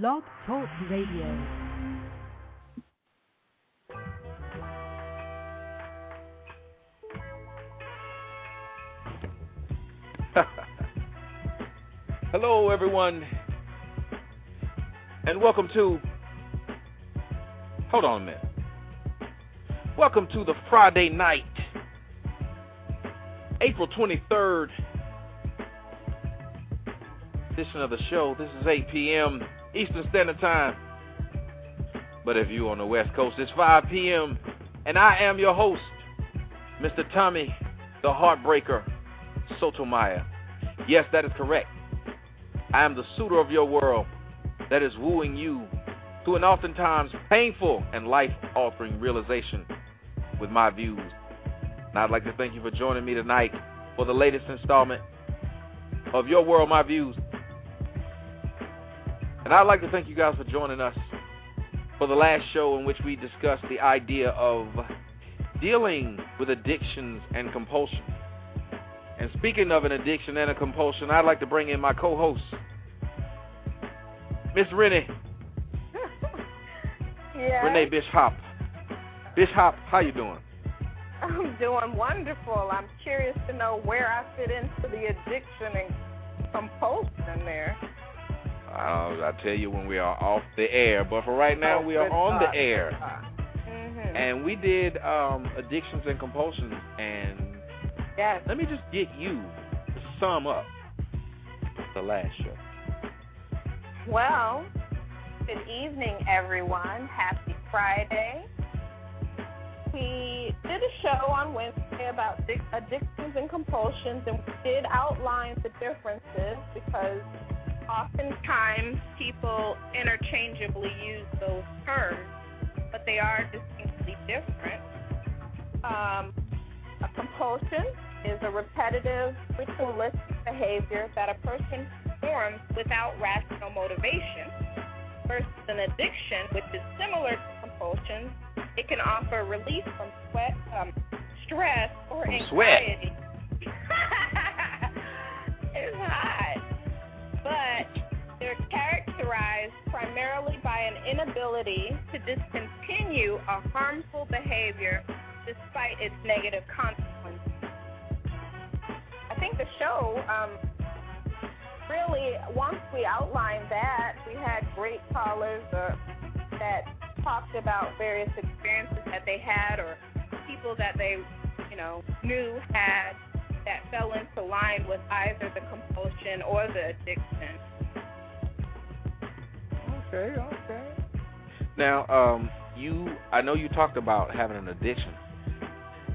Blog Talk Radio. Hello, everyone, and welcome to. Hold on a minute. Welcome to the Friday night, April 23rd edition of the show. This is 8 p.m. Eastern Standard Time. But if you're on the West Coast, it's 5 p.m. And I am your host, Mr. Tommy, the Heartbreaker Sotomayor. Yes, that is correct. I am the suitor of your world that is wooing you to an oftentimes painful and life-altering realization with my views. And I'd like to thank you for joining me tonight for the latest installment of Your World, My Views. And I'd like to thank you guys for joining us for the last show in which we discussed the idea of dealing with addictions and compulsion. And speaking of an addiction and a compulsion, I'd like to bring in my co-host, Miss Renee. yes. Renee Bishop. Bishop, how you doing? I'm doing wonderful. I'm curious to know where I fit into the addiction and compulsion there. Uh, I'll tell you when we are off the air. But for right now, Oh, we are on the air. Mhm. And we did um, addictions and compulsions. And yes. let me just get you to sum up the last show. Well, good evening, everyone. Happy Friday. We did a show on Wednesday about addictions and compulsions, and we did outline the differences because oftentimes people interchangeably use those terms, but they are distinctly different. Um, a compulsion is a repetitive, ritualistic behavior that a person performs without rational motivation. Versus an addiction, which is similar to compulsion, it can offer relief from sweat, um, stress, or From sweat. anxiety. it's hot. But they're characterized primarily by an inability to discontinue a harmful behavior despite its negative consequences. I think the show, um, really, once we outlined that, we had great callers uh, that talked about various experiences that they had or people that they, you know, knew had that fell into line with either the compulsion or the addiction. Okay, okay. Now, um, you, I know you talked about having an addiction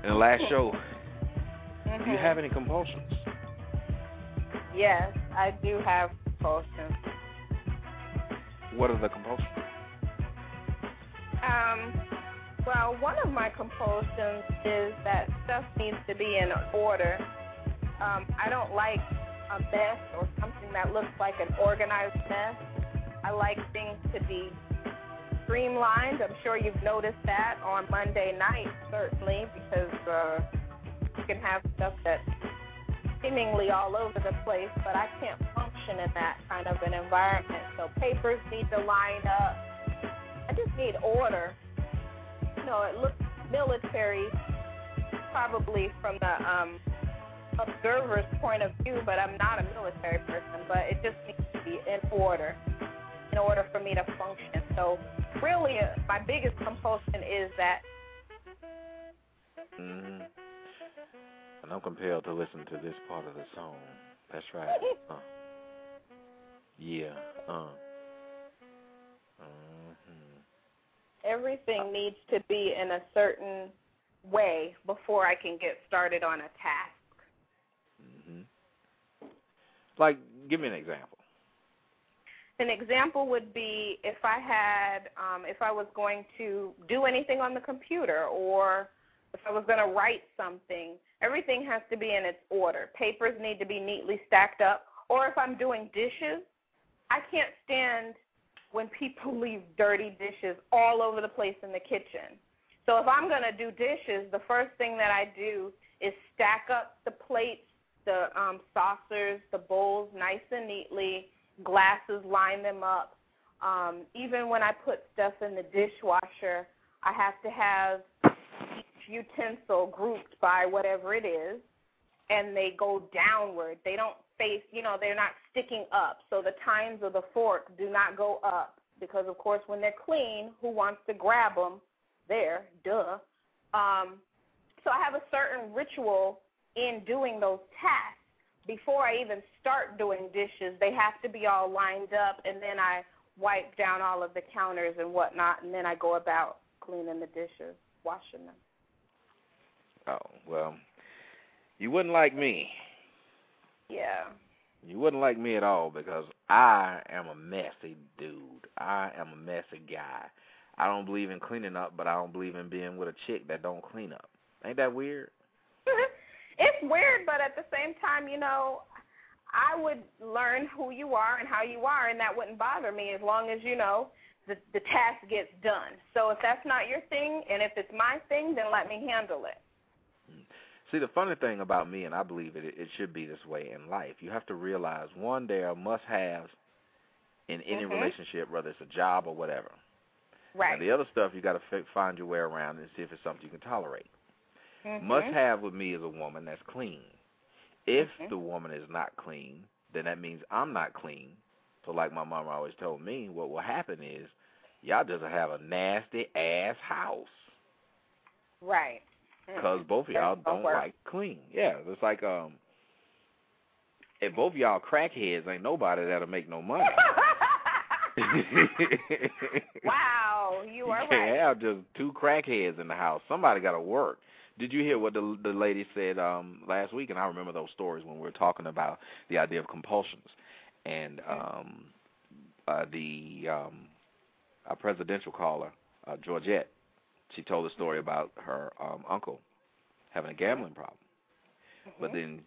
in the last show. Do you Mhm. have any compulsions? Yes, I do have compulsions. What are the compulsions? Um, well, one of my compulsions is that stuff needs to be in order. Um, I don't like a mess or something that looks like an organized mess. I like things to be streamlined. I'm sure you've noticed that on Monday night, certainly, because uh, you can have stuff that's seemingly all over the place, but I can't function in that kind of an environment. So papers need to line up. I just need order. Know, it looks military, probably from the um, observer's point of view, but I'm not a military person. But it just needs to be in order, in order for me to function. So, really, uh, my biggest compulsion is that hmm And I'm compelled to listen to this part of the song. That's right. Uh. Yeah. Uh. Everything needs to be in a certain way before I can get started on a task. hmm Like, give me an example. An example would be if I had, um, if I was going to do anything on the computer or if I was going to write something, everything has to be in its order. Papers need to be neatly stacked up. Or if I'm doing dishes, I can't stand when people leave dirty dishes all over the place in the kitchen. So if I'm going to do dishes, the first thing that I do is stack up the plates, the um, saucers, the bowls nice and neatly, glasses, line them up. Um, even when I put stuff in the dishwasher, I have to have each utensil grouped by whatever it is, and they go downward. They don't face, you know, they're not sticking up. So the tines of the fork do not go up because, of course, when they're clean, who wants to grab them? There, duh. Um, so I have a certain ritual in doing those tasks. Before I even start doing dishes, they have to be all lined up, and then I wipe down all of the counters and whatnot, and then I go about cleaning the dishes, washing them. Oh well, you wouldn't like me. Yeah. You wouldn't like me at all because I am a messy dude. I am a messy guy. I don't believe in cleaning up, but I don't believe in being with a chick that don't clean up. Ain't that weird? it's weird, but at the same time, you know, I would learn who you are and how you are, and that wouldn't bother me as long as you know the the task gets done. So if that's not your thing, and if it's my thing, then let me handle it. See, the funny thing about me, and I believe it, it should be this way in life. You have to realize one, there are must-haves in any mm-hmm. relationship, whether it's a job or whatever. Right. And the other stuff you got to f- find your way around and see if it's something you can tolerate. Mm-hmm. Must-have with me is a woman that's clean. If mm-hmm. the woman is not clean, then that means I'm not clean. So, like my mama always told me, what will happen is y'all just have a nasty ass house. Right. Because mm. both of y'all don't like clean. Yeah, it's like um, if both of y'all crackheads, ain't nobody that'll make no money. wow, you are you right. have just two crackheads in the house. Somebody got to work. Did you hear what the the lady said um last week? And I remember those stories when we were talking about the idea of compulsions, and um, uh, the um, a presidential caller, uh, Georgette, she told a story about her um uncle having a gambling problem. Mm-hmm. But then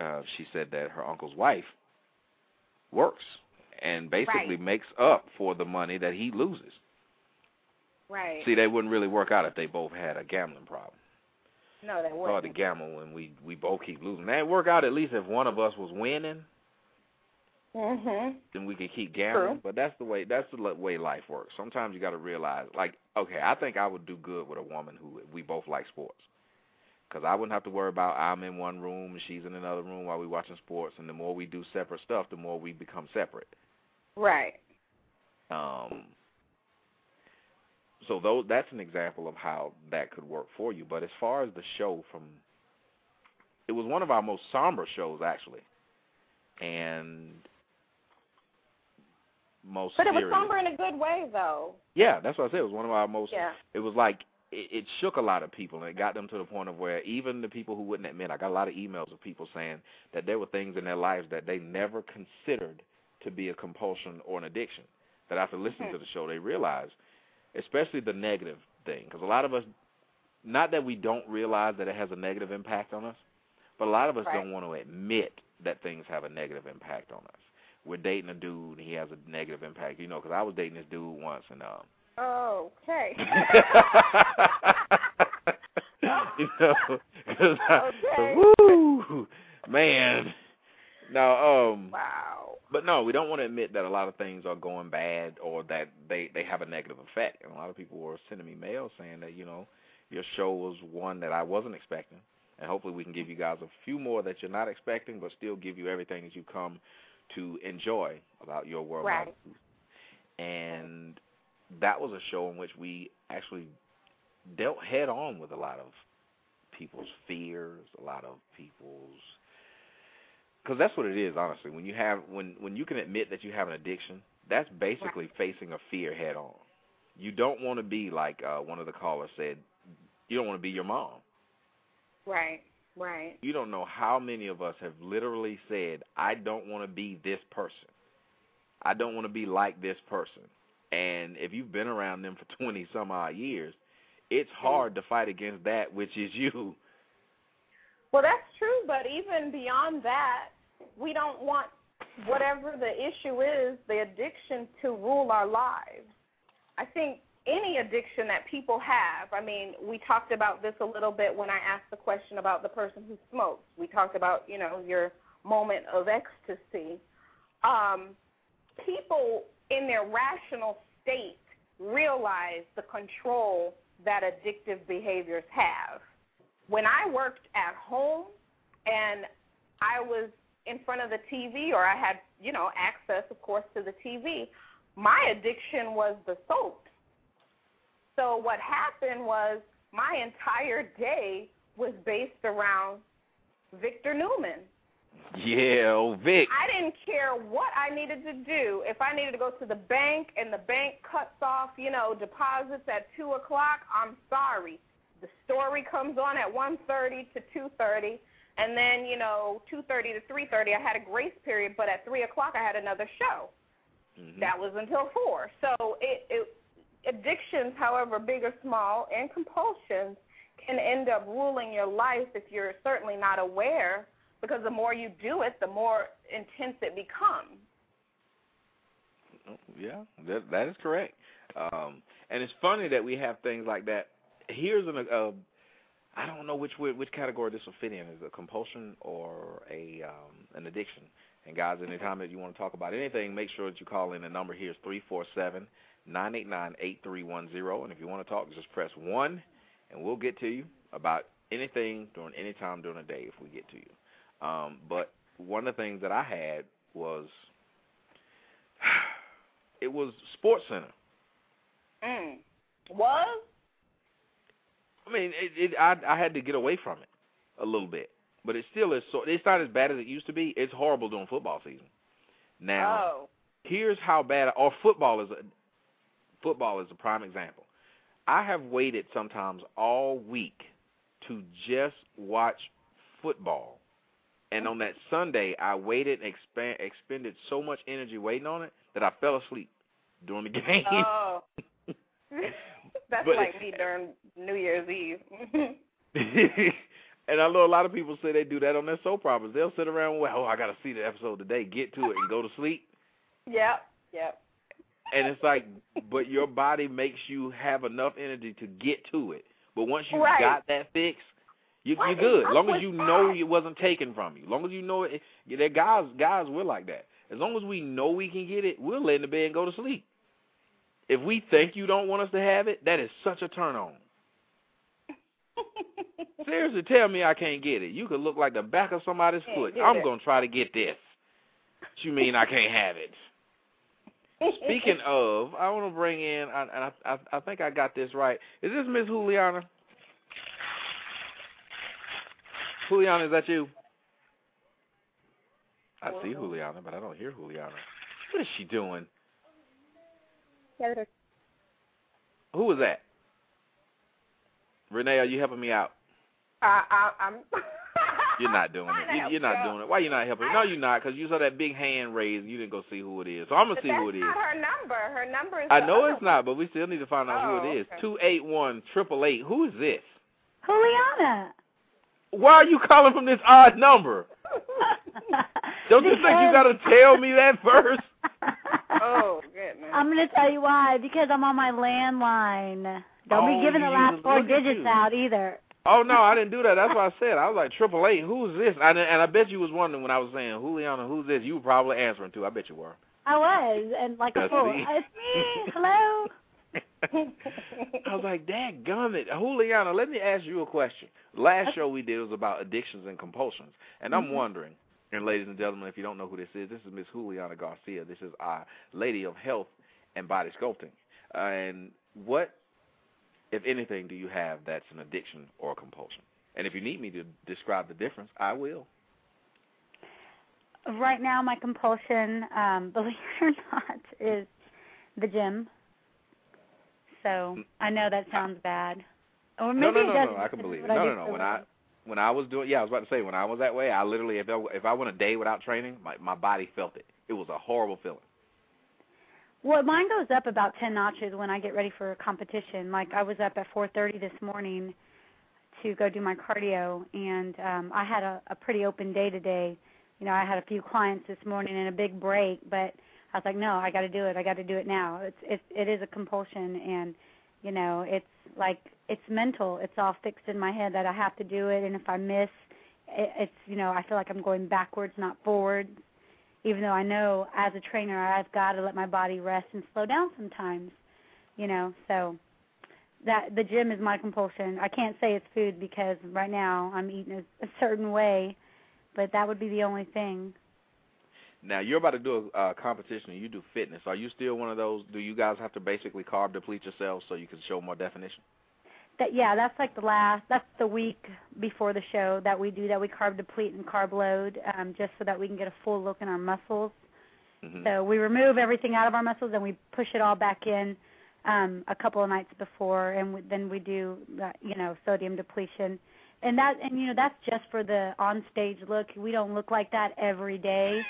uh she said that her uncle's wife works and basically right. makes up for the money that he loses. Right. See, they wouldn't really work out if they both had a gambling problem. No, they wouldn't. Hard to gamble when we we both keep losing. That'd work out at least if one of us was winning. Mhm. Then we could keep gambling. True. But that's the way that's the way life works. Sometimes you got to realize, like, okay, I think I would do good with a woman who we both like sports. Because I wouldn't have to worry about I'm in one room and she's in another room while we're watching sports. And the more we do separate stuff, the more we become separate. Right. Um. So though that's an example of how that could work for you. But as far as the show from, it was one of our most somber shows actually, and most. But it was serious. somber in a good way, though. Yeah, that's what I said. It was one of our most. Yeah. It was like it, it shook a lot of people, and it got them to the point of where even the people who wouldn't admit, I got a lot of emails of people saying that there were things in their lives that they never considered to be a compulsion or an addiction. That after listening Mhm. to the show, they realized, especially the negative thing, because a lot of us, not that we don't realize that it has a negative impact on us, but a lot of us Right. don't want to admit that things have a negative impact on us. We're dating a dude, and he has a negative impact. You know, because I was dating this dude once, and um, Okay. you know, 'cause I- Okay. woo, man. No, um, wow. but no, we don't want to admit that a lot of things are going bad or that they they have a negative effect. And a lot of people were sending me mail saying that you know your show was one that I wasn't expecting, and hopefully we can give you guys a few more that you're not expecting, but still give you everything that you come to enjoy about your world. Right. And that was a show in which we actually dealt head on with a lot of people's fears, a lot of people's because that's what it is honestly when you have when when you can admit that you have an addiction that's basically Right. facing a fear head on you don't want to be like uh one of the callers said you don't want to be your mom Right. Right. you don't know how many of us have literally said i don't want to be this person i don't want to be like this person and if you've been around them for 20 some odd years it's mm-hmm. hard to fight against that which is you Well, that's true, but even beyond that, we don't want whatever the issue is, the addiction to rule our lives. I think any addiction that people have, I mean, we talked about this a little bit when I asked the question about the person who smokes. We talked about, you know, your moment of ecstasy. Um, people in their rational state, realize the control that addictive behaviors have. When I worked at home and I was in front of the TV or I had, you know, access, of course, to the TV, my addiction was the soap. So what happened was my entire day was based around Victor Newman. Yeah, oh Vic. I didn't care what I needed to do. If I needed to go to the bank and the bank cuts off, you know, deposits at two o'clock, I'm sorry. The story comes on at one thirty to two thirty, and then you know, two thirty to three thirty, I had a grace period. But at three o'clock, I had another show. Mm-hmm. That was until four. So it, it addictions, however big or small, and compulsions can end up ruling your life if you're certainly not aware because the more you do it, the more intense it becomes. Yeah, that that is correct. Um, and it's funny that we have things like that. Here's an uh, I don't know which which category this will fit in. Is a compulsion or a um, an addiction? And guys, anytime that you want to talk about anything, make sure that you call in. The number here is three four seven nine eight nine eight three one zero. And if you want to talk, just press one, and we'll get to you about anything during any time during the day if we get to you. Um, but one of the things that I had was it was Sports Center. Mm. Was? I mean, it, it I I had to get away from it a little bit, but it still is so. It's not as bad as it used to be. It's horrible during football season. Now, oh. here's how bad. Or football is a football is a prime example. I have waited sometimes all week to just watch football and on that Sunday, I waited and expand, expended so much energy waiting on it that I fell asleep during the game. Oh. That's but, like me during New Year's Eve. and I know a lot of people say they do that on their soap operas. They'll sit around, well, oh, I got to see the episode today, get to it, and go to sleep. Yep, yep. And it's like, but your body makes you have enough energy to get to it. But once you right. got that fix, you, what you're good. As long as you that? know it wasn't taken from you. As long as you know it. that guys, guys, we're like that. As long as we know we can get it, we'll lay in the bed and go to sleep. If we think you don't want us to have it, that is such a turn on. Seriously, tell me I can't get it. You could look like the back of somebody's foot. I'm it. gonna try to get this. You mean I can't have it? Speaking of, I want to bring in, and I, I, I think I got this right. Is this Miss Juliana? Juliana, is that you? I see Juliana, but I don't hear Juliana. What is she doing? Who was that? Renee, are you helping me out? I, I'm. You're not doing it. You, you're not doing it. Why you not helping? No, you're not, because you saw that big hand raised. You didn't go see who it is. So I'm gonna see who it is. not her number. Her number is. I know other it's not, but we still need to find out Oh, who it oh, is. okay. Two eight one triple eight. Who is this? Juliana. Why are you calling from this odd number? Don't you think you got to tell me that first? Oh goodness. I'm going to tell you why. Because I'm on my landline. Don't Oh, be giving the last four digits out either. Oh no, I didn't do that. That's what I said. I was like triple eight. Who is this? And, and I bet you was wondering when I was saying Juliana, who's this? You were probably answering too. I bet you were. I was, and like a fool. me. It's me. Hello. I was like, Dad gummit. Juliana, let me ask you a question. Last show we did was about addictions and compulsions. And I'm Mhm. wondering, and ladies and gentlemen, if you don't know who this is, this is Miss Juliana Garcia. This is our lady of health and body sculpting. Uh, and what, if anything, do you have that's an addiction or a compulsion? And if you need me to describe the difference, I will. Right now, my compulsion, um, believe it or not, is the gym. So I know that sounds bad, or No, maybe no, no, it no. I can believe it. No, no, no. When I when I was doing, yeah, I was about to say when I was that way, I literally if I, if I went a day without training, my my body felt it. It was a horrible feeling. Well, mine goes up about ten notches when I get ready for a competition. Like I was up at 4:30 this morning to go do my cardio, and um, I had a, a pretty open day today. You know, I had a few clients this morning and a big break, but I was like, no, I got to do it. I got to do it now. It's it it is a compulsion, and you know, it's like it's mental. It's all fixed in my head that I have to do it, and if I miss, it, it's you know, I feel like I'm going backwards, not forwards. Even though I know as a trainer I've got to let my body rest and slow down sometimes, you know. So that the gym is my compulsion. I can't say it's food because right now I'm eating a, a certain way, but that would be the only thing. Now you're about to do a uh, competition. You do fitness. Are you still one of those? Do you guys have to basically carb deplete yourselves so you can show more definition? That yeah, that's like the last. That's the week before the show that we do that. We carb deplete and carb load, um, just so that we can get a full look in our muscles. Mm-hmm. So we remove everything out of our muscles and we push it all back in um, a couple of nights before, and we, then we do uh, you know sodium depletion and that and you know that's just for the on stage look. We don't look like that every day.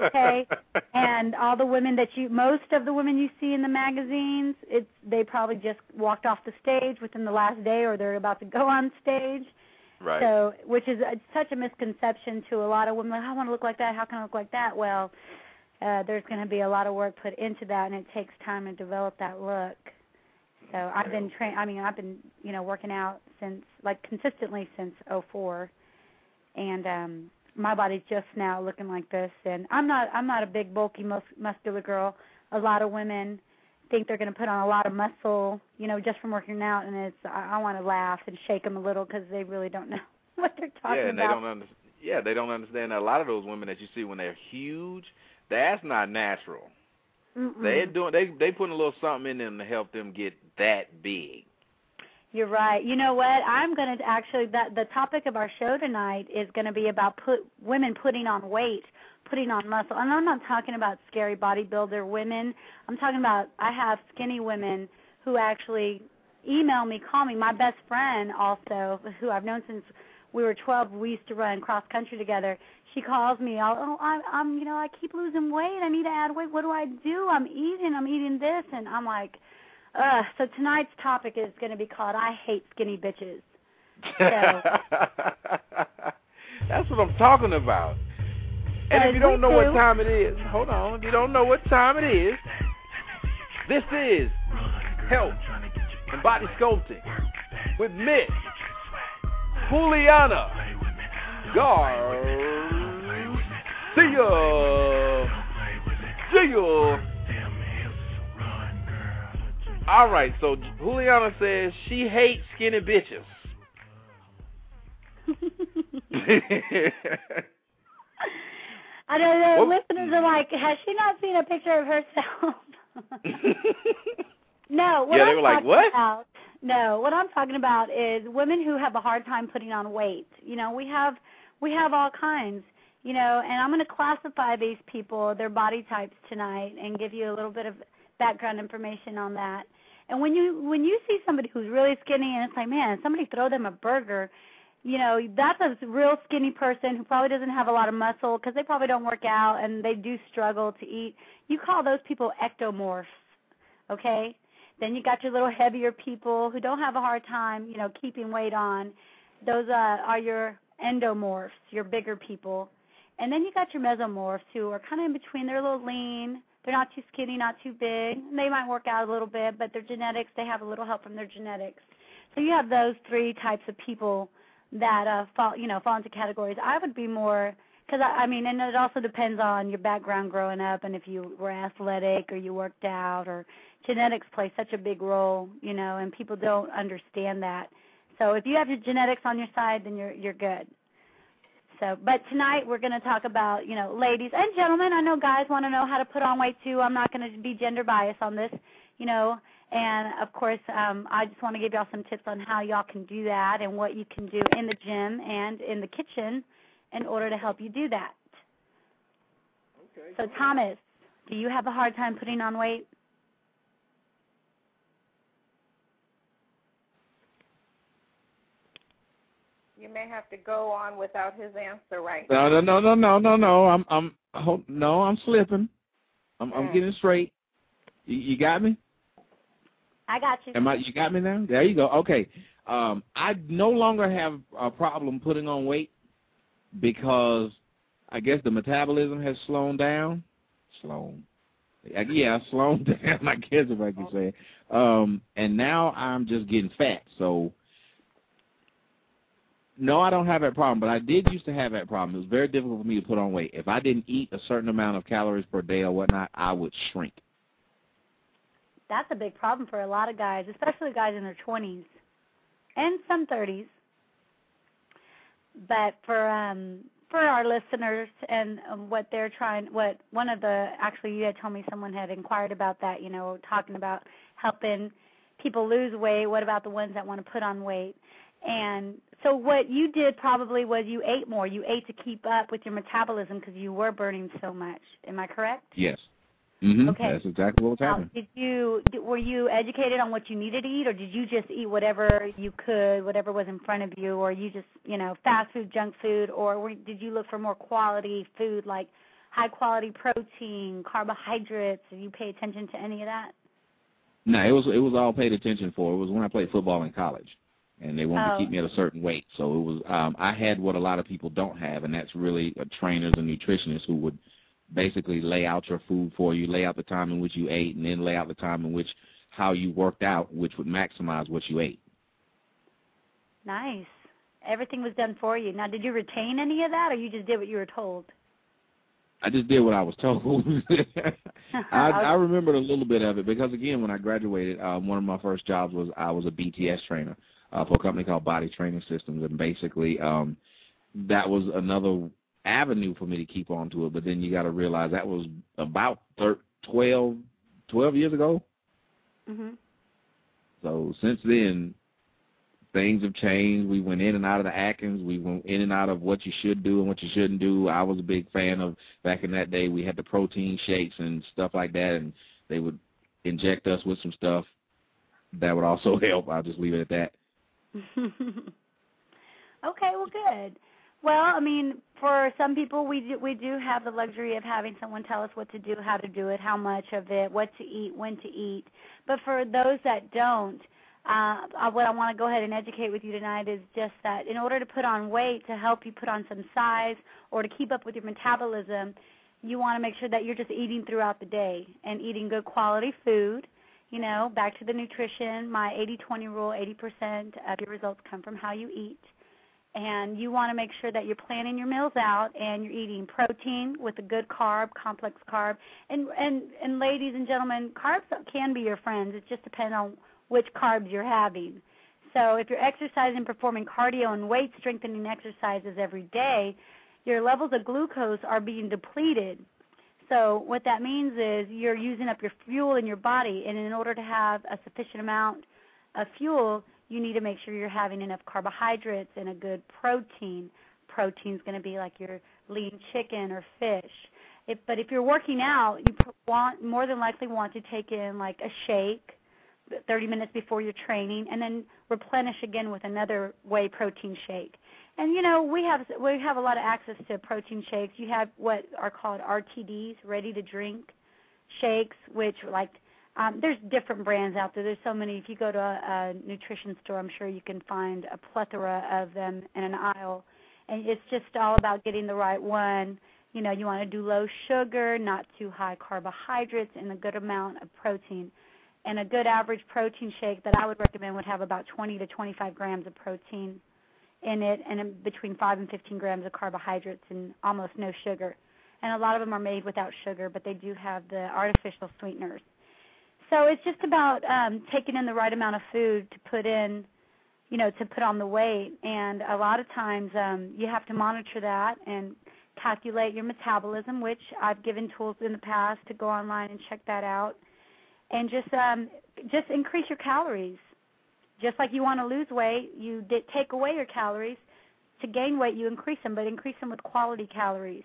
Okay? And all the women that you most of the women you see in the magazines it's they probably just walked off the stage within the last day or they're about to go on stage. Right. So which is uh, such a misconception to a lot of women like i want to look like that. How can i look like that? Well uh there's going to be a lot of work put into that and it takes time to develop that look. So I've been train. I mean, I've been you know working out since like consistently since '04, and um my body's just now looking like this. And I'm not I'm not a big bulky mus- muscular girl. A lot of women think they're going to put on a lot of muscle, you know, just from working out, and it's I, I want to laugh and shake them a little because they really don't know what they're talking yeah, and about. they don't understand. Yeah, they don't understand that a lot of those women that you see when they're huge, that's not natural. Mm-mm. They're doing they they putting a little something in them to help them get that big. You're right. You know what? I'm going to actually that the topic of our show tonight is going to be about put women putting on weight, putting on muscle. And I'm not talking about scary bodybuilder women. I'm talking about I have skinny women who actually email me, call me. My best friend also, who I've known since we were 12, we used to run cross country together. She calls me, I'll, oh, I'm, I'm, you know, I keep losing weight. I need to add weight. What do I do? I'm eating, I'm eating this, and I'm like, uh. So tonight's topic is going to be called "I Hate Skinny Bitches." That's what I'm talking about. And if you don't know what time it is, hold on. If you don't know what time it is, this is Health and Body Sculpting with Miss Juliana Garcia. Gia. All right, so Juliana says she hates skinny bitches. I know the listeners are like, has she not seen a picture of herself? no, what Yeah, they I'm were like, "What?" About, no, what I'm talking about is women who have a hard time putting on weight. You know, we have we have all kinds. You know, and I'm going to classify these people, their body types tonight, and give you a little bit of background information on that. And when you when you see somebody who's really skinny and it's like, man, somebody throw them a burger, you know, that's a real skinny person who probably doesn't have a lot of muscle because they probably don't work out and they do struggle to eat. You call those people ectomorphs, okay? Then you got your little heavier people who don't have a hard time, you know, keeping weight on. Those uh, are your endomorphs, your bigger people. And then you got your mesomorphs who are kind of in between. They're a little lean. They're not too skinny, not too big. They might work out a little bit, but their genetics, they have a little help from their genetics. So you have those three types of people that uh fall, you know, fall into categories. I would be more because I, I mean, and it also depends on your background growing up and if you were athletic or you worked out or genetics play such a big role, you know, and people don't understand that. So if you have your genetics on your side, then you're you're good. So, but tonight we're going to talk about, you know, ladies and gentlemen. I know guys want to know how to put on weight too. I'm not going to be gender biased on this, you know. And of course, um, I just want to give y'all some tips on how y'all can do that and what you can do in the gym and in the kitchen in order to help you do that. Okay. So, Thomas, do you have a hard time putting on weight? You may have to go on without his answer right No, no, no, no, no, no, no. I'm, I'm, hold, no, I'm slipping. I'm, I'm Mm. getting straight. You, you got me? I got you. Am I? You got me now? There you go. Okay. Um, I no longer have a problem putting on weight because I guess the metabolism has slowed down. Slown. Yeah, slowed down. I guess if I can say. It. Um, and now I'm just getting fat. So No, I don't have that problem, but I did used to have that problem. It was very difficult for me to put on weight. If I didn't eat a certain amount of calories per day or whatnot, I would shrink. That's a big problem for a lot of guys, especially guys in their 20s and some 30s. But for um for our listeners and um, what they're trying what one of the actually you had told me someone had inquired about that, you know, talking about helping people lose weight, what about the ones that want to put on weight? And so what you did probably was you ate more. You ate to keep up with your metabolism because you were burning so much. Am I correct? Yes. Mm-hmm. Okay. That's exactly what was Now, did you were you educated on what you needed to eat, or did you just eat whatever you could, whatever was in front of you, or you just you know fast food, junk food, or were, did you look for more quality food like high quality protein, carbohydrates? Did you pay attention to any of that? No, it was it was all paid attention for. It was when I played football in college, and they wanted Oh. to keep me at a certain weight. So it was um, I had what a lot of people don't have, and that's really uh, trainers and nutritionists who would basically lay out your food for you, lay out the time in which you ate, and then lay out the time in which how you worked out, which would maximize what you ate. Nice. Everything was done for you. Now, did you retain any of that, or you just did what you were told? I just did what I was told. I, I remembered a little bit of it because again, when I graduated, um, one of my first jobs was I was a BTS trainer uh, for a company called Body Training Systems, and basically um, that was another avenue for me to keep on to it. But then you got to realize that was about thir- 12, 12 years ago. Mhm. So since then, things have changed. We went in and out of the Atkins. We went in and out of what you should do and what you shouldn't do. I was a big fan of back in that day. We had the protein shakes and stuff like that, and they would inject us with some stuff that would also help. I'll just leave it at that. okay, well, good. Well, I mean, for some people, we do, we do have the luxury of having someone tell us what to do, how to do it, how much of it, what to eat, when to eat. But for those that don't, uh, uh, what I want to go ahead and educate with you tonight is just that in order to put on weight, to help you put on some size, or to keep up with your metabolism, you want to make sure that you're just eating throughout the day and eating good quality food. You know, back to the nutrition, my 80-20 rule, 80% of your results come from how you eat and you want to make sure that you're planning your meals out and you're eating protein with a good carb, complex carb. And and and ladies and gentlemen, carbs can be your friends. It just depends on which carbs you're having. So if you're exercising, performing cardio and weight strengthening exercises every day, your levels of glucose are being depleted. So what that means is you're using up your fuel in your body, and in order to have a sufficient amount of fuel, you need to make sure you're having enough carbohydrates and a good protein. Protein's going to be like your lean chicken or fish. If, but if you're working out, you want more than likely want to take in like a shake 30 minutes before your training, and then replenish again with another whey protein shake. And you know we have we have a lot of access to protein shakes. You have what are called RTDs, ready to drink shakes, which like um, there's different brands out there. There's so many. If you go to a, a nutrition store, I'm sure you can find a plethora of them in an aisle. And it's just all about getting the right one. You know, you want to do low sugar, not too high carbohydrates, and a good amount of protein. And a good average protein shake that I would recommend would have about 20 to 25 grams of protein in it, and between 5 and 15 grams of carbohydrates, and almost no sugar. And a lot of them are made without sugar, but they do have the artificial sweeteners. So it's just about um, taking in the right amount of food to put in, you know, to put on the weight. And a lot of times um, you have to monitor that and calculate your metabolism, which I've given tools in the past to go online and check that out. And just um, just increase your calories. Just like you want to lose weight, you did take away your calories. To gain weight, you increase them, but increase them with quality calories.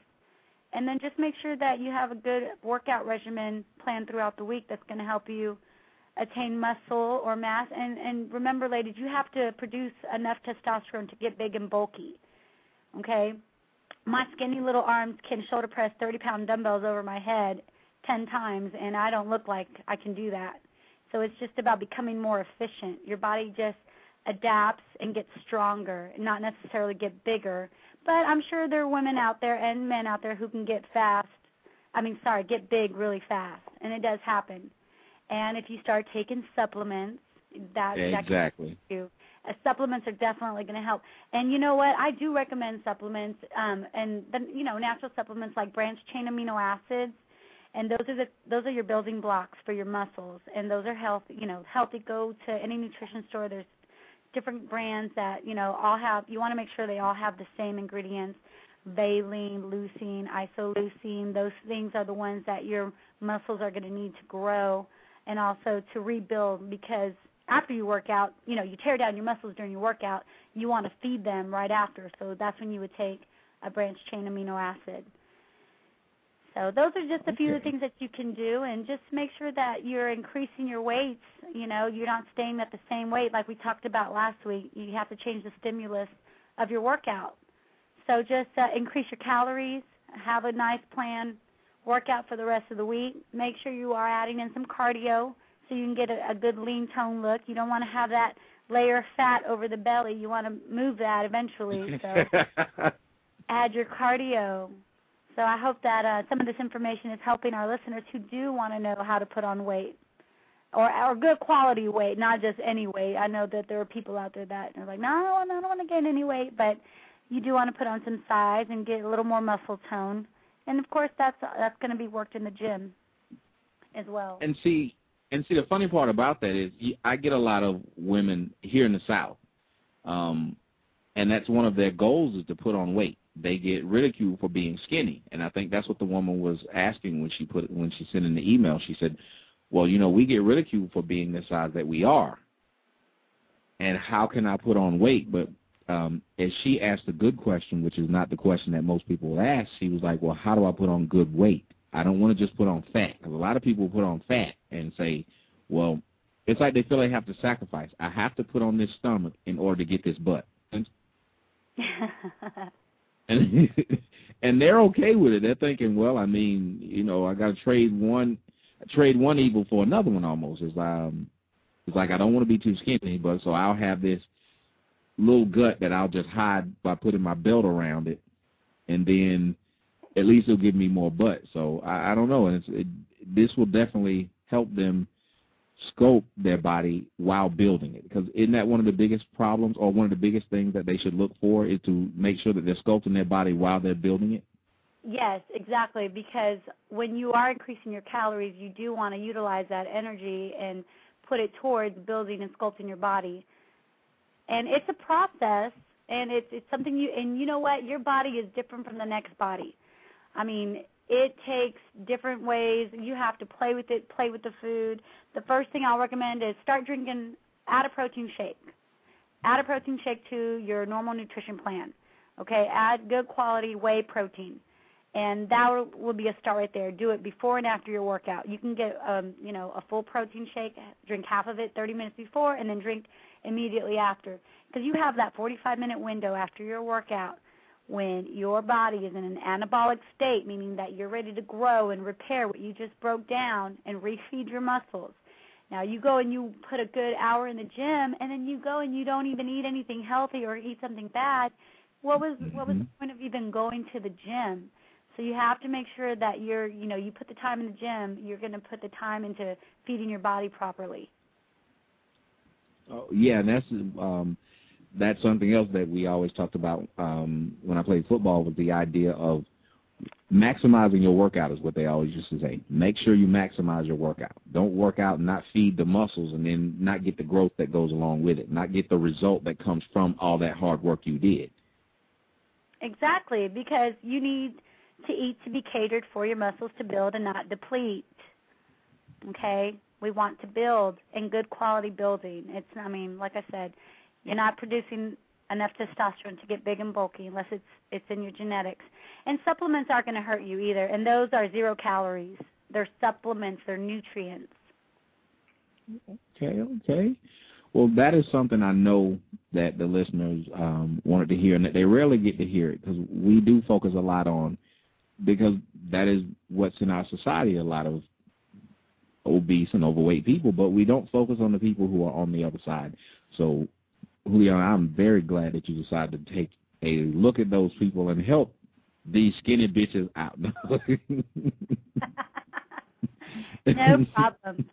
And then just make sure that you have a good workout regimen planned throughout the week that's going to help you attain muscle or mass. And and remember ladies you have to produce enough testosterone to get big and bulky okay? My skinny little arms can shoulder press 30 pound dumbbells over my head 10 times and i don't look like i can do that so it's just about becoming more efficient your body just adapts and gets stronger not necessarily get bigger but I'm sure there are women out there and men out there who can get fast. I mean, sorry, get big really fast, and it does happen. And if you start taking supplements, that that can Exactly. help you. uh, supplements are definitely going to help. And you know what? I do recommend supplements, um, and then you know natural supplements like branched chain amino acids, and those are the those are your building blocks for your muscles, and those are healthy. You know, healthy. Go to any nutrition store. There's different brands that you know all have. You want to make sure they all have the same ingredients. Valine, leucine, isoleucine, those things are the ones that your muscles are going to need to grow and also to rebuild because after you work out, you know, you tear down your muscles during your workout, you want to feed them right after. So that's when you would take a branched chain amino acid. So those are just a few of the things that you can do and just make sure that you're increasing your weights, you know, you're not staying at the same weight like we talked about last week. You have to change the stimulus of your workout. So just uh, increase your calories, have a nice plan, work out for the rest of the week. Make sure you are adding in some cardio so you can get a, a good lean tone look. You don't want to have that layer of fat over the belly. You want to move that eventually. So add your cardio. So I hope that uh, some of this information is helping our listeners who do want to know how to put on weight or or good quality weight, not just any weight. I know that there are people out there that are like, no, I don't want to gain any weight, but you do want to put on some size and get a little more muscle tone. And of course, that's that's going to be worked in the gym as well. And see, and see, the funny part about that is I get a lot of women here in the South, um, and that's one of their goals is to put on weight. They get ridiculed for being skinny, and I think that's what the woman was asking when she put when she sent in the email. She said, "Well, you know, we get ridiculed for being the size that we are, and how can I put on weight?" But um, as she asked a good question, which is not the question that most people ask, she was like, "Well, how do I put on good weight?" I don't want to just put on fat because a lot of people put on fat and say, well, it's like they feel they have to sacrifice. I have to put on this stomach in order to get this butt. and and they're okay with it. They're thinking, well, I mean, you know, I got to trade one trade one evil for another one almost. It's um it's like I don't want to be too skinny, but so I'll have this little gut that I'll just hide by putting my belt around it and then at least it'll give me more butt. So I, I don't know. And It's, it, this will definitely help them scope their body while building it. Because isn't that one of the biggest problems or one of the biggest things that they should look for is to make sure that they're sculpting their body while they're building it? Yes, exactly. Because when you are increasing your calories, you do want to utilize that energy and put it towards building and sculpting your body. And it's a process, and it's it's something you and you know what, your body is different from the next body. I mean, it takes different ways. You have to play with it, play with the food. The first thing I'll recommend is start drinking, add a protein shake. Add a protein shake to your normal nutrition plan. Okay, add good quality whey protein. And that will, be a start right there. Do it before and after your workout. You can get, um, you know, a full protein shake. Drink half of it 30 minutes before, and then drink immediately after, because you have that 45 minute window after your workout when your body is in an anabolic state, meaning that you're ready to grow and repair what you just broke down and refeed your muscles. Now you go and you put a good hour in the gym and then you go and you don't even eat anything healthy or eat something bad. What was what was the Mm-hmm. point of even going to the gym? So you have to make sure that you're, you know, you put the time in the gym, you're going to put the time into feeding your body properly. Oh, yeah, and that's um that's something else that we always talked about um, when I played football was the idea of maximizing your workout is what they always used to say. Make sure you maximize your workout. Don't work out and not feed the muscles and then not get the growth that goes along with it, not get the result that comes from all that hard work you did. Exactly, because you need to eat to be catered for your muscles to build and not deplete. Okay? We want to build and good quality building. It's I mean, like I said, you're not producing enough testosterone to get big and bulky unless it's it's in your genetics. And supplements aren't going to hurt you either, and those are zero calories. They're supplements, they're nutrients. Okay, okay. Well, that is something I know that the listeners um, wanted to hear, and that they rarely get to hear it because we do focus a lot on because that is what's in our society. A lot of obese and overweight people, but we don't focus on the people who are on the other side. So, Julio, I'm very glad that you decided to take a look at those people and help these skinny bitches out. no problem.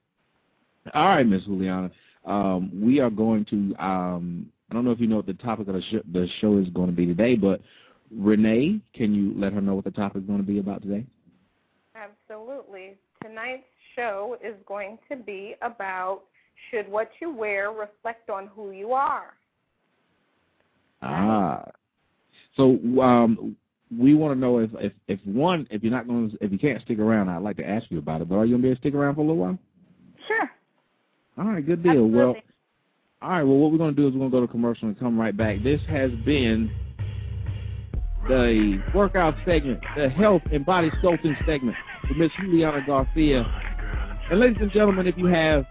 All right, Miss Juliana. Um, we are going to um, I don't know if you know what the topic of the, sh the show is going to be today, but Renee, can you let her know what the topic is going to be about today? Absolutely. Tonight's show is going to be about should what you wear reflect on who you are? Ah. So um, we want to know if, if if one if you're not going to if you can't stick around, I'd like to ask you about it. But are you going to be able to stick around for a little while? Sure. All right, good deal. Absolutely. Well, all right. Well, what we're going to do is we're going to go to commercial and come right back. This has been the workout segment, the health and body sculpting segment with Miss Juliana Garcia. And ladies and gentlemen, if you have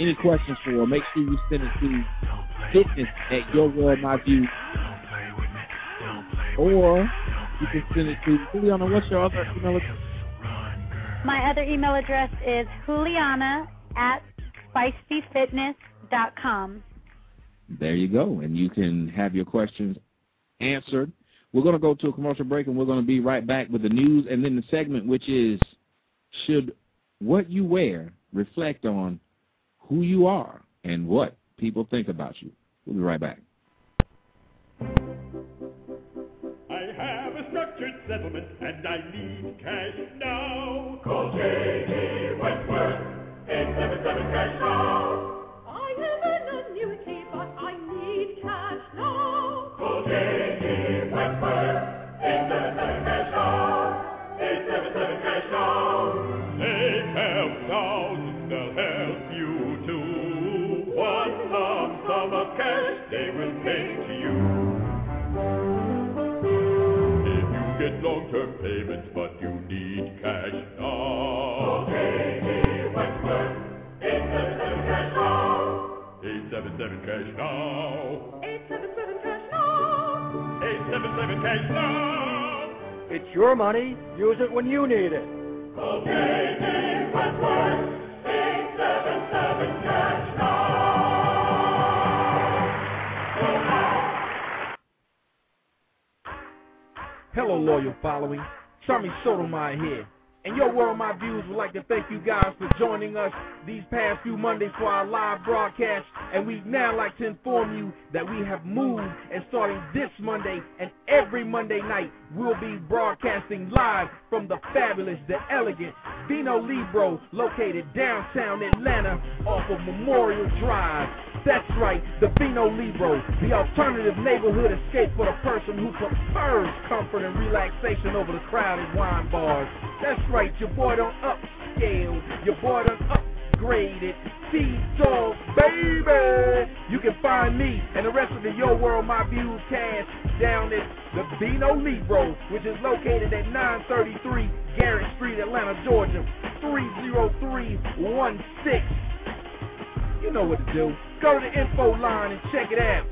any questions for make sure you send it to fitness at your world my view or you can send it to Juliana. What's your other email address? My other email address is Juliana at spicyfitness.com. There you go. And you can have your questions answered. We're going to go to a commercial break, and we're going to be right back with the news and then the segment, which is should what you wear reflect on who you are and what people think about you. We'll be right back. I have a structured settlement and I need cash now. Call J.G. Wentworth, 877 cash now. They will pay to you. If you get long-term payments, but you need cash now. J.G. Wentworth, 877 cash now. 877 cash now. 877 cash now. 877 cash now. It's your money. Use it when you need it. Call J.G. Wentworth, Hello, loyal following. Tommy Sotomayor here. And Your World My Views would like to thank you guys for joining us these past few Mondays for our live broadcast. And we'd now like to inform you that we have moved and starting this Monday and every Monday night, we'll be broadcasting live from the fabulous, the elegant Vino Libro located downtown Atlanta off of Memorial Drive. That's right, the Vino Libro, the alternative neighborhood escape for the person who prefers comfort and relaxation over the crowded wine bars. That's right, your boy done upscale, your boy done upgraded. T-Dog, baby! You can find me and the rest of the Yo World My Views cast down at the Vino Libro, which is located at 933 Garrett Street, Atlanta, Georgia, 30316. You know what to do. Go to the info line and check it out.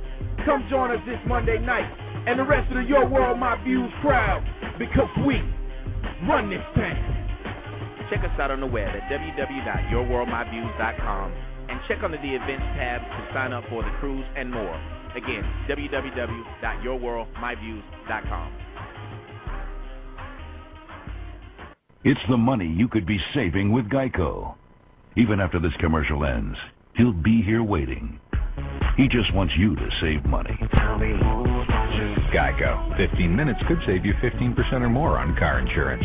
Come join us this Monday night and the rest of the Your World My Views crowd because we run this town. Check us out on the web at www.yourworldmyviews.com and check under the events tab to sign up for the cruise and more. Again, www.yourworldmyviews.com. It's the money you could be saving with Geico. Even after this commercial ends, he'll be here waiting. He just wants you to save money. Geico. 15 minutes could save you 15% or more on car insurance.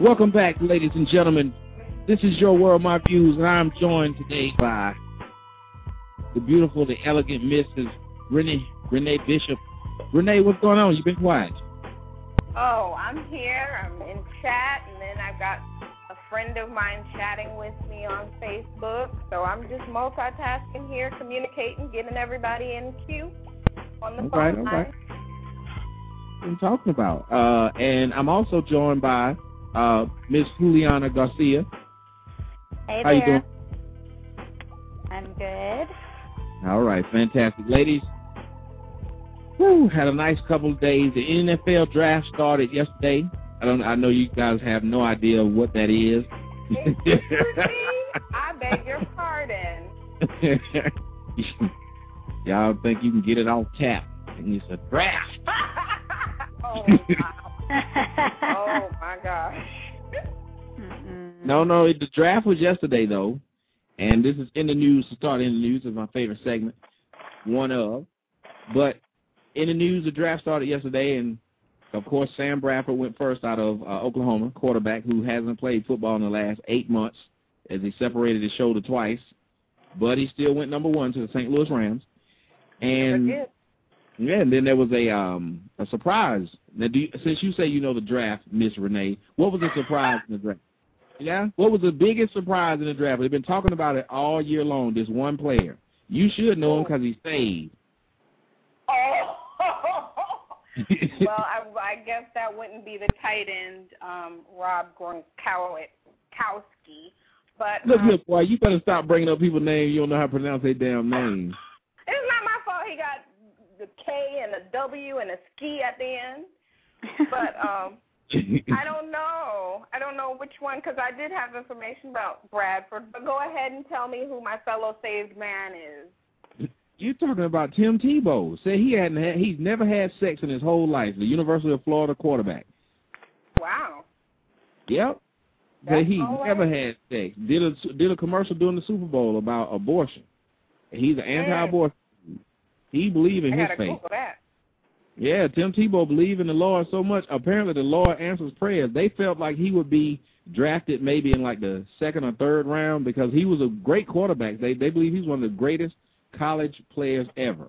Welcome back, ladies and gentlemen. This is Your World, My Views, and I'm joined today by the beautiful, the elegant Mrs. Renee, Renee Bishop. Renee, what's going on? You've been quiet. Oh, I'm here. I'm in chat, and then I've got a friend of mine chatting with me on Facebook. So I'm just multitasking here, communicating, getting everybody in queue on the All phone right, all line. right. What I'm talking about. Uh, and I'm also joined by uh, Miss Juliana Garcia. Hey How you there. doing? I'm good. All right, fantastic. Ladies, whew, had a nice couple of days. The NFL draft started yesterday. I don't I know you guys have no idea what that is. I beg your pardon. Y'all think you can get it off tap, and it's a draft. oh, wow. oh, my gosh. No, no, the draft was yesterday, though. And this is in the news, to start in the news is my favorite segment, one of. But in the news, the draft started yesterday, and, of course, Sam Bradford went first out of uh, Oklahoma, quarterback who hasn't played football in the last eight months as he separated his shoulder twice. But he still went number one to the St. Louis Rams. And yeah, and then there was a um a surprise. Now, do you, since you say you know the draft, Miss Renee, what was the surprise in the draft? Yeah, what was the biggest surprise in the draft? They've been talking about it all year long. This one player, you should know him because he's saved. Oh. well, I, I guess that wouldn't be the tight end, um, Rob Gronkowski. But look, um, look, boy, you better stop bringing up people's names. You don't know how to pronounce their damn names. It's not my fault. He got the K and a W and a ski at the end. But um, I don't know. I don't know which one because I did have information about Bradford. But go ahead and tell me who my fellow saved man is. You're talking about Tim Tebow. Say he hadn't had, he's never had sex in his whole life. The University of Florida quarterback. Wow. Yep. That he never had sex. Did a did a commercial during the Super Bowl about abortion. He's an anti-abortion. He believed in his faith. Google that. Yeah, Tim Tebow believed in the Lord so much. Apparently, the Lord answers prayers. They felt like he would be drafted maybe in like the second or third round because he was a great quarterback. They they believe he's one of the greatest college players ever,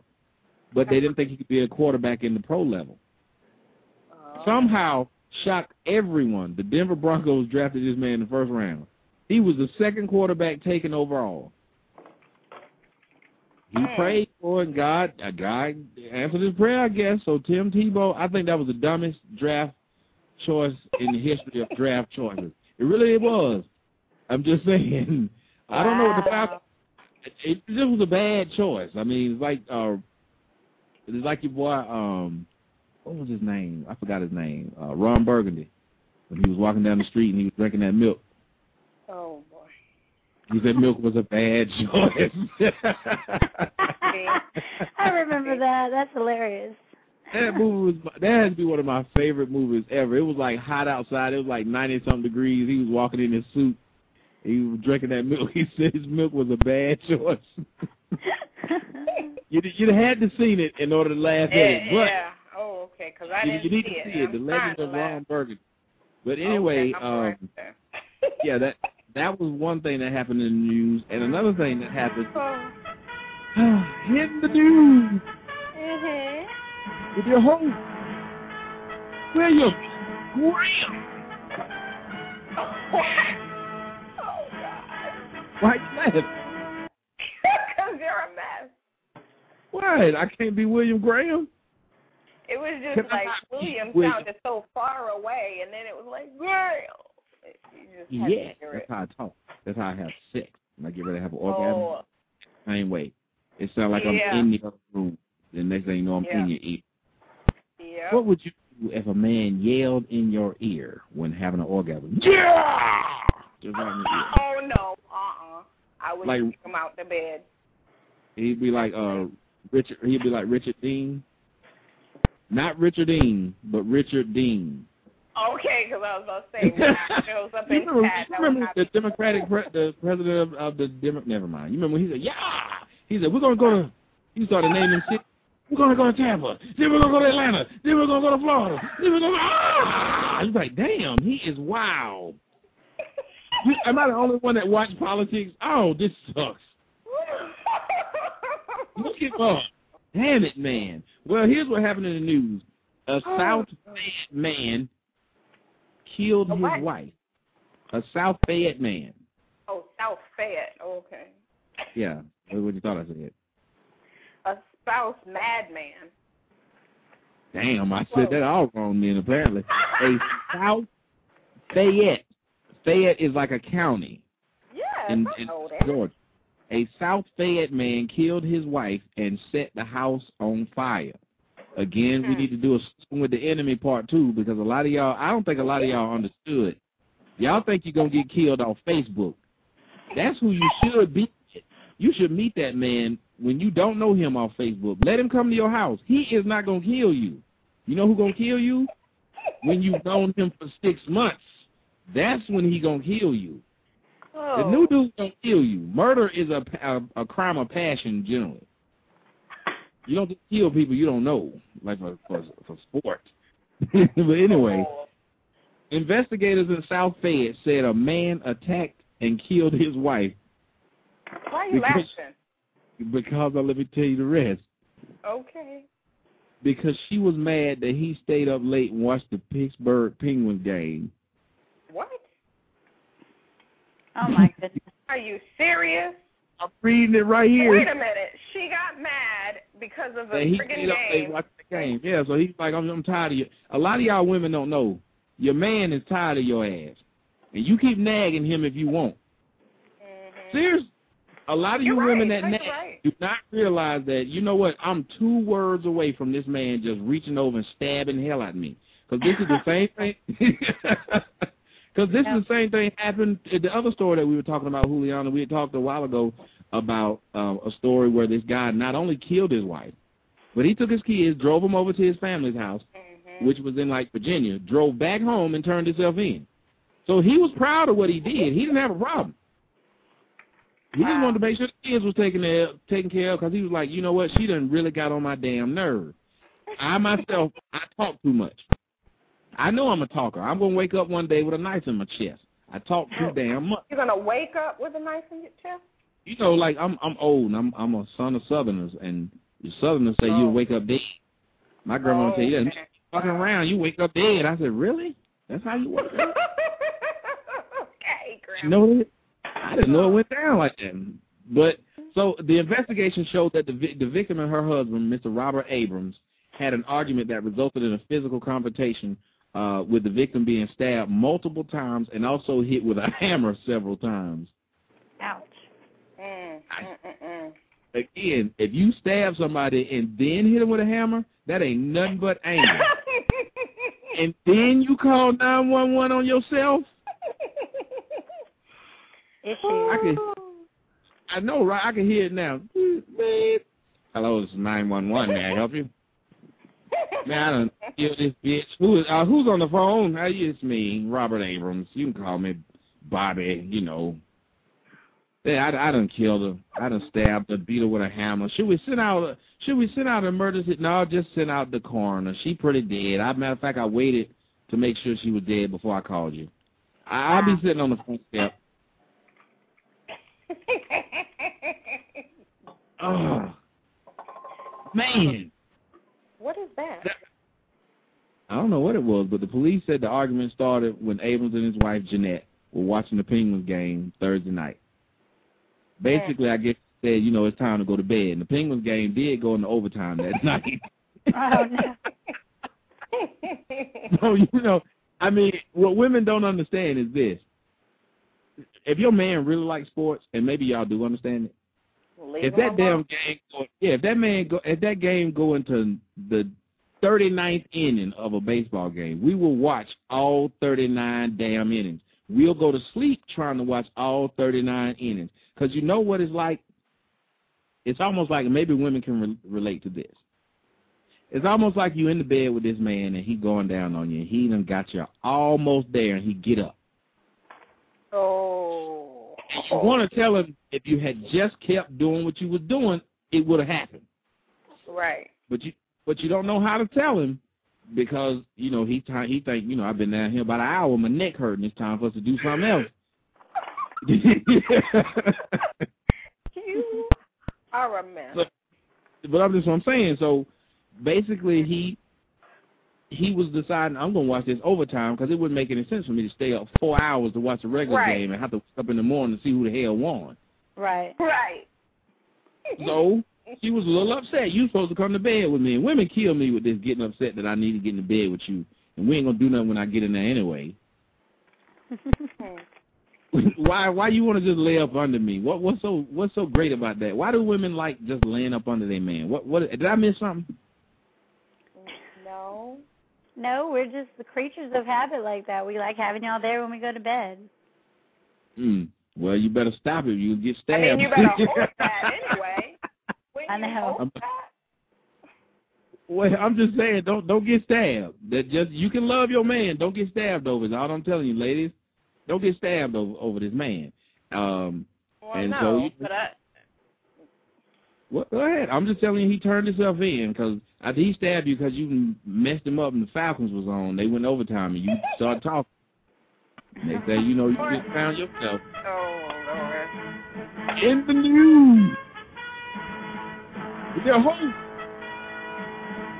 but they didn't think he could be a quarterback in the pro level. Uh, Somehow shocked everyone. The Denver Broncos drafted this man in the first round. He was the second quarterback taken overall. He prayed for it, and God, uh, God answered his prayer, I guess. So Tim Tebow, I think that was the dumbest draft choice in the history of draft choices. It really was. I'm just saying. I don't know what the Falcons. It, it just was a bad choice. I mean, it's like uh, it's like your boy. Um, what was his name? I forgot his name. Uh, Ron Burgundy. When he was walking down the street and he was drinking that milk. He said milk was a bad choice. I remember that. That's hilarious. That movie was that has to be one of my favorite movies ever. It was like hot outside. It was like ninety something degrees. He was walking in his suit. He was drinking that milk. He said his milk was a bad choice. you'd you'd have had to seen it in order to laugh at it. But yeah. Oh, okay. Because I you, didn't you need see to see it. The I'm Legend of to laugh. Ron Burgundy. But anyway, okay, I'm all right um, yeah, that that was one thing that happened in the news, and another thing that happened in the news Mhm. with your host, William Graham. Oh God. Why you laughing? Because you're a mess. What? I can't be William Graham. It was just I like William sounded so far away, and then it was like girl. You just had Yeah, that's how I talk. That's how I have sex. When I get ready to have an orgasm, Oh, same way. It sounds like Yeah. I'm in the other room. The next thing you know, I'm Yeah. in your ear. yeah. What would you do if a man yelled in your ear when having an orgasm? Yeah! Just right in your ear. Oh no. Uh uh I would Like- kick him out the bed. He'd be like uh Richard. He'd be like Richard Dean. Not Richard Dean, but Richard Dean. Okay, because I was about to say when I shows up in remember, chat, you that would remember the Democratic pre the president of, of the Demo never mind. You remember when he said, Yeah He said, We're gonna go to he started naming cities. We're gonna go to Tampa, then we're gonna go to Atlanta, then we're gonna go to Florida, then we're gonna ah He's like, Damn, he is wild. Am I the only one that watched politics? Oh, this sucks. Look him up. Damn it, man. Well, here's what happened in the news. A South Fayette man killed his wife. A South Fayette man. Oh, South Fayette. Oh, Okay. Yeah. What what you thought I said? A spouse madman. Damn, I said that all wrong then, apparently. A South Fayette. Fayette is like a county Yes, in, I in know that. Georgia. A South Fayette man killed his wife and set the house on fire. Again, we Hmm. need to do a with the enemy part two because a lot of y'all, I don't think a lot of y'all understood. Y'all think you're going to get killed on Facebook. That's who you should be. You should meet that man when you don't know him on Facebook. Let him come to your house. He is not going to kill you. You know who going to kill you? When you've known him for six months. That's when he going to kill you. Oh. The new dude's going to kill you. Murder is a, a, a crime of passion generally. You don't just kill people you don't know, like for, for, for sport. but anyway, investigators in South Fayette said a man attacked and killed his wife Why are you because- laughing? because, uh, let me tell you the rest, Okay. because she was mad that he stayed up late and watched the Pittsburgh Penguins game. What? Oh my goodness. Are you serious? I'm reading it right here. Wait a minute. She got mad because of a And he up game. watching the game. Yeah, so he's like, I'm, I'm tired of you. A lot of y'all women don't know. Your man is tired of your ass. And you keep nagging him if you want. Mm-hmm. Seriously. A lot of you You're women that nag right. do not realize that, you know what, I'm two words away from this man just reaching over and stabbing hell at me. Because this is the same thing. Because this is the same thing happened in the other story that we were talking about, Juliana. We had talked a while ago about uh, a story where this guy not only killed his wife, but he took his kids, drove them over to his family's house, which was in like Virginia, drove back home and turned himself in. So he was proud of what he did. He didn't have a problem. He just wanted to make sure the kids was taken care, taken care of because he was like, you know what, she done really got on my damn nerve. I myself, I talk too much. I know I'm a talker. I'm going to wake up one day with a knife in my chest. I talk too damn much. You're gonna wake up with a knife in your chest? You know, like I'm I'm old and I'm I'm a son of Southerners and the Southerners say Oh. you wake up dead. My grandma would tell you that. Fucking around, you wake up dead. I said, really? That's how you wake up? okay, You know that? I didn't know it went down like that. But so the investigation showed that the vi- the victim and her husband, Mr. Robert Abrams, had an argument that resulted in a physical confrontation uh, with the victim being stabbed multiple times and also hit with a hammer several times. Ouch. Mm, mm, mm, mm. Again, if you stab somebody and then hit them with a hammer, that ain't nothing but anger. and then you call 911 on yourself? I can, I know, right? I can hear it now. Hello, this is 911. May I help you? Man, I don't kill this bitch. Who is, uh, who's on the phone? Uh, it's me, Robert Abrams. You can call me Bobby, you know. Yeah, I, I done killed her. I done stabbed her, beat her with a hammer. Should we send out a, should we send out an emergency? No, just send out the coroner. She pretty dead. I, matter of fact, I waited to make sure she was dead before I called you. I, I'll be sitting on the front step. Oh, man. What is that? I don't know what it was, but the police said the argument started when Abrams and his wife Jeanette were watching the Penguins game Thursday night. Basically, I guess he said, you know, it's time to go to bed. And the Penguins game did go into overtime that night. Oh no. so, you know, I mean, what women don't understand is this. If your man really likes sports, and maybe y'all do understand it, Leave if that damn game go, yeah, if that man go if that game go into the 39th inning of a baseball game, we will watch all 39 damn innings. We'll go to sleep trying to watch all 39 innings cuz you know what it's like? It's almost like maybe women can re- relate to this. It's almost like you in the bed with this man and he going down on you. and He done got you almost there and he get up. Oh. You want to tell him if you had just kept doing what you was doing, it would have happened. Right. But you but you don't know how to tell him because you know he time he think you know I've been down here about an hour, my neck hurting. It's time for us to do something else. You are a mess. So- but I'm just what I'm saying. So basically, he he was deciding I'm going to watch this overtime because it wouldn't make any sense for me to stay up four hours to watch a regular Right. game and have to wake up in the morning to see who the hell won. Right. Right. So she was a little upset. You supposed to come to bed with me. And women kill me with this getting upset that I need to get in the bed with you. And we ain't gonna do nothing when I get in there anyway. why why you wanna just lay up under me? What what's so what's so great about that? Why do women like just laying up under their man? What what did I miss something? No. No, we're just the creatures of habit like that. We like having y'all there when we go to bed. Mm. Well, you better stop it. You'll get I stabbed. mean, you better hope that anyway. When I know. hope that, well, I'm just saying, don't don't get stabbed. That just you can love your man. Don't get stabbed over it. All I'm telling you, ladies, don't get stabbed over over this man. Um, well, And no, so you- but I, Well, go ahead. I'm just telling you, he turned himself in because he stabbed you because you messed him up and the Falcons was on. They went overtime and you started talking. They say, you know, you just found yourself oh Lord. in the news with your host,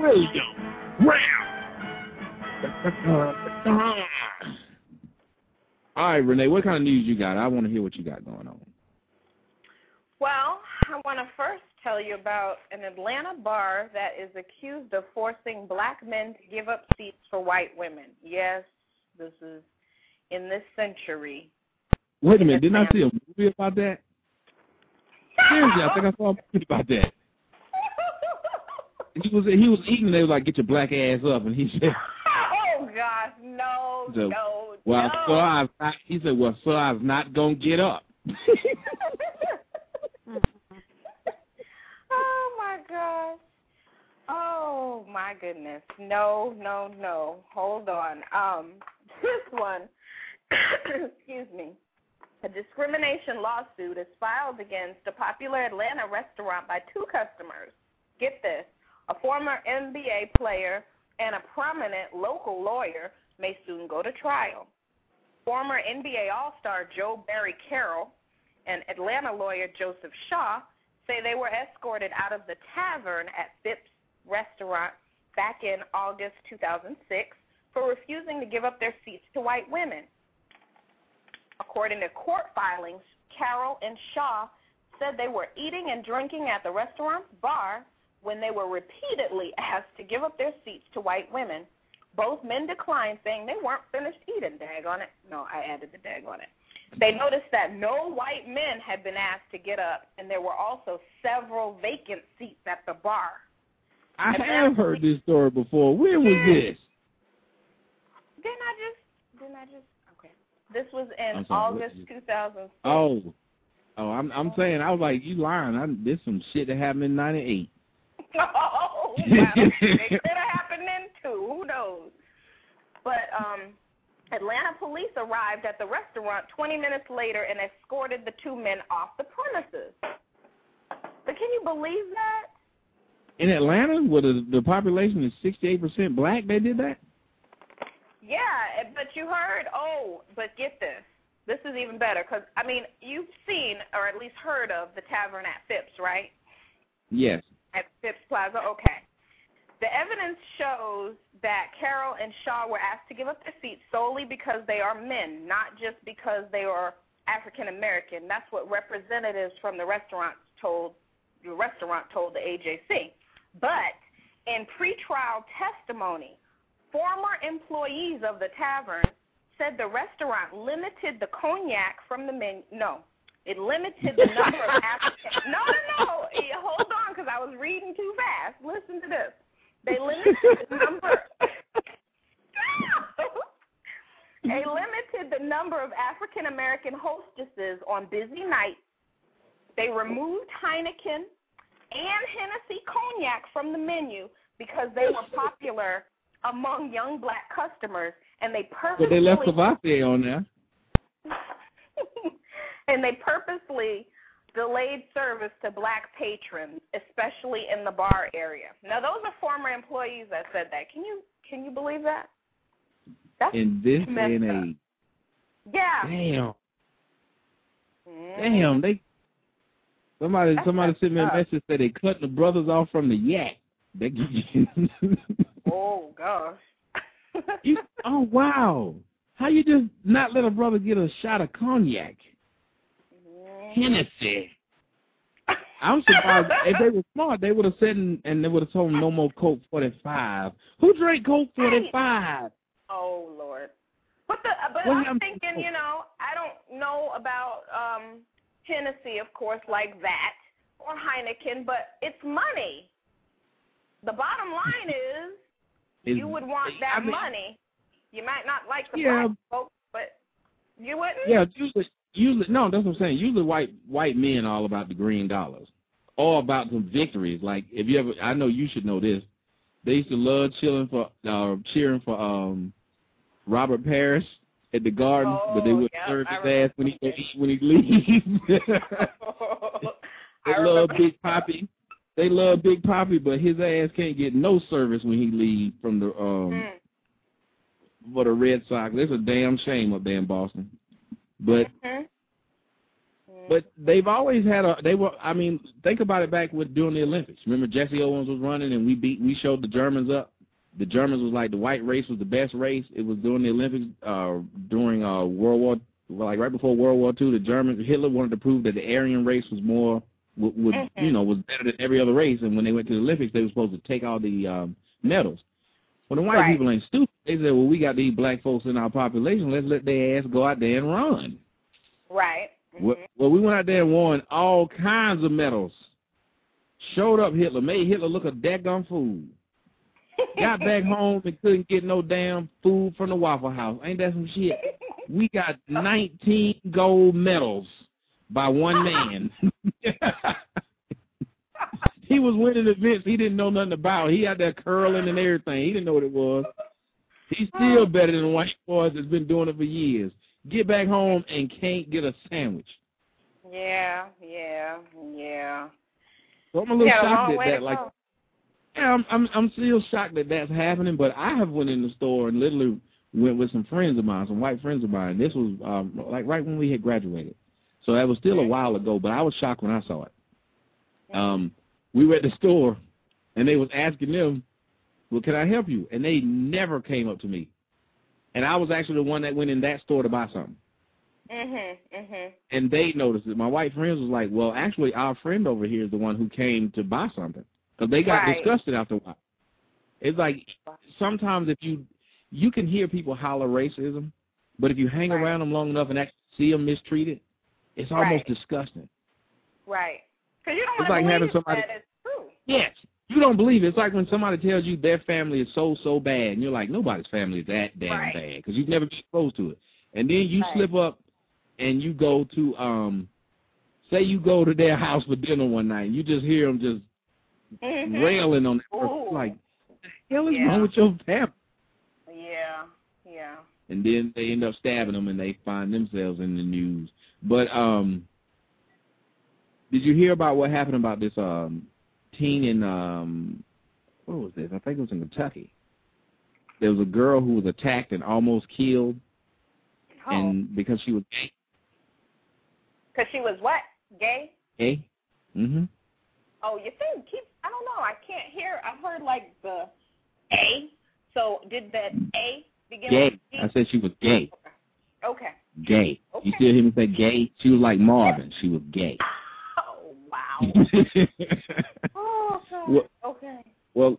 William. All right, Renee, what kind of news you got? I want to hear what you got going on. Well, I want to first tell you about an Atlanta bar that is accused of forcing black men to give up seats for white women. Yes, this is in this century. Wait a minute, didn't I see a movie about that? Seriously, I think I saw a movie about that. He was he was eating. and They was like, "Get your black ass up," and he said, oh gosh, no, no, "Well, no. so I he said, well, so I was not gonna get up." oh my gosh. Oh my goodness. No, no, no. Hold on. Um this one excuse me. A discrimination lawsuit is filed against a popular Atlanta restaurant by two customers. Get this. A former NBA player and a prominent local lawyer may soon go to trial. Former NBA All-Star Joe Barry Carroll and Atlanta lawyer Joseph Shaw say they were escorted out of the tavern at Phipps Restaurant back in August 2006 for refusing to give up their seats to white women. According to court filings, Carroll and Shaw said they were eating and drinking at the restaurant's bar when they were repeatedly asked to give up their seats to white women. Both men declined, saying they weren't finished eating. Dag on it. No, I added the dag on it. They noticed that no white men had been asked to get up, and there were also several vacant seats at the bar. I have heard this story before. Where was this? Didn't I just? Didn't I just? Okay. This was in sorry, August is 2006. Oh, oh, I'm I'm saying I was like, you lying? I, this some shit that happened in '98. Oh, well, it could have happened then too. Who knows? But um, Atlanta police arrived at the restaurant 20 minutes later and escorted the two men off the premises. But can you believe that? In Atlanta, where the the population is 68% black, they did that. Yeah, eh, but you heard. Oh, but get this. This is even better because I mean you've seen or at least heard of the tavern at Phipps, right? Yes. at Phipps Plaza? Okay. The evidence shows that Carroll and Shaw were asked to give up their seats solely because they are men, not just because they are African American. That's what representatives from the restaurant told the restaurant told the AJC. But in pretrial testimony, former employees of the tavern said the restaurant limited the cognac from the menu. No, it limited the number of African. No, no, no. Hold on, because I was reading too fast. Listen to this. They limited the number. they limited the number of African American hostesses on busy nights. They removed Heineken and Hennessy cognac from the menu because they were popular among young black customers, and they purposely they left Courvoisier on there. and they purposely delayed service to black patrons, especially in the bar area. Now, those are former employees that said that. Can you can you believe that? That's In this day and age. Yeah. Damn. Mhm. Damn, they somebody somebody sent me a message said they cut the brothers off from the yak. They Oh gosh. you, oh wow. How you just not let a brother get a shot of cognac? Hennessy. I'm surprised if they were smart, they would have said and, and they would have told them no more Colt 45. Who drank Colt 45? Oh Lord. But the but What I'm thinking, you know, I don't know about um Hennessy, of course, like that, or Heineken, but it's money. The bottom line is Is- you would want that I mean- money. You might not like the Yeah. black folks, but You wouldn't? Yeah, usually, usually, no, that's what I'm saying. Usually, white white men are all about the green dollars, or about some victories. Like if you ever, I know you should know this. They used to love chilling for, uh, cheering for um, Robert Parish at the Garden, oh, but they would yep, serve his ass when he when he leaves. they love Big Papi. They love Big Papi, but his ass can't get no service when he leaves from the um mm. for the Red Sox. It's a damn shame up there in Boston. But mm-hmm. but they've always had a they were I mean, think about it back with during the Olympics. Remember Jesse Owens was running and we beat we showed the Germans up. The Germans was like the white race was the best race. It was during the Olympics uh during uh World War like right before World War II, the Germans Hitler wanted to prove that the Aryan race was more would, would mm-hmm. you know was better than every other race and when they went to the Olympics they were supposed to take all the um medals. Well, the white right. people ain't stupid. They said, well, we got these black folks in our population. Let's let their ass go out there and run. Right. Mm-hmm. Well, well, we went out there and won all kinds of medals. Showed up Hitler, made Hitler look a daggone fool. Got back home and couldn't get no damn food from the Waffle House. Ain't that some shit? We got 19 gold medals by one man. he was winning events he didn't know nothing about. He had that curling and everything. He didn't know what it was. He's still better than white boys that's been doing it for years. Get back home and can't get a sandwich. Yeah, yeah, yeah. So I'm a little shocked at that. Like, go. Yeah, I'm, I'm I'm still shocked that that's happening. But I have went in the store and literally went with some friends of mine, some white friends of mine. This was um, like right when we had graduated, so that was still a while ago. But I was shocked when I saw it. Um, we were at the store, and they was asking them, "Well, can I help you?" And they never came up to me. And I was actually the one that went in that store to buy something. Mhm, mhm. And they noticed it. My white friends was like, "Well, actually, our friend over here is the one who came to buy something." Because they got Right. disgusted after a while. It's like sometimes if you you can hear people holler racism, but if you hang Right. around them long enough and actually see them mistreated, it's almost Right. disgusting. Right. Because you don't want to like believe having somebody- that it's true. Yes. You don't believe it. It's like when somebody tells you their family is so, so bad, and you're like, nobody's family is that damn Right. bad, because you've never been exposed to it. And then you slip up and you go to, um, say you go to their house for dinner one night, and you just hear them just Mhm. railing on that person. Like, the hell is Yeah. wrong with your family? Yeah, yeah. And then they end up stabbing them, and they find themselves in the news. But um, did you hear about what happened about this um teen in um what was this? I think it was in Kentucky. There was a girl who was attacked and almost killed, Oh. and because she was gay. Because she was what? Gay? Gay. Mhm. Oh, your thing keeps. I don't know. I can't hear. I heard like the A. So did that A begin Gay. with G? I said she was gay. Okay. Gay. Okay. You still hear me say gay? She was like Marvin. She was gay. Oh wow. oh. Well- okay. Well,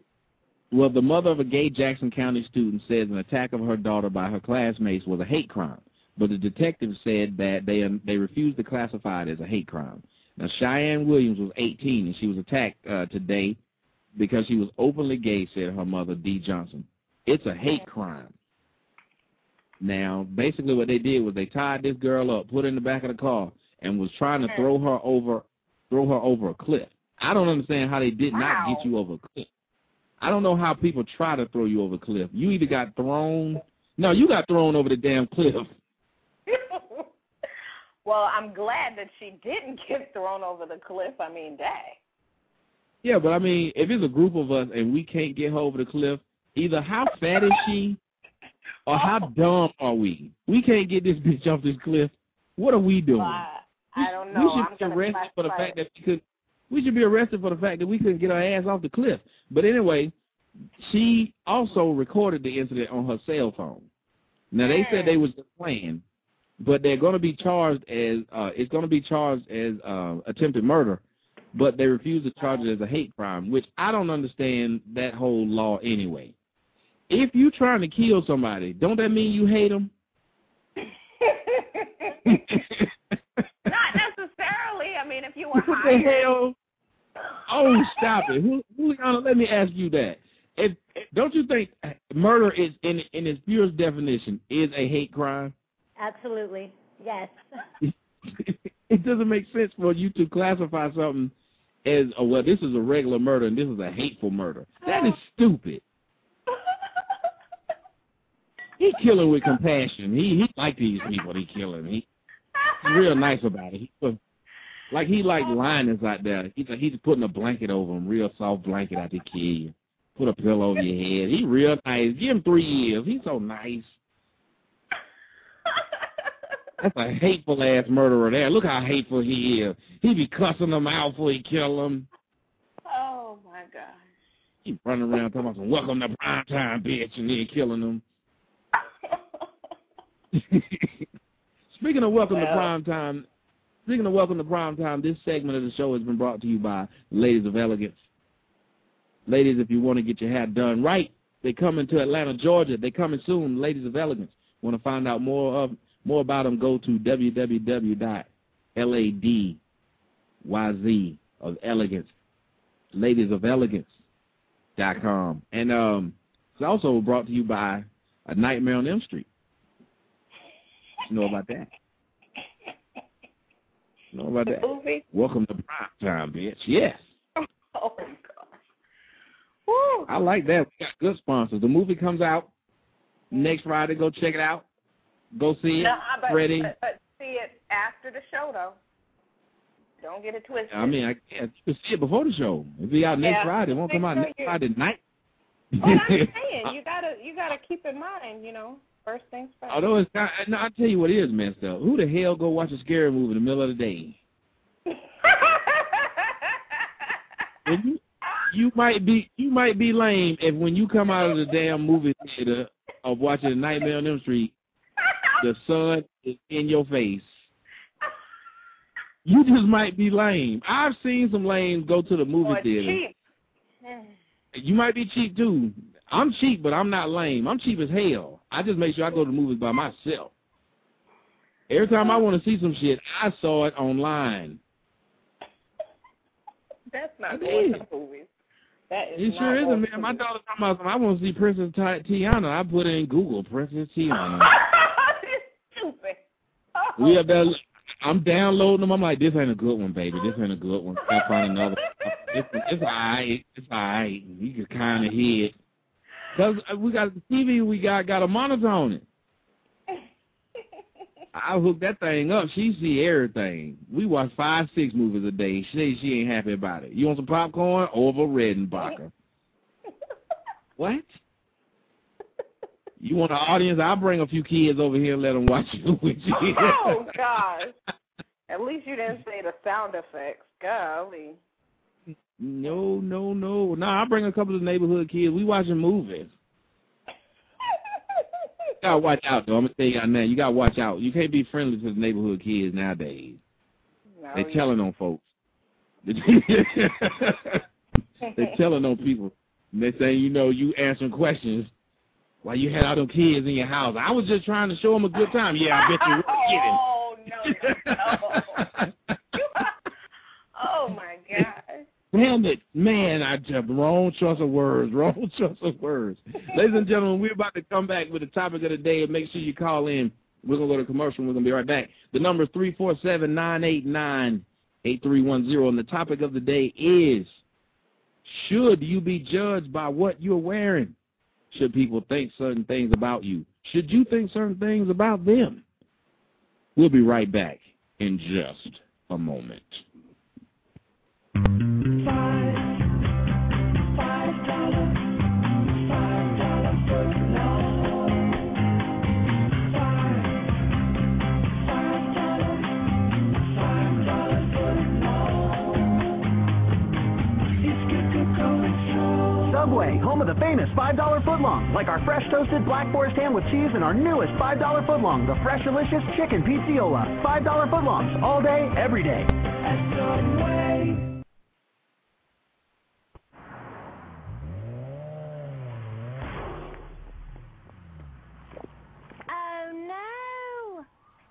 well, the mother of a gay Jackson County student says an attack of her daughter by her classmates was a hate crime, but the detective said that they um, they refused to classify it as a hate crime. Now, Cheyenne Williams was 18 and she was attacked uh, today because she was openly gay, said her mother, Dee Johnson. It's a hate crime. Now, basically what they did was they tied this girl up, put her in the back of the car, and was trying to throw her over throw her over a cliff. I don't understand how they did not get you over a cliff. I don't know how people try to throw you over a cliff. You either got thrown no, you got thrown over the damn cliff. Well, I'm glad that she didn't get thrown over the cliff. I mean, dang. Yeah, but I mean, if it's a group of us and we can't get her over the cliff, either how fat is she or how dumb are we? We can't get this bitch off this cliff. What are we doing? I, I don't know. we should I'm be arrested for the classify fact that we could. We should be arrested for the fact that we couldn't get our ass off the cliff. But anyway, she also recorded the incident on her cell phone. Now they said they was just playing, but they're going to be charged as uh, it's going to be charged as uh, attempted murder, but they refuse to charge it as a hate crime, which I don't understand that whole law anyway. If you're trying to kill somebody, don't that mean you hate them? Not necessarily. I mean, if you were What the hired. hell? Oh, stop it, Juliana. Let me ask you that. If don't you think murder is in in its purest definition is a hate crime? Absolutely. Yes. it doesn't make sense for you to classify something as, oh, well, this is a regular murder and this is a hateful murder. That is oh. stupid. he killing with compassion. He he like these people. He killing. He he's real nice about it. He put, like he like Linus out there. He's he's putting a blanket over him, real soft blanket out to kill you. Put a pillow over your head. He real nice. Give him three years. He's so nice. That's a hateful ass murderer there. Look how hateful he is. He be cussing them out before he kill them. Oh my gosh. He running around talking about some welcome to prime time, bitch, and then killing them. Speaking of welcome Well. to prime time, speaking of welcome to prime time, this segment of the show has been brought to you by Ladies of Elegance. Ladies, if you want to get your hair done right, they coming to Atlanta, Georgia. They coming soon. Ladies of Elegance. Want to find out more of more about them? Go to www.ladYz of Elegance, Ladies of Elegance dot com. And um, it's also brought to you by A Nightmare on Elm Street. You know about that? You know about The that? movie? Welcome to prime time, bitch. Yes. Oh my gosh. Woo. I like that. We got good sponsors. The movie comes out next Friday. Go check it out. Go see it. No, but, Freddie. but, but see it after the show though. Don't get it twisted. I mean, I can't you can see it before the show. It'll be out next Yeah. Friday. It won't come out next you- Friday night. Well, I'm saying you gotta you gotta keep in mind, you know, first things first. Although it's kind no, I'll tell you what is messed up. Who the hell go watch a scary movie in the middle of the day? You, you might be you might be lame if when you come out of the damn movie theater of watching a Nightmare on Elm Street, the sun is in your face. You just might be lame. I've seen some lames go to the movie or theater. cheap. You might be cheap too. I'm cheap, but I'm not lame. I'm cheap as hell. I just make sure I go to the movies by myself. Every time I want to see some shit, I saw it online. That's not going to the movies. That is It sure isn't, man. My the daughter talking about, I want to see Princess Tiana. I put in Google, Princess Tiana. we have that. I'm downloading them. I'm like, this ain't a good one, baby. This ain't a good one. Gotta find another. It's, it's alright. It's alright. You can kind of hear it. Cause uh, we got the TV. We got got a monitor on it. I hook that thing up. She see everything. We watch five, six movies a day. She say she ain't happy about it. You want some popcorn? Orville Redenbacher. what? You want an audience? I'll bring a few kids over here and let them watch you with you. oh gosh. At least you didn't say the sound effects. Golly. No, no, no. No, I bring a couple of neighborhood kids. We watching movies. You gotta watch out though. I'm gonna tell you now. You gotta watch out. You can't be friendly to the neighborhood kids nowadays. No, They you- telling on folks. They're telling on people. And they say, you know, you answering questions while you had all them kids in your house. I was just trying to show them a good time. Yeah, I bet you were kidding. Oh no, no, oh my God. Damn it, man, I just wrong choice of words, wrong choice of words. Ladies and gentlemen, we're about to come back with the topic of the day and make sure you call in. We're gonna go to commercial and we're gonna be right back. The number is three four seven nine eight nine eight three one zero and the topic of the day is should you be judged by what you're wearing? Should people think certain things about you? Should you think certain things about them? We'll be right back in just a moment. The famous $5 footlong, like our fresh toasted black forest ham with cheese and our newest $5 footlong, the fresh delicious chicken pizziola. $5 footlongs, all day, every day. Oh no!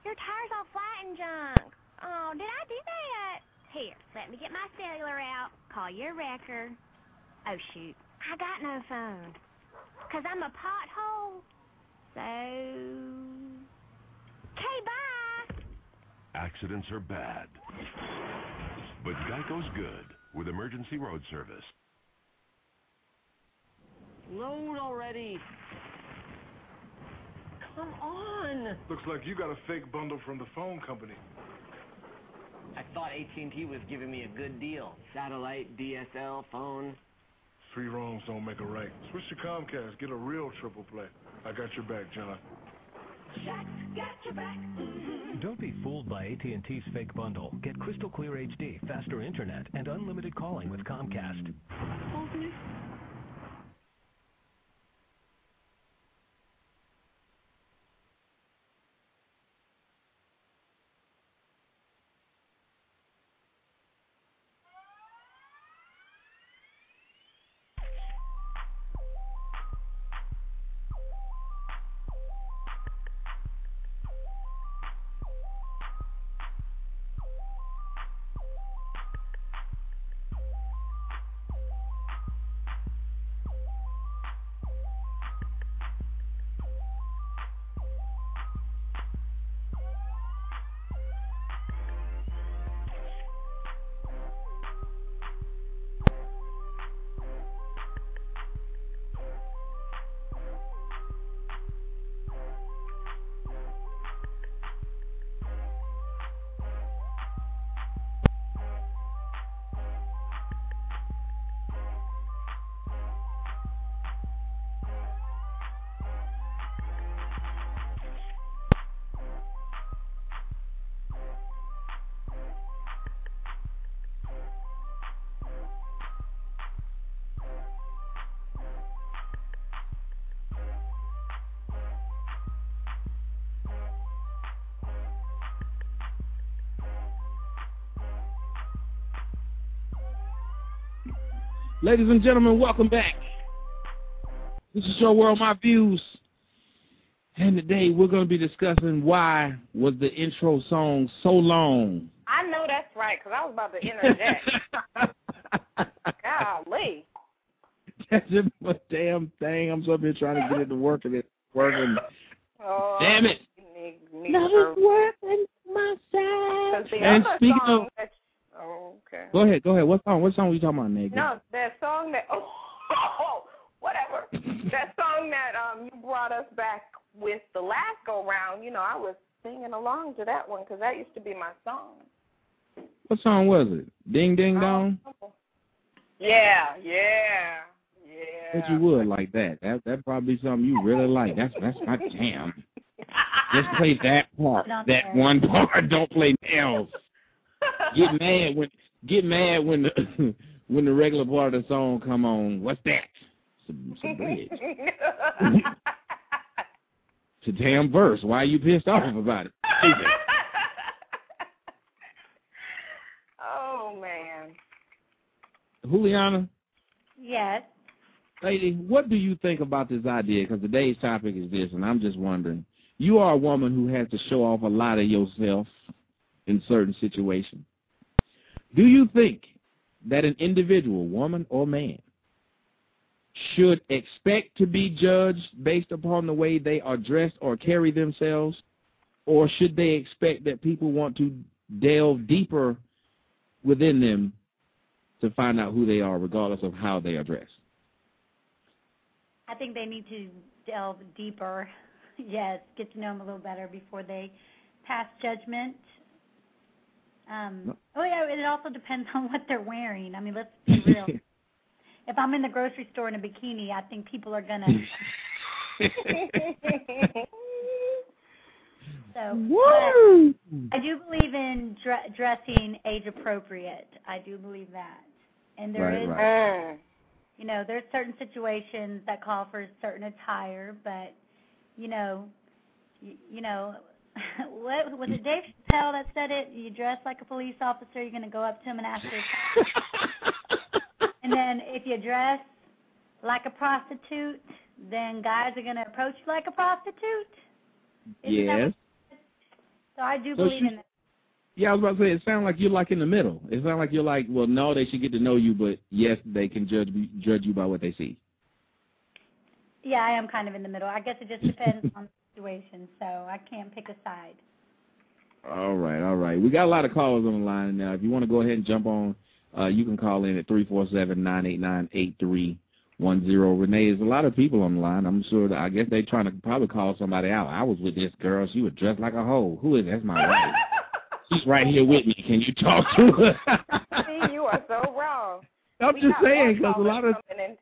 Your tire's all flat and junk. Oh, did I do that? Here, let me get my cellular out. Call your wrecker. Oh shoot, I got no phone. Cause I'm a pothole. So, Okay, bye. Accidents are bad. But Geico's good with emergency road service. Load already. Come on. Looks like you got a fake bundle from the phone company. I thought AT&T was giving me a good deal. Satellite, DSL, phone. Three wrongs don't make a right. Switch to Comcast. Get a real triple play. I got your back, John. Don't be fooled by AT&T's fake bundle. Get crystal clear HD, faster internet, and unlimited calling with Comcast. Ladies and gentlemen, welcome back. This is your world, my views. And today we're going to be discussing why was the intro song so long. I know that's right, because I was about to interject. Golly. That's just a damn thing. I'm so here trying to get it to work and it's working. Oh, Damn it. Need, need Not working my side. 'cause And speaking song of, that, okay. Go ahead, go ahead. What song? What song were you talking about, Nate? No, that song that oh, whatever. that song that um you brought us back with the last go round. You know, I was singing along to that one because that used to be my song. What song was it? Ding Ding Dong. Yeah, yeah, yeah. Bet you would like that. That that probably something you really like. That's that's my jam. Just play that part. That bad. one part. Don't play else. Get mad when get mad when the when the regular part of the song come on. What's that? Some, some bridge. It's a damn verse. Why are you pissed off about it? Oh man. Juliana, Yes. lady, what do you think about this idea? Because today's topic is this, and I'm just wondering. You are a woman who has to show off a lot of yourself in certain situations. Do you think that an individual, woman or man, should expect to be judged based upon the way they are dressed or carry themselves? Or should they expect that people want to delve deeper within them to find out who they are, regardless of how they are dressed? I think they need to delve deeper. yes, get to know them a little better before they pass judgment. Um, oh yeah, it also depends on what they're wearing. I mean, let's be real. if I'm in the grocery store in a bikini, I think people are gonna. so Woo! I do believe in dre- dressing age appropriate. I do believe that, and there Right, is, right. you know, there's certain situations that call for certain attire, but you know, you, you know, what was it Dave Chappelle that said it? You dress like a police officer, you're going to go up to him and ask for a And then if you dress like a prostitute, then guys are going to approach you like a prostitute. Isn't Yes. So I do So believe she- in that. Yeah, I was about to say, it sounds like you're like in the middle. It sounds like you're like, well, no, they should get to know you, but yes, they can judge judge you by what they see. Yeah, I am kind of in the middle. I guess it just depends on situation, so I can't pick a side. All right, all right. We got a lot of callers on the line now. If you want to go ahead and jump on, uh, you can call in at three four seven nine eight nine eight three one zero. Renee, there's a lot of people on the line. I'm sure that I guess they're trying to probably call somebody out. I was with this girl. She was dressed like a hoe. Who is? That's my wife. She's right here with me. Can you talk to her? See, you are so wrong. I'm We just saying because a lot of coming in too.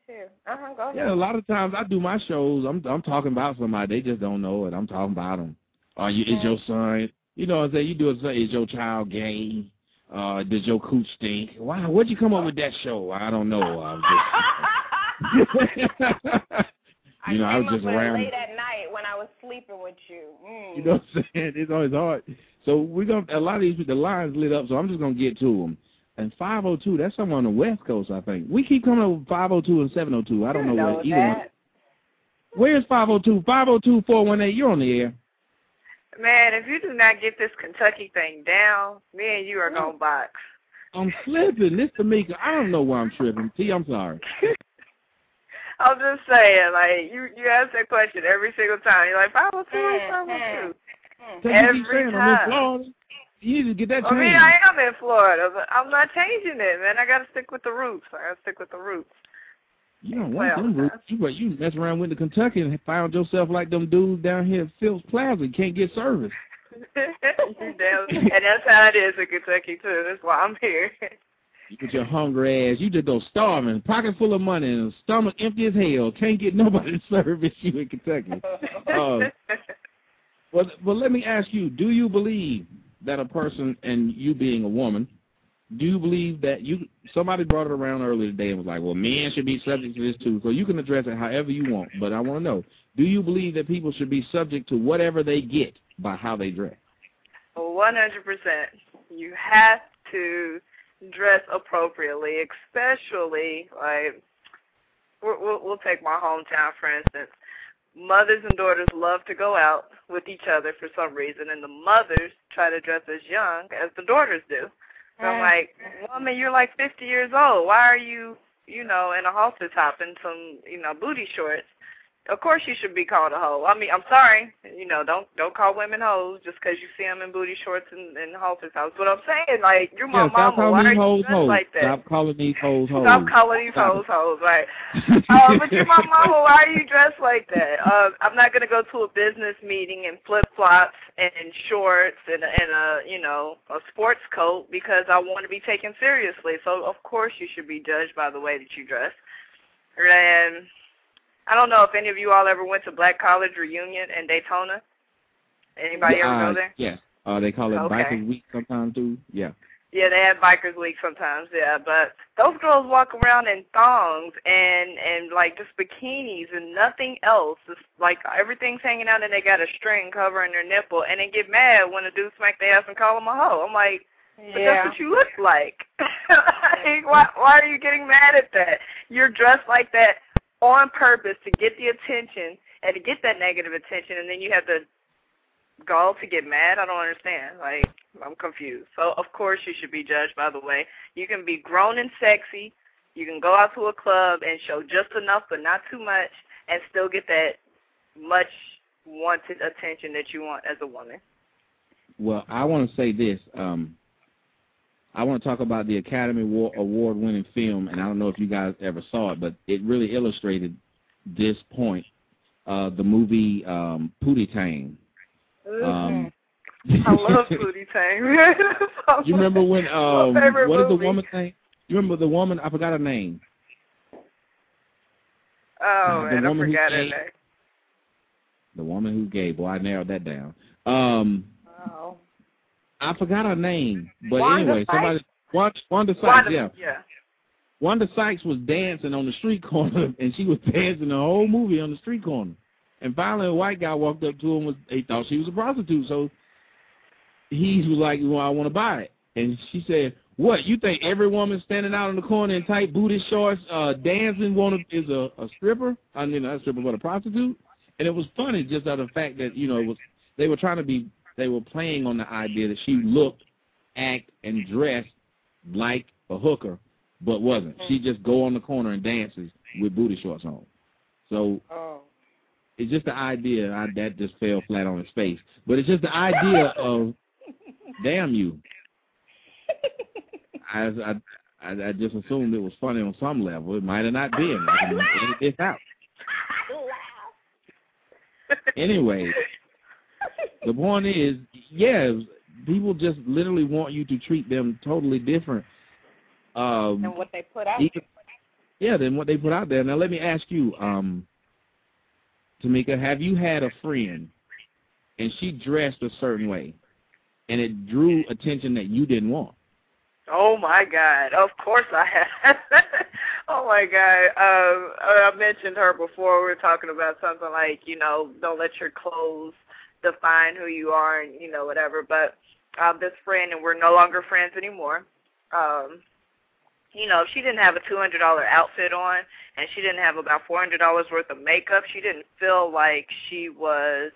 Uh-huh, go ahead. yeah, a lot of times I do my shows. I'm I'm talking about somebody. They just don't know it. I'm talking about them. Are you? Is your son? You know what I'm saying? You do it. Is your child gay? Uh, does your cooch stink? Why? What'd you come up with that show? I don't know. I was just. you know, I was just around. late at night when I was sleeping with you. Mm. You know what I'm saying? It's always hard. So we're gonna a lot of these the lines lit up. So I'm just gonna get to them. And 502, that's somewhere on the West Coast, I think. We keep coming up with 502 and 702. I don't know, know where either one. Where's 502? 502 418. You're on the air. Man, if you do not get this Kentucky thing down, me and you are gonna box. I'm slipping. This Tamika. I don't know why I'm tripping. T, I'm sorry. I'm just saying, like you you ask that question every single time. You're like five oh two, five oh two. So you Every keep saying I'm in time. You need to get that I mean, I am in Florida, but I'm not changing it, man. I gotta stick with the roots. I gotta stick with the roots. You don't want them roots. You, but you mess around with the Kentucky and found yourself like them dudes down here at Phil's Plaza. You can't get service. and that's how it is in Kentucky too. That's why I'm here. You with your hungry ass. You just go starving, pocket full of money, and stomach empty as hell. Can't get nobody to service you in Kentucky. Uh, well, well, let me ask you: Do you believe that a person, and you being a woman, do you believe that you? Somebody brought it around earlier today and was like, "Well, men should be subject to this too." So you can address it however you want, but I want to know: Do you believe that people should be subject to whatever they get by how they dress? One hundred percent. You have to dress appropriately, especially like we'll, we'll take my hometown for instance. Mothers and daughters love to go out with each other for some reason, and the mothers try to dress as young as the daughters do. So I'm like, woman, you're like 50 years old. Why are you, you know, in a halter top and some, you know, booty shorts? Of course you should be called a hoe. I mean, I'm sorry, you know, don't don't call women hoes just because you see them in booty shorts and, and halter tops. What I'm saying, like, you're my yeah, mama. Why are you hoes like that? Stop calling these hoes hoes. Stop calling these Stop hoes hoes, right? uh, but you're my mama. Why are you dressed like that? Uh, I'm not gonna go to a business meeting in flip flops and shorts and and a you know a sports coat because I want to be taken seriously. So of course you should be judged by the way that you dress. And I don't know if any of you all ever went to Black College Reunion in Daytona. Anybody ever uh, go there? Yes. Uh, they call it Okay. Bikers Week sometimes too. Yeah. Yeah, they have bikers week sometimes, yeah. But those girls walk around in thongs and and like just bikinis and nothing else. It's like everything's hanging out and they got a string covering their nipple and they get mad when a dude smack their ass and call them a hoe. I'm like, but Yeah. that's what you look like. like why why are you getting mad at that? You're dressed like that on purpose to get the attention and to get that negative attention and then you have the gall to get mad? I don't understand. Like, I'm confused. So, of course, you should be judged by the way. You can be grown and sexy. You can go out to a club and show just enough, but not too much, and still get that much wanted attention that you want as a woman. Well, I want to say this. Um, I want to talk about the Academy Award winning film, and I don't know if you guys ever saw it, but it really illustrated this point. Uh, the movie um, Pootie Tang. Um, I love Booty Tang. you remember when um, what is the woman's name? You remember the woman? I forgot her name. Oh, man, I forgot her name. The woman who gave. Boy, I narrowed that down. Um, Oh. I forgot her name, but Wanda anyway, Sykes? somebody. Wanda, Wanda Sykes, Wanda- yeah. yeah. Wanda Sykes was dancing on the street corner, and she was dancing the whole movie on the street corner. And finally, a white guy walked up to him. Was he thought she was a prostitute, so he was like, "Well, I want to buy it." And she said, "What? You think every woman standing out in the corner in tight booty shorts, uh, dancing, want is a, a stripper? I mean, not a stripper, but a prostitute?" And it was funny just out of the fact that you know it was they were trying to be they were playing on the idea that she looked, act, and dressed like a hooker, but wasn't. She just go on the corner and dances with booty shorts on. So Oh. it's just the idea I, that just fell flat on its face. But it's just the idea of damn you. I, I I I just assumed it was funny on some level. It might have not been. I can edit this out. Anyway, the point is, yeah, people just literally want you to treat them totally different. Um, and what they put out. even, yeah, than what they put out there. Now, let me ask you, um, Tamika, have you had a friend and she dressed a certain way and it drew attention that you didn't want? Oh my God! Of course I have. oh my God! Um, I mentioned her before. We were talking about something like you know, don't let your clothes define who you are, and you know whatever. But um, this friend, and we're no longer friends anymore. Um, you know, if she didn't have a two hundred dollar outfit on, and she didn't have about four hundred dollars worth of makeup, she didn't feel like she was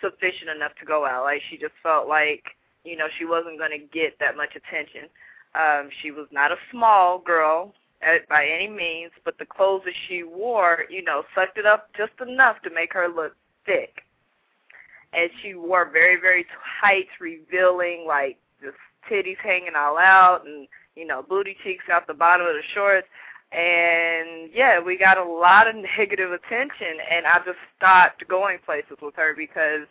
sufficient enough to go out. Like she just felt like you know she wasn't going to get that much attention. Um, she was not a small girl at, by any means, but the clothes that she wore, you know, sucked it up just enough to make her look thick. And she wore very, very tight, revealing, like just titties hanging all out, and you know, booty cheeks out the bottom of the shorts. And yeah, we got a lot of negative attention, and I just stopped going places with her because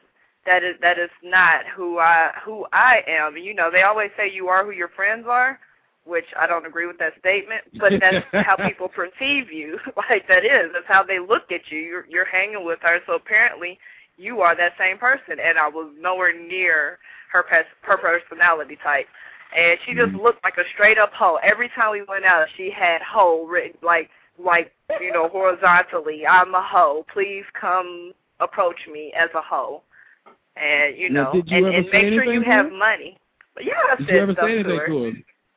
that is that is not who I who I am. You know, they always say you are who your friends are, which I don't agree with that statement, but that's how people perceive you. like that is, that's how they look at you. You're you're hanging with her, so apparently you are that same person. And I was nowhere near her her personality type. And she just mm-hmm. looked like a straight up hoe. Every time we went out, she had hoe written like like you know horizontally. I'm a hoe. Please come approach me as a hoe and you know, did you and, and make sure you have money. But yeah, I Did said you ever stuff say anything to her. to her?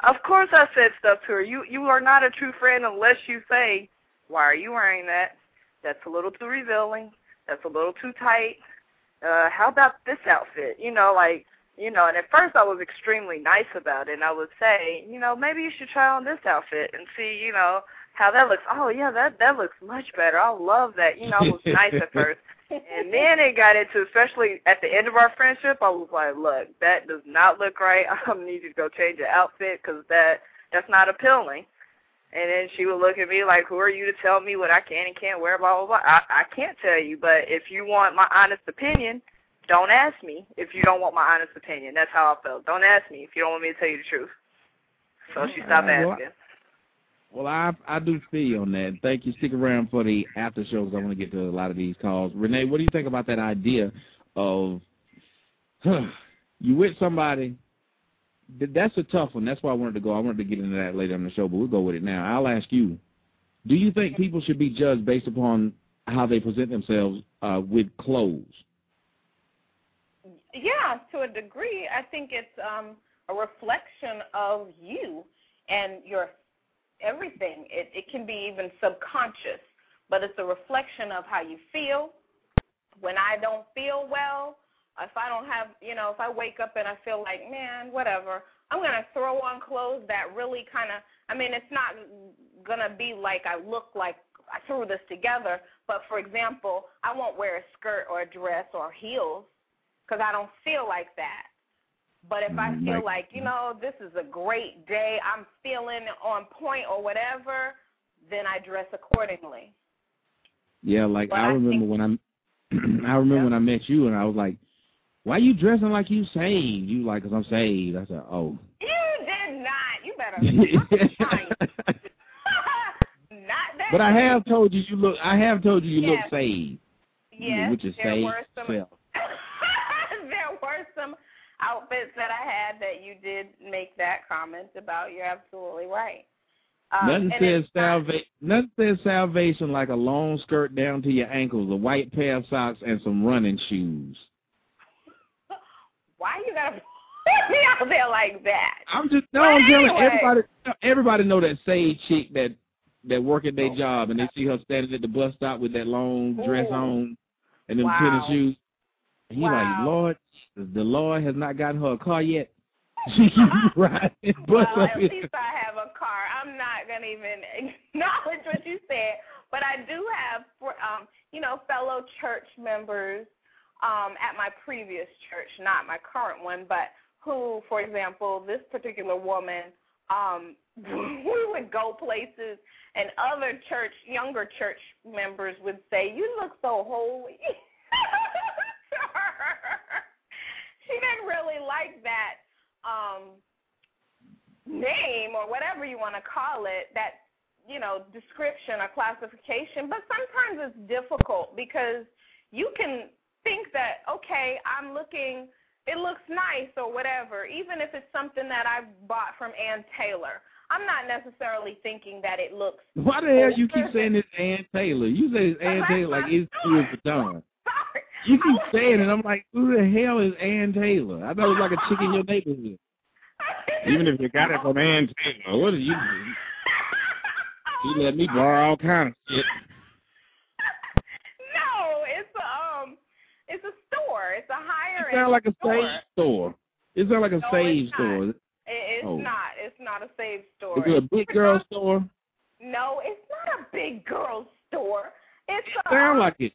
Of course, I said stuff to her. You you are not a true friend unless you say, "Why are you wearing that? That's a little too revealing. That's a little too tight. Uh, how about this outfit? You know, like you know." And at first, I was extremely nice about it. And I would say, you know, maybe you should try on this outfit and see, you know, how that looks. Oh yeah, that that looks much better. I love that. You know, I was nice at first. And then it got into, especially at the end of our friendship, I was like, look, that does not look right. I need you to go change your outfit because that that's not appealing. And then she would look at me like, who are you to tell me what I can and can't wear, blah, blah, blah. I, I can't tell you, but if you want my honest opinion, don't ask me if you don't want my honest opinion. That's how I felt. Don't ask me if you don't want me to tell you the truth. So she stopped Uh, well, asking. Well, I I do feel you on that. Thank you. Stick around for the after show 'cause I want to get to a lot of these calls. Renee, what do you think about that idea of huh, you with somebody? Th- That's a tough one. That's why I wanted to go. I wanted to get into that later on the show, but we'll go with it now. I'll ask you: Do you think people should be judged based upon how they present themselves uh, with clothes? Yeah, to a degree, I think it's um, a reflection of you and your everything. It, it can be even subconscious, but it's a reflection of how you feel. When I don't feel well, if I don't have, you know, if I wake up and I feel like, man, whatever, I'm going to throw on clothes that really kind of, I mean, it's not going to be like I look like I threw this together, but for example, I won't wear a skirt or a dress or heels because I don't feel like that. But if I Mm, feel like- you know, this is a great day, I'm feeling on point or whatever, then I dress accordingly. Yeah, like But I I remember when I'm I remember when I met you and I was like, "Why you dressing like you saved?" You like, "Cause I'm saved." I said, "Oh." You did not. You better not that. but I have told you you look. I have told you you Yes. look saved. You know, Yes, which is there saved. were some there were some outfits that I had that you did make that comment about. You're absolutely right. Um, Nothing says salvation. Nothing says salvation like a long skirt down to your ankles, a white pair of socks, and some running shoes. Why you gotta put me out there like that? I'm just no. But I'm telling everybody. Everybody know that sage chick that that work at Oh. their job and they see her standing at the bus stop with that long dress on and them Wow. tennis shoes. And he like, Lord, the Lord has not gotten her a car yet. right. Bus Well, at here. least I have a car. I'm not gonna even acknowledge what you said, but I do have, um, you know, fellow church members um, at my previous church, not my current one, but who, for example, this particular woman, um, we would go places and other church, younger church members would say, "You look so holy." she didn't really like that um name or whatever you want to call it, that you know, description or classification, but sometimes it's difficult because you can think that okay, I'm looking it looks nice or whatever, even if it's something that I bought from Ann Taylor. I'm not necessarily thinking that it looks. Why the hell you keep saying it's Ann Taylor? You say it's Ann Taylor like it's Louis Vuitton. You keep saying it. I'm like, who the hell is Ann Taylor? I thought it was like a chick in your neighborhood. Even if you got it from Ann Taylor, what did you do? You let me borrow all kind of shit. No, it's a um, it's a store. It's a It sounds like a store. save store. It sounds like a No, save it's store. It, it's Oh. not. It's not a save store. Is it a big girl store? No, it's not a big girl store. It's a, Sound like it.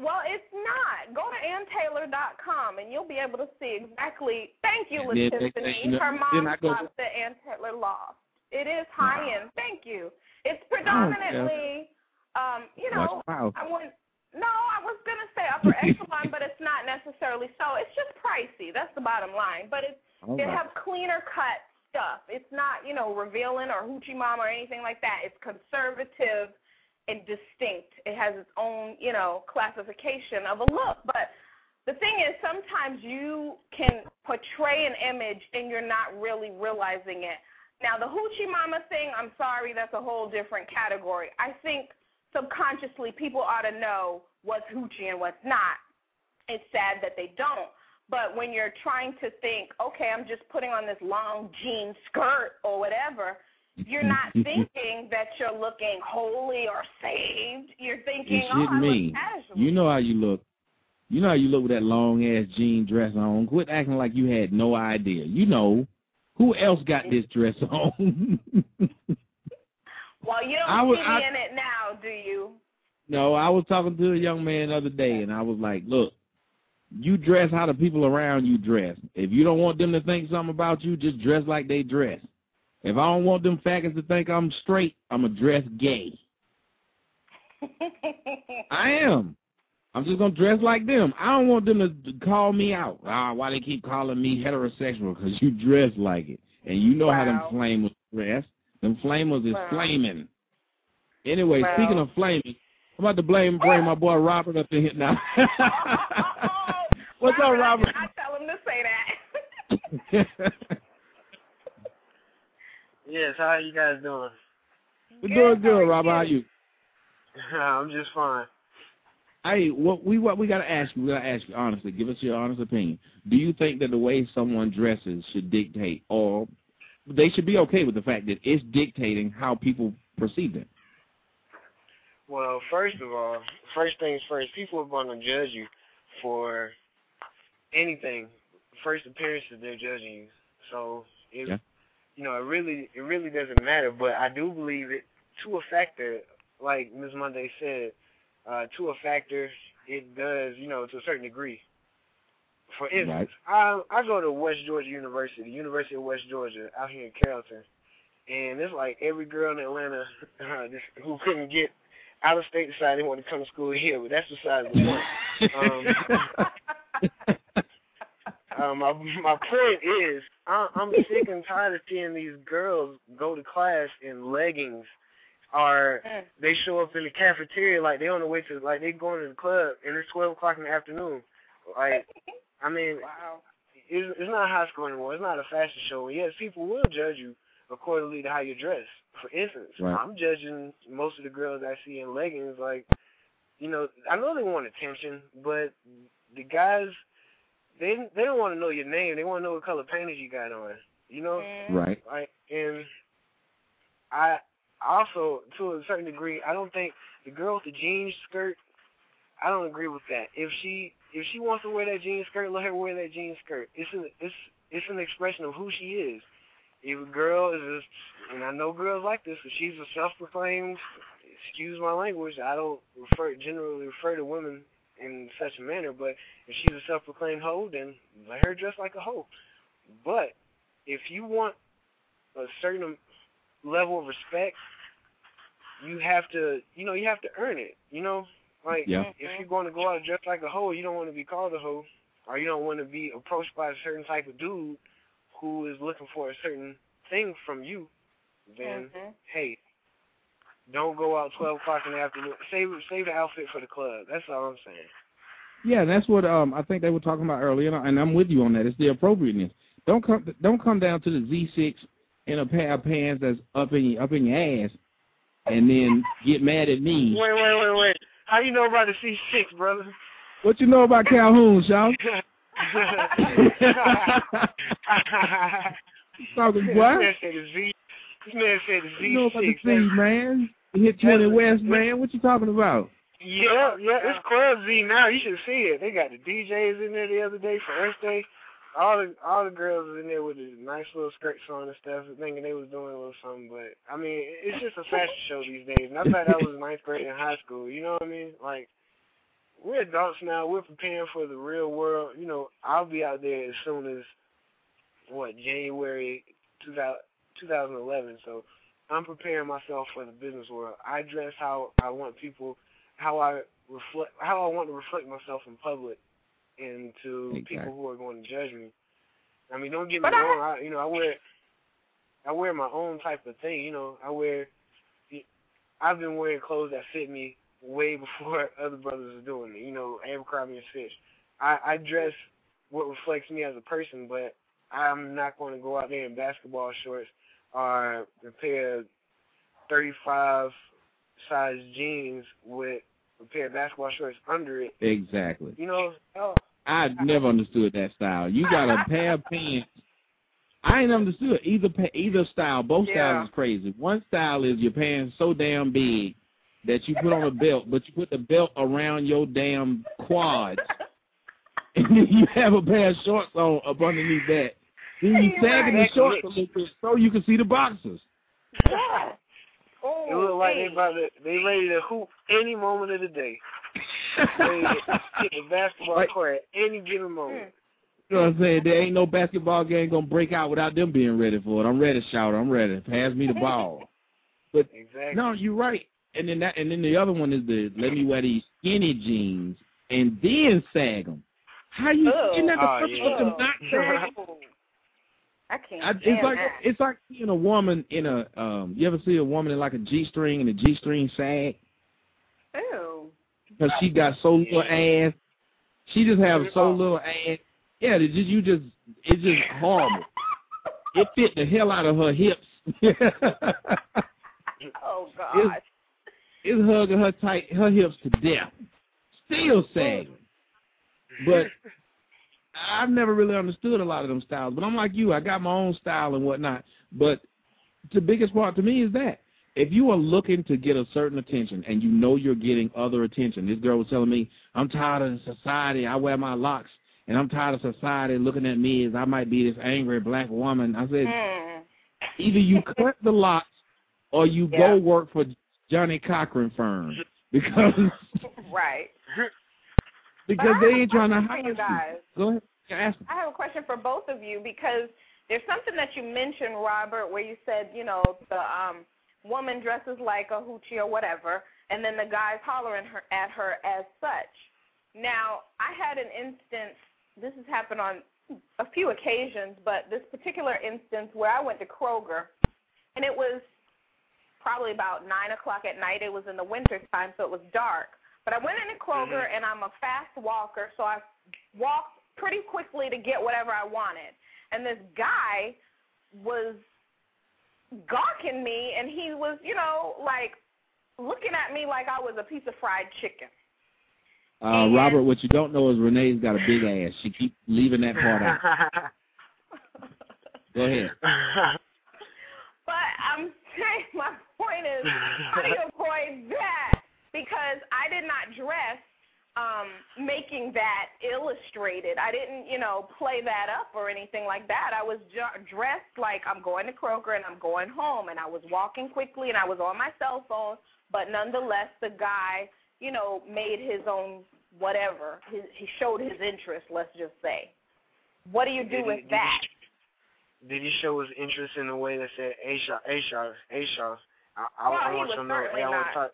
Well, it's not. Go to AnnTaylor.com and you'll be able to see exactly. Thank you, Yeah, Tiffany. they- they- you Her mom shops at Ann Taylor Loft. It is high end. Thank you. It's predominantly, um, you know. I wouldn't. No, I was gonna say upper echelon, but it's not necessarily so. It's just pricey. That's the bottom line. But it's All they right. have cleaner cut stuff. It's not, you know, revealing or hoochie mama or anything like that. It's conservative and distinct. It has its own, you know, classification of a look. But the thing is, sometimes you can portray an image and you're not really realizing it. Now, the hoochie mama thing, I'm sorry, that's a whole different category. I think subconsciously people ought to know what's hoochie and what's not. It's sad that they don't. But when you're trying to think, okay, I'm just putting on this long jean skirt or whatever, you're not thinking that you're looking holy or saved. You're thinking, oh, I me. look casual. You know how you look. You know how you look with that long ass jean dress on. Quit acting like you had no idea. You know. Who else got this dress on? Well, you don't I was- see I- me in it now, do you? no, I was talking to a young man the other day and I was like, Look, you dress how the people around you dress. If you don't want them to think something about you, just dress like they dress. If I don't want them faggots to think I'm straight, I'm a dress gay. I am. I'm just gonna dress like them. I don't want them to call me out. Ah, why they keep calling me heterosexual? Because you dress like it, and you know how them Wow. flamers dress. Them flamers is Wow. flaming. Anyway, Wow. speaking of flaming, I'm about to blame bring my boy Robert up in here now. What's up, Robert? I tell him to say that. Yes, how are you guys doing? We're doing good, Robert. How are you? I'm just fine. Hey, what we what we gotta ask you? We gotta ask you honestly. Give us your honest opinion. Do you think that the way someone dresses should dictate, or they should be okay with the fact that it's dictating how people perceive them? Well, first of all, first things first, people are going to judge you for anything. First appearance that they're judging you. So, it, Yeah. you know, it really it really doesn't matter. But I do believe it to a factor, like Ms. Monday said, uh, to a factor, it does, you know, to a certain degree. For instance, I I go to West Georgia University, University of West Georgia, out here in Carrollton, and it's like every girl in Atlanta uh, this, who couldn't get out of state decided they want to come to school here, but that's besides the point. Um, uh, my my point is, I, I'm sick and tired of seeing these girls go to class in leggings, or they show up in the cafeteria like they on the way to like they going to the club and it's twelve o'clock in the afternoon. Like, I mean, it's, it's not high school anymore. It's not a fashion show. Yes, people will judge you accordingly to how you dress. For instance, Right. I'm judging most of the girls I see in leggings like, you know, I know they want attention, but the guys, they they don't want to know your name. They want to know what color panties you got on. You know, mm. Right. like and I also to a certain degree I don't think the girl with the jean skirt I don't agree with that. If she if she wants to wear that jean skirt, let her wear that jean skirt. It's an it's it's an expression of who she is. If a girl is just and I know girls like this, if she's a self proclaimed excuse my language, I don't refer generally refer to women in such a manner, but if she's a self proclaimed hoe, then let her dress like a hoe. But if you want a certain level of respect, you have to, you know, you have to earn it. You know, like Yeah. if you're going to go out dressed like a hoe, you don't want to be called a hoe, or you don't want to be approached by a certain type of dude who is looking for a certain thing from you. Then Mhm. hey, don't go out twelve o'clock in the afternoon. Save save the outfit for the club. That's all I'm saying. Yeah, that's what um I think they were talking about earlier, and I- and I'm with you on that. It's the appropriateness. Don't come don't come down to the Z6 in a pair of pants that's up in up in your ass, and then get mad at me. Wait, wait, wait, wait. How you know about the C six, brother? What you know about Calhoun, Shaw? Talking what? This man said the Z. This man said the Z You know about the. Z, man. You hit 20 West, man. What you talking about? Yeah, yeah, it's Club Z now. You should see it. They got the DJs in there the other day for Earth Day. All the all the girls was in there with the nice little skirts on and stuff, thinking they was doing a little something. But I mean, it's just a fashion show these days. And I thought that was ninth grade in high school. You know what I mean? Like we're adults now. We're preparing for the real world. You know, I'll be out there as soon as what January 2000, 2011. So I'm preparing myself for the business world. I dress how I want people, how I reflect, how I want to reflect myself in public, and to Exactly. people who are going to judge me. I mean, don't get me But wrong. I, you know, I wear, I wear my own type of thing. You know, I wear, I've been wearing clothes that fit me way before other brothers are doing it. You know, Abercrombie and Fitch. I, I dress what reflects me as a person, but I'm not going to go out there in basketball shorts or a pair of 35 size jeans with a pair of basketball shorts under it. Exactly. You know, oh, I never understood that style. You got a pair of pants. I ain't understood either pa- either style. Both Yeah. styles is crazy. One style is your pants so damn big that you put on a belt, but you put the belt around your damn quads, and then you have a pair of shorts on up underneath that. Then you You're sagging right. the shorts a little bit so you can see the boxers. Yes. Oh, it look like they oh, about to, they ready to hoop any moment of the day. Ready to hit the basketball Like- court at any given moment. You know what I'm saying? There ain't no basketball game gonna break out without them being ready for it. I'm ready, shout. I'm ready. Pass me the ball. But Exactly. no, you're right. And then that, and then the other one is the let me wear these skinny jeans and then sag them. How you? Ugh. You never Oh, put yeah. them not sag? I can't. I, it's like that. it's like seeing a woman in a um. You ever see a woman in like a g string and a g string sag Ew. Because she got so little ass. She just have so little ass. Yeah, it just you just it's just horrible. It fit the hell out of her hips. Oh gosh. it's hugging her tight her hips to death. Still sagging. But I've never really understood a lot of them styles. But I'm like you, I got my own style and whatnot. But the biggest part to me is that if you are looking to get a certain attention and you know you're getting other attention, this girl was telling me, I'm tired of society. I wear my locks, and I'm tired of society looking at me as I might be this angry black woman. I said, Mm. either you cut the locks or you Yeah. go work for Johnnie Cochran firm because Right. because they ain't trying to hire you guys. Go ahead, ask me. I have a question for both of you because there's something that you mentioned, Robert, where you said, you know, the um woman dresses like a hoochie or whatever, and then the guys hollering her at her as such. Now, I had an instance. This has happened on a few occasions, but this particular instance where I went to Kroger, and it was probably about nine o'clock at night. It was in the winter time, so it was dark. But I went into Kroger, mm-hmm. and I'm a fast walker, so I walked pretty quickly to get whatever I wanted. And this guy was gawking me, and he was, you know, like looking at me like I was a piece of fried chicken. Uh, Robert, what you don't know is Renee's got a big ass. She keep leaving that part out. Go ahead. But I'm saying my point is, how do you avoid that? Because I did not dress um making that illustrated. I didn't, you know, play that up or anything like that. I was ju- dressed like I'm going to Kroger and I'm going home and I was walking quickly and I was on my cell phone, but nonetheless the guy, you know, made his own whatever. He, he showed his interest, let's just say. What do you do Did with he- that? did he show his interest in the way that said Asha, Asha, Asha? I, I, well, I want was to know. yeah, I want to talk.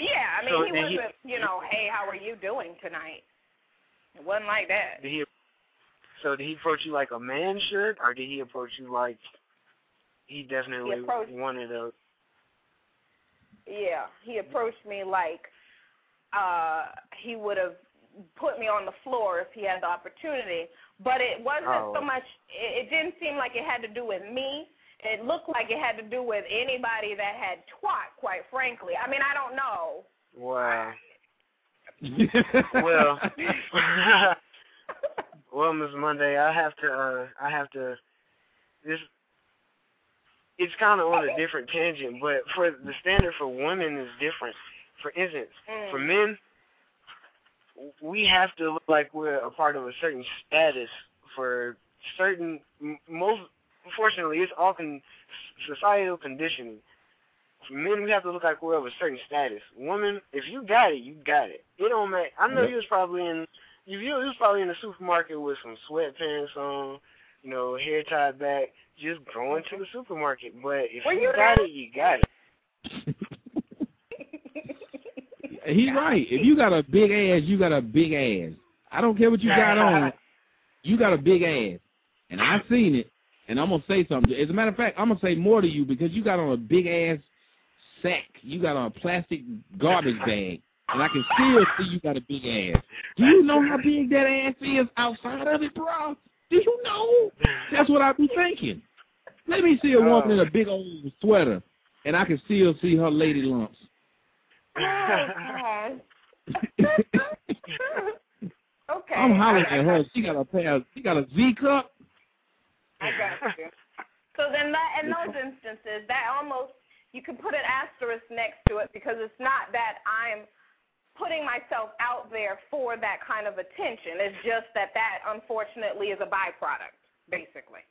Yeah, I mean, So he wasn't, he- you know, hey, how are you doing tonight? It wasn't like that. Did he? So did he approach you like a man should, or did he approach you like he definitely approached- wanted a? Yeah, he approached me like uh he would have put me on the floor if he had the opportunity. But it wasn't Oh. so much. It, it didn't seem like it had to do with me. It looked like it had to do with anybody that had twat. Quite frankly, I mean, I don't know. Wow. well, well, Miss Monday, I have to, uh, I have to. This, it's kind of on a different tangent, but for the standard for women is different. For instance, for men, we have to look like we're a part of a certain status for certain. m- Most, unfortunately, it's all con- societal conditioning. For men, we have to look like we're of a certain status. Women, if you got it, you got it. It don't matter. I know Yep. you was probably in. You you was probably in the supermarket with some sweatpants on, you know, hair tied back, just going to the supermarket. But if Were you you got it, you got it. He's right. If you got a big ass, you got a big ass. I don't care what you got on. You got a big ass. And I've seen it. And I'm going to say something. As a matter of fact, I'm going to say more to you because you got on a big ass sack. You got on a plastic garbage bag. And I can still see you got a big ass. Do you know how big that ass is outside of it, bro? Do you know? That's what I be thinking. Let me see a oh. woman in a big old sweater, and I can still see her lady lumps. Oh, okay. I'm hollering at her. She got a pair. Of, she got a Z cup. I got you. So then that in those instances, that almost you can put an asterisk next to it because it's not that I'm putting myself out there for that kind of attention. It's just that that unfortunately is a byproduct, basically.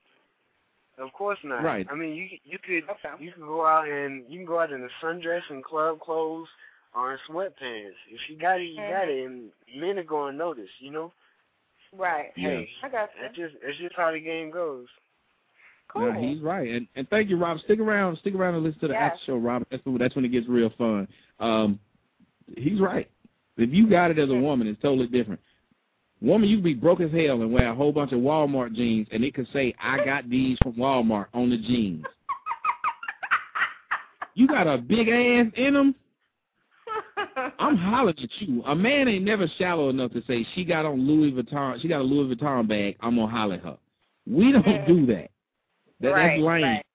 Of course not. Right. I mean, you you could you could go out and you can go out in a sundress and club clothes or in sweatpants. If you got it, you got mm-hmm. it, and men are going to notice. You know. Right. Hey, I got you. that's just that's just how the game goes. No, he's right. And and thank you, Rob. Stick around. Stick around and listen to the Yes. after show, Rob. That's when, that's when it gets real fun. Um, he's right. If you got it as a woman, it's totally different. Woman, you be broke as hell and wear a whole bunch of Walmart jeans, and it could say, "I got these from Walmart" on the jeans. You got a big ass in them. I'm hollering at you. A man ain't never shallow enough to say she got on Louis Vuitton. She got a Louis Vuitton bag. I'm gonna holler at her. We don't do that. That right, that's lame. Right.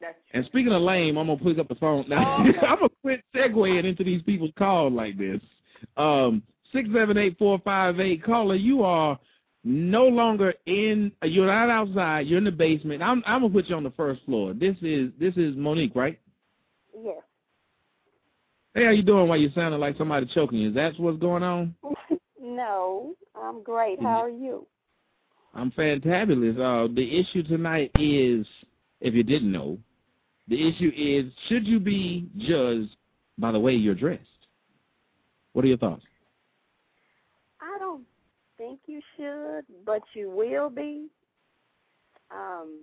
That's And speaking of lame, I'm gonna pick up the phone. Now I'm gonna quit segueing into these people's calls like this. Um, six seven eight four five eight caller, you are no longer in. You're not outside. You're in the basement. I'm I'm gonna put you on the first floor. This is this is Monique, right? Yes. Hey, how you doing? While you sounding like somebody choking you? Is that what's going on? no, I'm great. How are you? I'm fantabulous. Uh, the issue tonight is, if you didn't know, the issue is, should you be judged by the way you're dressed? What are your thoughts? I don't think you should, but you will be. Um,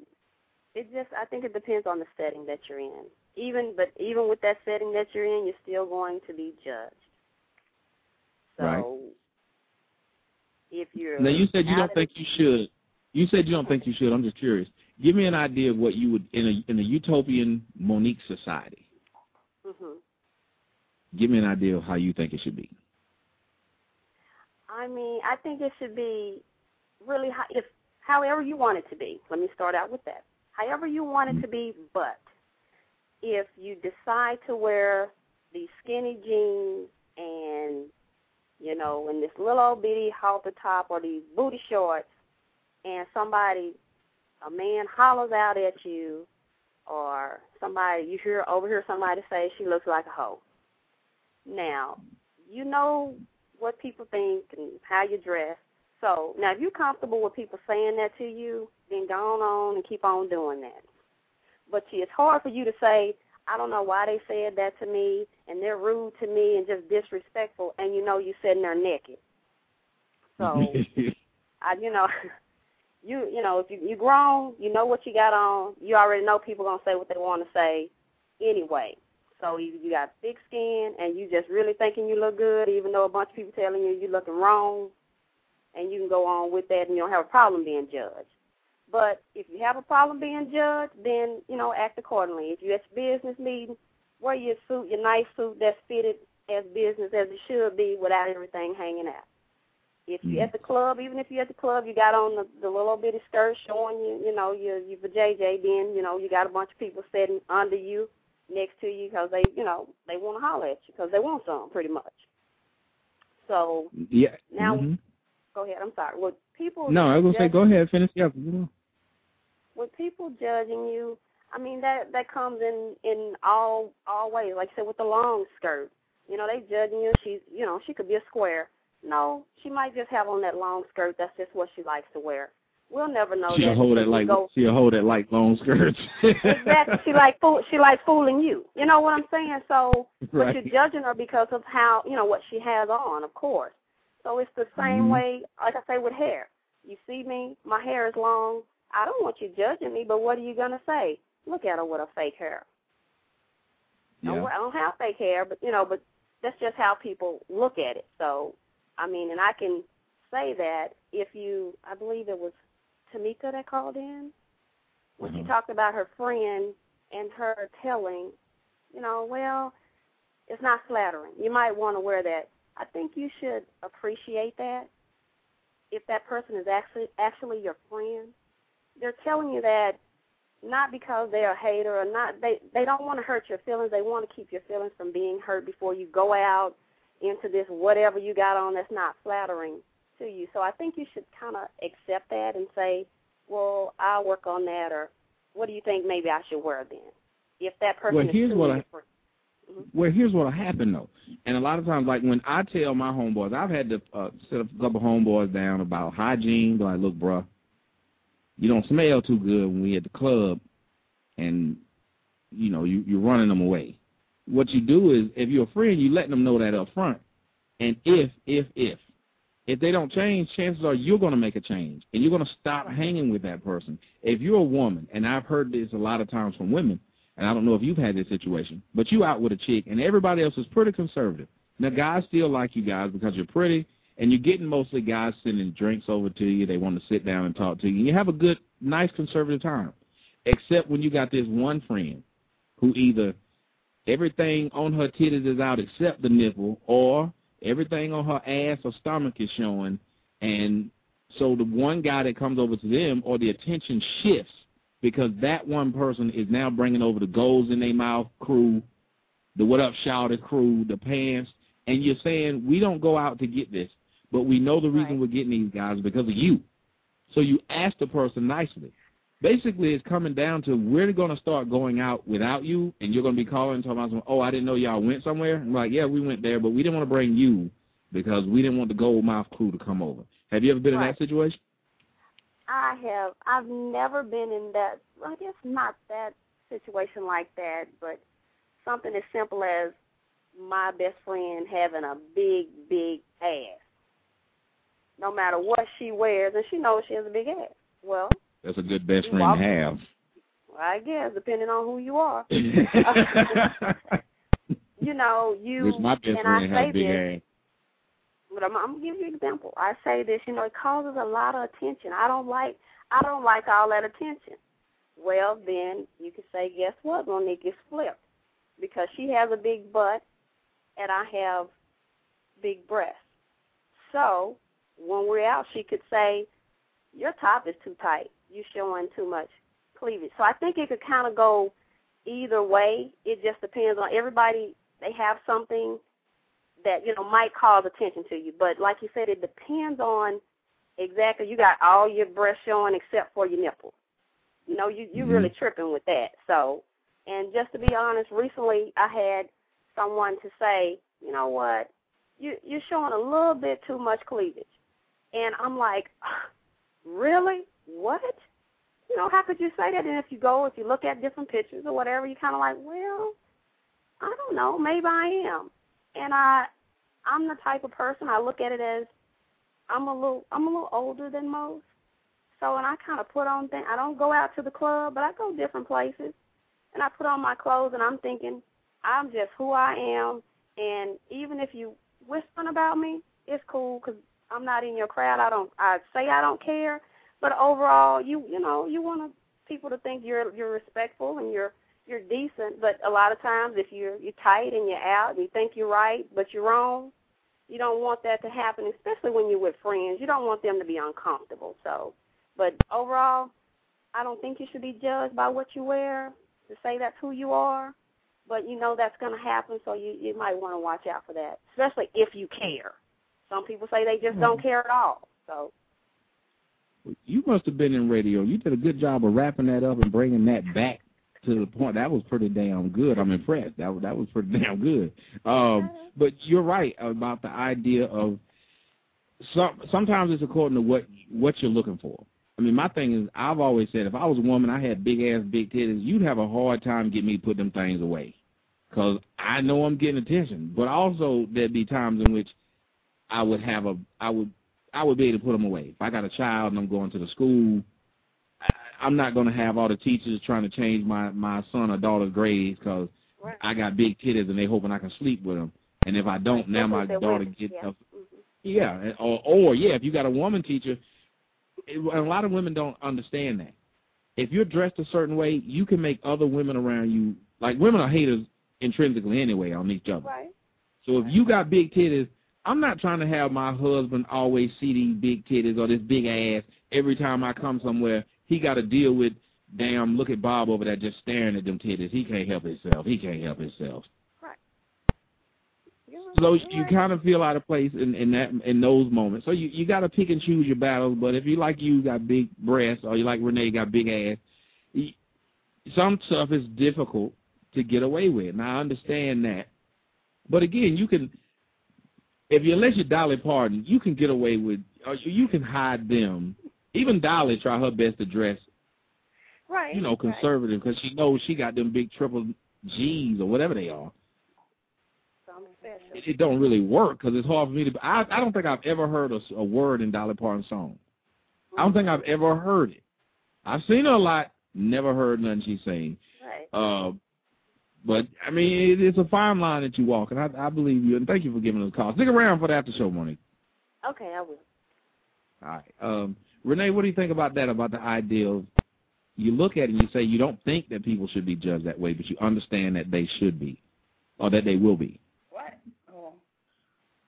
it just I think it depends on the setting that you're in. Even but even with that setting that you're in, you're still going to be judged. So Right. If you're Now you said you don't think you should. You said you don't think you should. I'm just curious. Give me an idea of what you would in a in a utopian Monique society. Mhm. Give me an idea of how you think it should be. I mean, I think it should be really how, if however you want it to be. Let me start out with that. However you want it to be, but if you decide to wear these skinny jeans and you know, in this little old bitty halter top or these booty shorts, and somebody, a man hollers out at you, or somebody you hear overhear somebody say she looks like a hoe. Now, you know what people think and how you dress. So now, if you're comfortable with people saying that to you, then go on and keep on doing that. But see, it's hard for you to say, I don't know why they said that to me, and they're rude to me and just disrespectful, and you know you're sitting there naked. So, I, you know, you you know if you you grown, you know what you got on. You already know people gonna say what they want to say anyway. So you you got thick skin and you just really thinking you look good, even though a bunch of people telling you you're looking wrong, and you can go on with that and you don't have a problem being judged. But if you have a problem being judged, then you know act accordingly. If you're at your business meeting, wear your suit, your nice suit that's fitted as business as it should be, without everything hanging out. If you're at the club, even if you're at the club, you got on the, the little bitty skirt showing you, you know, your your JJ. Then you know you got a bunch of people sitting under you, next to you, because they, you know, they want to holler at you because they want some, pretty much. So Yeah. now, mhm. go ahead. I'm sorry. With people, No, I was gonna say, go ahead, finish up. You know. With people judging you, I mean that that comes in in all all ways. Like I said, with the long skirt, you know, they judging you. She's, you know, she could be a square. No, she might just have on that long skirt. That's just what she likes to wear. We'll never know She'll that. hold that like go, she'll hold that like long skirts. exactly. She like fool. She like fooling you. You know what I'm saying? So, but Right. you're judging her because of how you know what she has on, of course. So it's the same Mhm. way, like I say, with hair. You see me, my hair is long. I don't want you judging me, but what are you gonna say? Look at her with her fake hair. I don't- I don't have fake hair, but you know, but that's just how people look at it. So, I mean, and I can say that if you, I believe it was Tamika that called in when she mm-hmm. talked about her friend and her telling, you know, well, it's not flattering. You might want to wear that. I think you should appreciate that. If that person is actually actually your friend, they're telling you that not because they're a hater or not they they don't want to hurt your feelings. They want to keep your feelings from being hurt before you go out into this whatever you got on that's not flattering to you. So I think you should kind of accept that and say, well, I'll work on that, or what do you think maybe I should wear then? If that person Well, is here's what I- friend. Well, here's what'll happen though, and a lot of times, like when I tell my homeboys, I've had to uh, sit a couple homeboys down about hygiene. Like, look, bruh, you don't smell too good when we at the club, and you know you you're running them away. What you do is, if you're a friend, you let them know that up front, and if if if if they don't change, chances are you're going to make a change, and you're going to stop hanging with that person. If you're a woman, and I've heard this a lot of times from women, and I don't know if you've had this situation, but you out with a chick, and everybody else is pretty conservative. Now, guys still like you guys because you're pretty, and you're getting mostly guys sending drinks over to you. They want to sit down and talk to you, and you have a good, nice conservative time. Except when you got this one friend who either everything on her titties is out except the nipple, or everything on her ass or stomach is showing, and so the one guy that comes over to them, or the attention shifts because that one person is now bringing over the goals in their mouth crew, the what up shouted crew, the pants, and you're saying we don't go out to get this, but we know the reason we're getting these guys is because of you. So you ask the person nicely. Basically, it's coming down to we're going to start going out without you, and you're going to be calling and talking about, oh, I didn't know y'all went somewhere. I'm like, yeah, we went there, but we didn't want to bring you because we didn't want the gold mouth crew to come over. Have you ever been in that situation? I have. I've never been in that. Well, I guess not that situation like that, but something as simple as my best friend having a big, big ass. No matter what she wears, and she knows she has a big ass. Well, That's a good best friend to have. I guess depending on who you are. you know, you Which my best and friend I has say a big this, ass. but I'm, I'm gonna give you an example. I say this, you know, it causes a lot of attention. I don't like, I don't like all that attention. Well, then you could say, guess what, Monique is flipped because she has a big butt and I have big breasts. So when we're out, she could say, your top is too tight. You're showing too much cleavage. So I think it could kind of go either way. It just depends on everybody. They have something that you know might cause attention to you, but like you said, it depends on exactly. You got all your breasts showing except for your nipple. You know, you you really mm-hmm. tripping with that. So, and just to be honest, recently I had someone to say, you know what, you you're showing a little bit too much cleavage, and I'm like, really? What? You know, how could you say that? And if you go, if you look at different pictures or whatever, you kind of like, well, I don't know, maybe I am. And I, I'm the type of person I look at it as I'm a little, I'm a little older than most, So, and I kind of put on things. I don't go out to the club, but I go different places, and I put on my clothes, and I'm thinking, I'm just who I am, and even if you whispering about me, it's cool because I'm not in your crowd. I don't. I say I don't care, but overall, you you know, you want people to think you're you're respectful and you're you're decent. But a lot of times, if you're you're tight and you're out and you think you're right, but you're wrong, you don't want that to happen. Especially when you're with friends, you don't want them to be uncomfortable. So, but overall, I don't think you should be judged by what you wear to say that's who you are. But you know that's going to happen, so you you might want to watch out for that, especially if you care. Some people say they just don't care at all. So You must have been in radio. You did a good job of wrapping that up and bringing that back to the point. That was pretty damn good. I'm impressed. That was that was pretty damn good. Um, but you're right about the idea of some. Sometimes it's according to what what you're looking for. I mean, my thing is, I've always said, if I was a woman, I had big ass, big titties, you'd have a hard time getting me to put them things away, because I know I'm getting attention. But also, there'd be times in which I would have a, I would, I would be able to put them away. If I got a child and I'm going to the school, I, I'm not going to have all the teachers trying to change my my son or daughter's grades because right. I got big titties and they hoping I can sleep with them. And if I don't, now my Especially if they're daughter women, gets yeah. up. Yeah, or or yeah, if you got a woman teacher, it, a lot of women don't understand that. If you're dressed a certain way, you can make other women around you like women are haters intrinsically anyway on each other. Right. So if you got big titties, I'm not trying to have my husband always see these big titties or this big ass every time I come somewhere. He got to deal with, damn, look at Bob over there just staring at them titties. He can't help himself. He can't help himself. So you kind of feel out of place in in that in those moments. So you you got to pick and choose your battles. But if you like you got big breasts or you like Renee got big ass, you, some stuff is difficult to get away with. And I understand that. But again, you can if you unless you're Dolly Parton, you can get away with or you can hide them. Even Dolly try her best to dress, Right. you know, conservative because she knows she got them big triple G's or whatever they are. It, it don't really work because it's hard for me to. I I don't think I've ever heard a word in Dolly Parton's song. I don't think I've ever heard it. I've seen her a lot, never heard nothing she's saying. Right. Uh, but I mean, it, it's a fine line that you walk, and I, I believe you. And thank you for giving us a call. Stick around for the after show, Monique. Okay, I will. All right. Um, Renee, what do you think about that? About the idea of you look at it and you say you don't think that people should be judged that way, but you understand that they should be, or that they will be. What? Oh.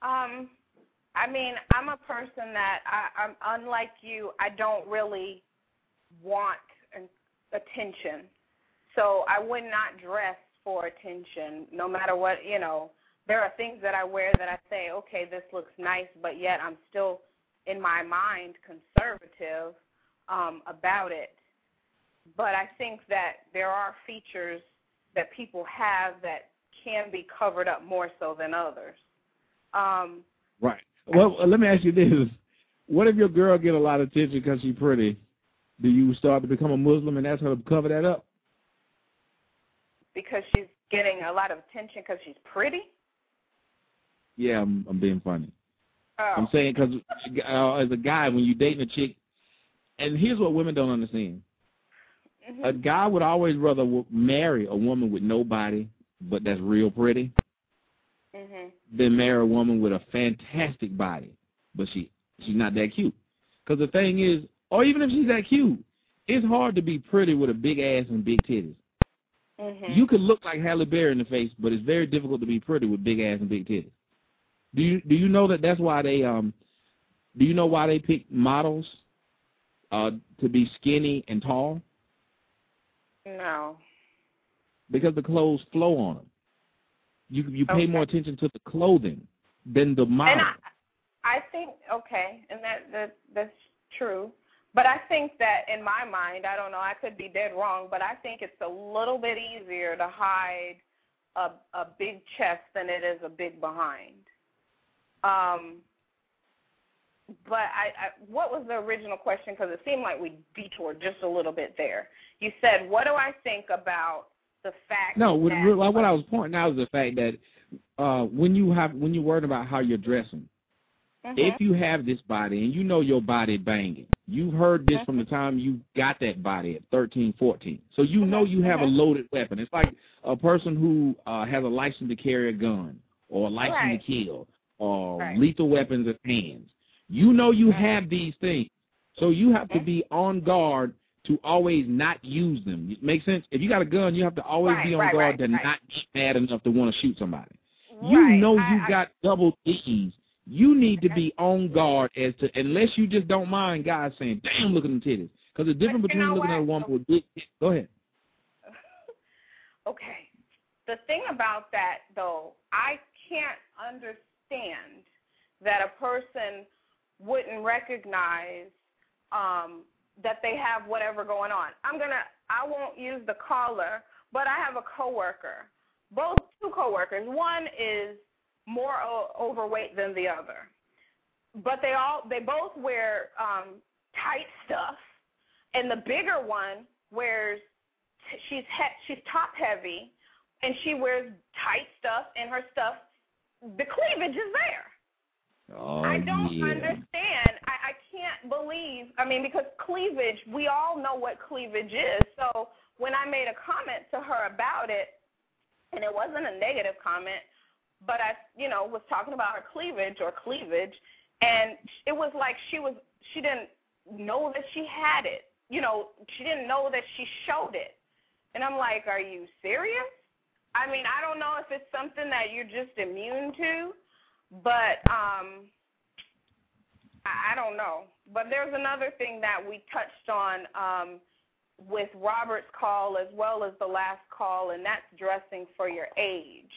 Um, I mean, I'm a person that I, I'm unlike you. I don't really want attention, so I would not dress for attention, no matter what. You know, there are things that I wear that I say, okay, this looks nice, but yet I'm still, in my mind, conservative um, about it. But I think that there are features that people have that can be covered up more so than others. Um, Right. Well, let me ask you this: What if your girl get a lot of attention because she's pretty? Do you start to become a Muslim and ask her to cover that up? Because she's getting a lot of attention because she's pretty. Yeah, I'm, I'm being funny. Oh. I'm saying because uh, as a guy, when you dating a chick, and here's what women don't understand: Mhm. a guy would always rather marry a woman with no body, but that's real pretty, Mhm. than marry a woman with a fantastic body, but she she's not that cute. Because the thing is, or even if she's that cute, it's hard to be pretty with a big ass and big titties. Mhm. You could look like Halle Berry in the face, but it's very difficult to be pretty with big ass and big titties. Do you do you know that that's why they um do you know why they pick models uh to be skinny and tall? No. Because the clothes flow on them. You you pay Okay. more attention to the clothing than the model. And I, I think okay, and that that that's true. But I think that in my mind, I don't know, I could be dead wrong, but I think it's a little bit easier to hide a a big chest than it is a big behind. Um, but I, I what was the original question? Because it seemed like we detoured just a little bit there. You said, "What do I think about the fact?" No, what, that, what what I was pointing out is the fact that uh when you have when you're worried about how you're dressing, if mm-hmm. you have this body and you know your body banging, you've heard this from the mm-hmm. time you got that body at 13, 14. So you know mm-hmm. you have a loaded weapon. It's like a person who uh, has a license to carry a gun or a license Right. to kill or Right. lethal weapons at hands. You know you have these things. So you have to be on guard to always not use them. It makes sense? If you got a gun, you have to always Right, be on right, guard right, to not get mad enough to want to shoot somebody. You know you I- got double D's. You need to be on guard as to unless you just don't mind guys saying, "Damn, look at them titties," because the difference between know looking at a what? woman with big. Go ahead. Okay. The thing about that, though, I can't understand that a person wouldn't recognize um, that they have whatever going on. I'm gonna. I won't use the caller, but I have a coworker. Both two coworkers. One is more o- overweight than the other, but they all they both wear um, tight stuff, and the bigger one wears she's he- she's top heavy and she wears tight stuff and her stuff the cleavage is there. Oh I don't yeah. understand. I, I can't believe I mean because cleavage we all know what cleavage is. So when I made a comment to her about it and it wasn't a negative comment, but I you know was talking about her cleavage or cleavage and it was like she was she didn't know that she had it. You know, she didn't know that she showed it. And I'm like, are you serious? I mean, I don't know if it's something that you're just immune to, but um I, don't know. But there's another thing that we touched on um with Robert's call as well as the last call, and that's dressing for your age.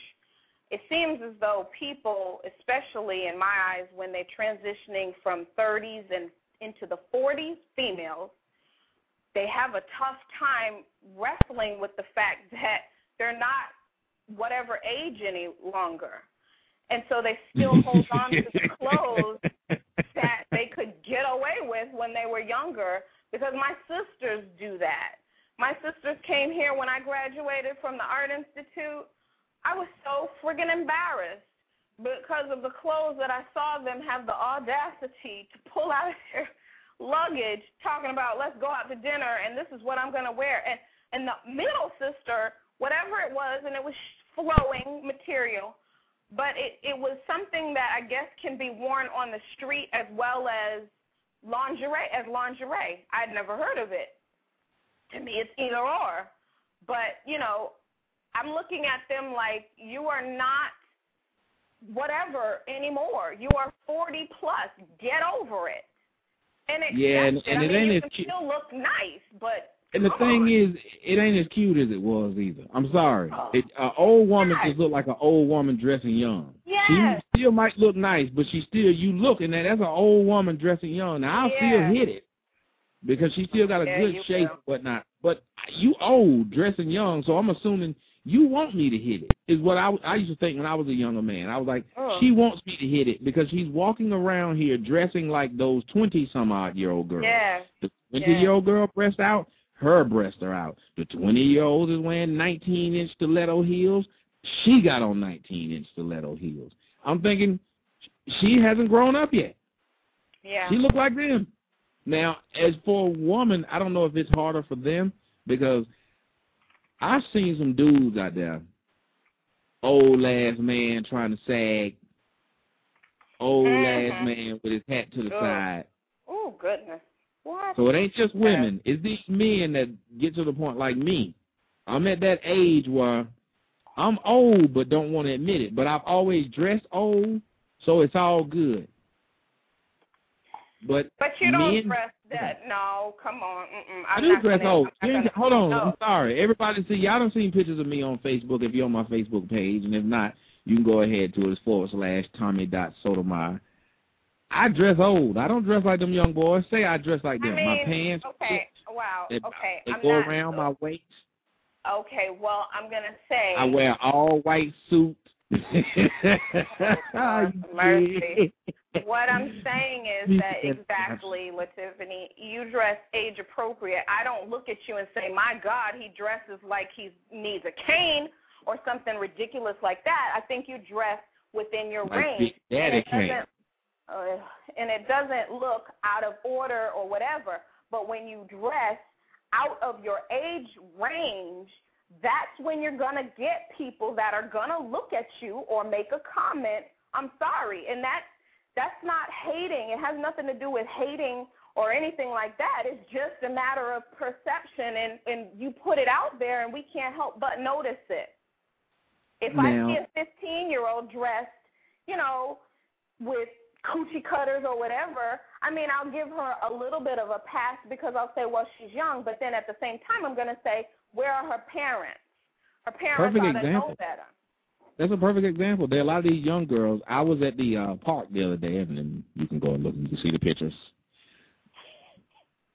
It seems as though people, especially in my eyes, when they're transitioning from 30s and into the 40s, females, they have a tough time wrestling with the fact that they're not whatever age any longer. And so they still hold on to the clothes that they could get away with when they were younger because my sisters do that. My sisters came here when I graduated from the Art Institute. I was so friggin' embarrassed because of the clothes that I saw them have the audacity to pull out of their luggage talking about let's go out to dinner and this is what I'm to wear. And and the middle sister, whatever it was, and it was flowing material, but it, it was something that I guess can be worn on the street as well as lingerie as lingerie. I'd never heard of it. To me, it's either or. But you know, I'm looking at them like you are not whatever anymore. You are 40 plus. Get over it. And Yeah, and- it. and I it ain't you as can cute. still look nice, but And the thing on. is, it ain't as cute as it was either. I'm sorry. Oh. It, an old woman Yes. just look like an old woman dressing young. Yes. She still might look nice, but she still you looking at that's an old woman dressing young. Now I'll still hit it because she still got a Yeah, good shape will. and whatnot. But you old dressing young, so I'm assuming you want me to hit it. Is what I I used to think when I was a younger man. I was like, Oh. she wants me to hit it because she's walking around here dressing like those twenty some odd year old girls. Yeah. The 20 year old girl breast out, her breasts are out. The 20 year old is wearing 19 inch stiletto heels. She got on 19 inch stiletto heels. I'm thinking she hasn't grown up yet. Yeah. She look like them. Now, as for a woman, I don't know if it's harder for them because I've seen some dudes out there, old ass man trying to sag, old ass Mhm. man with his hat to the Ugh. side. Oh goodness. What? So it ain't just women. It's these men that get to the point like me. I'm at that age where I'm old but don't want to admit it. But I've always dressed old, so it's all good. But But you don't men, dress that. No, come on. Mm-mm. I do dress gonna, old. I'm not Here's- gonna- Hold on, no. I'm sorry. Everybody see y'all done seen pictures of me on Facebook if you're on my Facebook page, and if not, you can go ahead to it. It's forward slash Tommy dot Sotomayor. I dress old. I don't dress like them young boys. Say I dress like I them. mean, my pants Okay. Wow. they, okay. they I'm go not, around my waist. Okay. Well, I'm gonna say. I wear all white suit. Oh, mercy. What I'm saying is that exactly, Latiffany, you dress age appropriate. I don't look at you and say, "My God, he dresses like he needs a cane" or something ridiculous like that. I think you dress within your Like range. And it cane. doesn't- uh, and it doesn't look out of order or whatever. But when you dress out of your age range, that's when you're gonna get people that are gonna look at you or make a comment. I'm sorry, and that that's not hating. It has nothing to do with hating or anything like that. It's just a matter of perception, and and you put it out there, and we can't help but notice it. If I see a 15 year old dressed, you know, with coochie cutters or whatever, I mean, I'll give her a little bit of a pass because I'll say, well, she's young, but then at the same time, I'm going to say, where are her parents? Her parents ought to know better. That's a perfect example. There are a lot of these young girls. I was at the uh, park the other day, and, and you can go and look and you can see the pictures.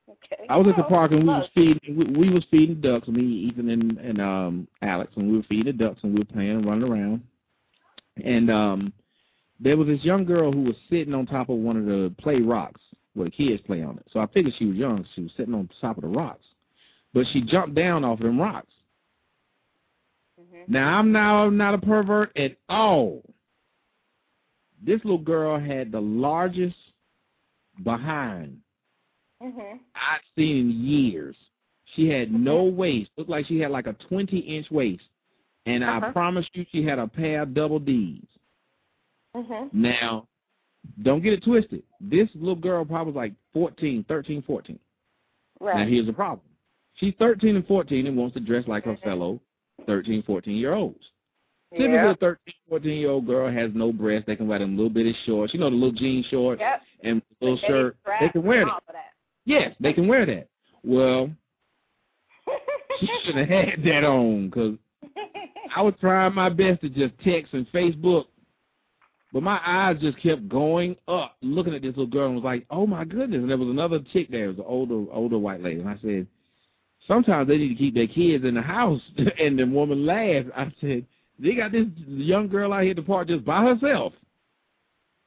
Okay. I was at the Oh, park and we was feeding. We, we was feeding ducks. Me, Ethan, and and um Alex, and we were feeding the ducks and we were playing and running around. And um, there was this young girl who was sitting on top of one of the play rocks where the kids play on it. So I figured she was young. She was sitting on top of the rocks, but she jumped down off of them rocks. Now I'm now not a pervert at all. This little girl had the largest behind Mhm. I've seen in years. She had no waist. Looked like she had like a 20 inch waist. And I Uh-huh. promise you she had a pair of double D's. Mhm. Now, don't get it twisted. This little girl probably was like 14, 13, 14. Right. Now, here's the problem. She's 13 and 14 and wants to dress like her fellow 13, 14-year-olds. Typically, Yeah. a 13, 14-year-old girl has no breasts. They can wear them little bitty shorts. You know, the little jean shorts Yep. and little shirt. They can wear that. that. Yes, they can wear that. Well, she should have had that on because I was trying my best to just text and Facebook, but my eyes just kept going up, looking at this little girl, and was like, "Oh my goodness!" And there was another chick there, it was an older, older white lady, and I said, "Sometimes they need to keep their kids in the house." and the woman laughed. I said, "They got this young girl out here at the park just by herself."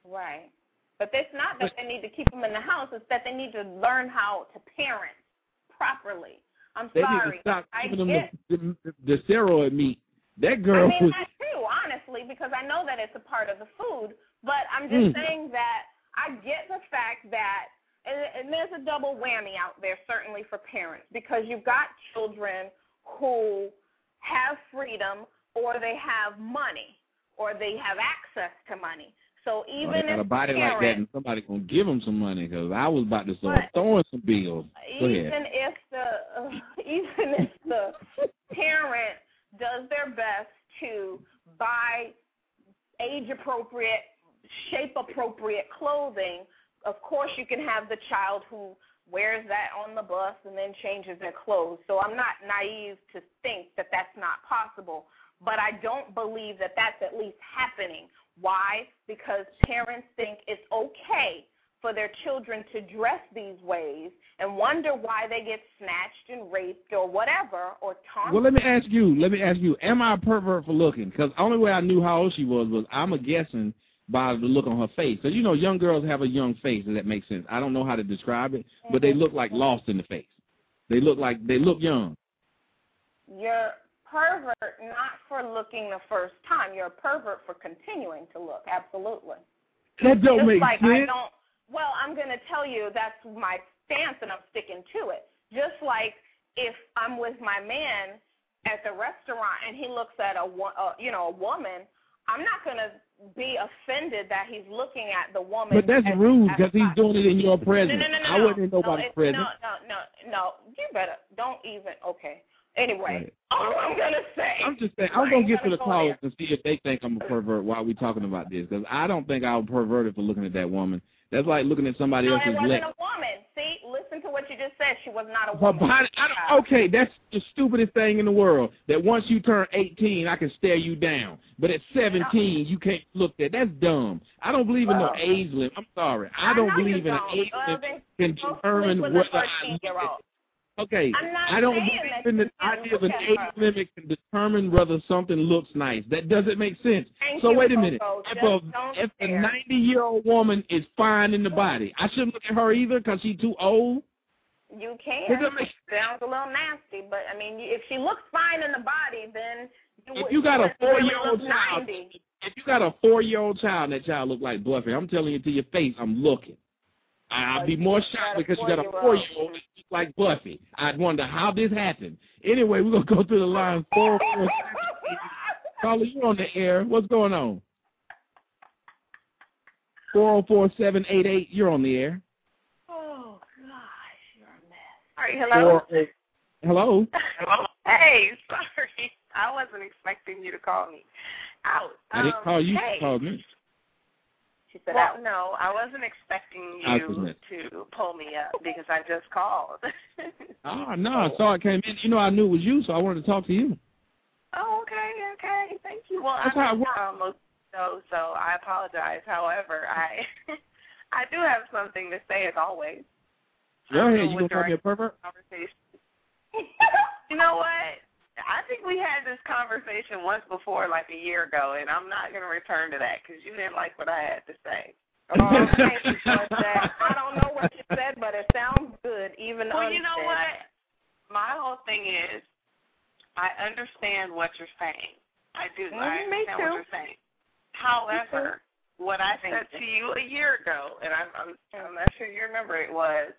Right. But it's not that they need to keep them in the house. It's that they need to learn how to parent properly. I'm They sorry. need to stop I giving them get. the, the, the steroid meat. That girl I mean, was that's true, honestly, because I know that it's a part of the food. But I'm just Mm. saying that I get the fact that, and, and there's a double whammy out there, certainly for parents, because you've got children who have freedom or they have money or they have access to money. So even they got if a body parents, like that, and somebody gonna give them some money because I was about to start throwing some bills. Go even ahead. if the uh, even if the parent does their best to buy age appropriate, shape appropriate clothing, of course you can have the child who wears that on the bus and then changes their clothes. So I'm not naive to think that that's not possible, but I don't believe that that's at least happening. Why? Because parents think it's okay for their children to dress these ways and wonder why they get snatched and raped or whatever or taunted. Well, let me ask you. Let me ask you. Am I a pervert for looking? Because the only way I knew how old she was was I'm a guessing by the look on her face. Because you know, young girls have a young face. Does that make sense? I don't know how to describe it, but they look like lost in the face. They look like they look young. You're pervert not for looking the first time. You're a pervert for continuing to look. Absolutely. That don't Just make like I sense. don't. Well, I'm going to tell you that's my stance, and I'm sticking to it. Just like if I'm with my man at the restaurant and he looks at a wo- uh, you know a woman, I'm not going to be offended that he's looking at the woman. But that's as- rude because he's doing it in your presence. No, no, no, no, I no. wasn't in no, nobody's it's- presence. No, no, no, no. You better don't even. Okay. Anyway, Right. all I'm gonna say. I'm just saying, I'm gonna get to the callers and see if they think I'm a pervert while we talking about this, because I don't think I was perverted for looking at that woman. That's like looking at somebody No, else's it wasn't leg. a woman. See, listen to what you just said. She was not a Her woman. body, I don't, okay, that's the stupidest thing in the world. That once you turn 18, I can stare you down, but at 17, you can't look at. That's dumb. I don't believe in no age limit. I'm sorry, I don't believe in an age limit can determine sleep with a whether I look at. Okay, I don't believe in the idea of an age limit can determine whether something looks nice. That doesn't make sense. Thank so you, wait a minute. Coco. If a if a 90 year old woman is fine in the body, I shouldn't look at her either because she's too old. You can. That Sounds a little nasty, but I mean, if she looks fine in the body, then you If you got a four-year-old child, 90. if you got a four-year-old child and that child look like Buffy, I'm telling you to your face, I'm looking. I'd be more shocked because you got a four-year-old. four-year-old that look like Buffy. I'd wonder how this happened. Anyway, we're gonna go through the line four four. Caller, you on the air? What's going on? Four zero four seven eight eight. You're on the air. Oh gosh, you're a mess. All right, hello. Four, eight- Hello. Hello. Hey, sorry, I wasn't expecting you to call me out. I didn't Um, call you. Hey. You called me. She said, well, no, I wasn't expecting you to pull me up because I just called. Ah, no, I saw it came in. You know, I knew it was you, so I wanted to talk to you. oh, okay, okay, thank you. Well, That's I'm works. um, most so so I apologize. However, I I do have something to say as always. Go ahead. You with gonna call me a pervert? Conversation. you know what? I think we had this conversation once before, like a year ago, and I'm not going to return to that because you didn't like what I had to say. Oh, thank you for that. I don't know what you said, but it sounds good, even Well, you know what? My whole thing is, I understand what you're saying. I do. Mhm, I me understand too. what you're saying. However, what I said to you a year ago, and I'm, I'm, I'm not sure you remember it, was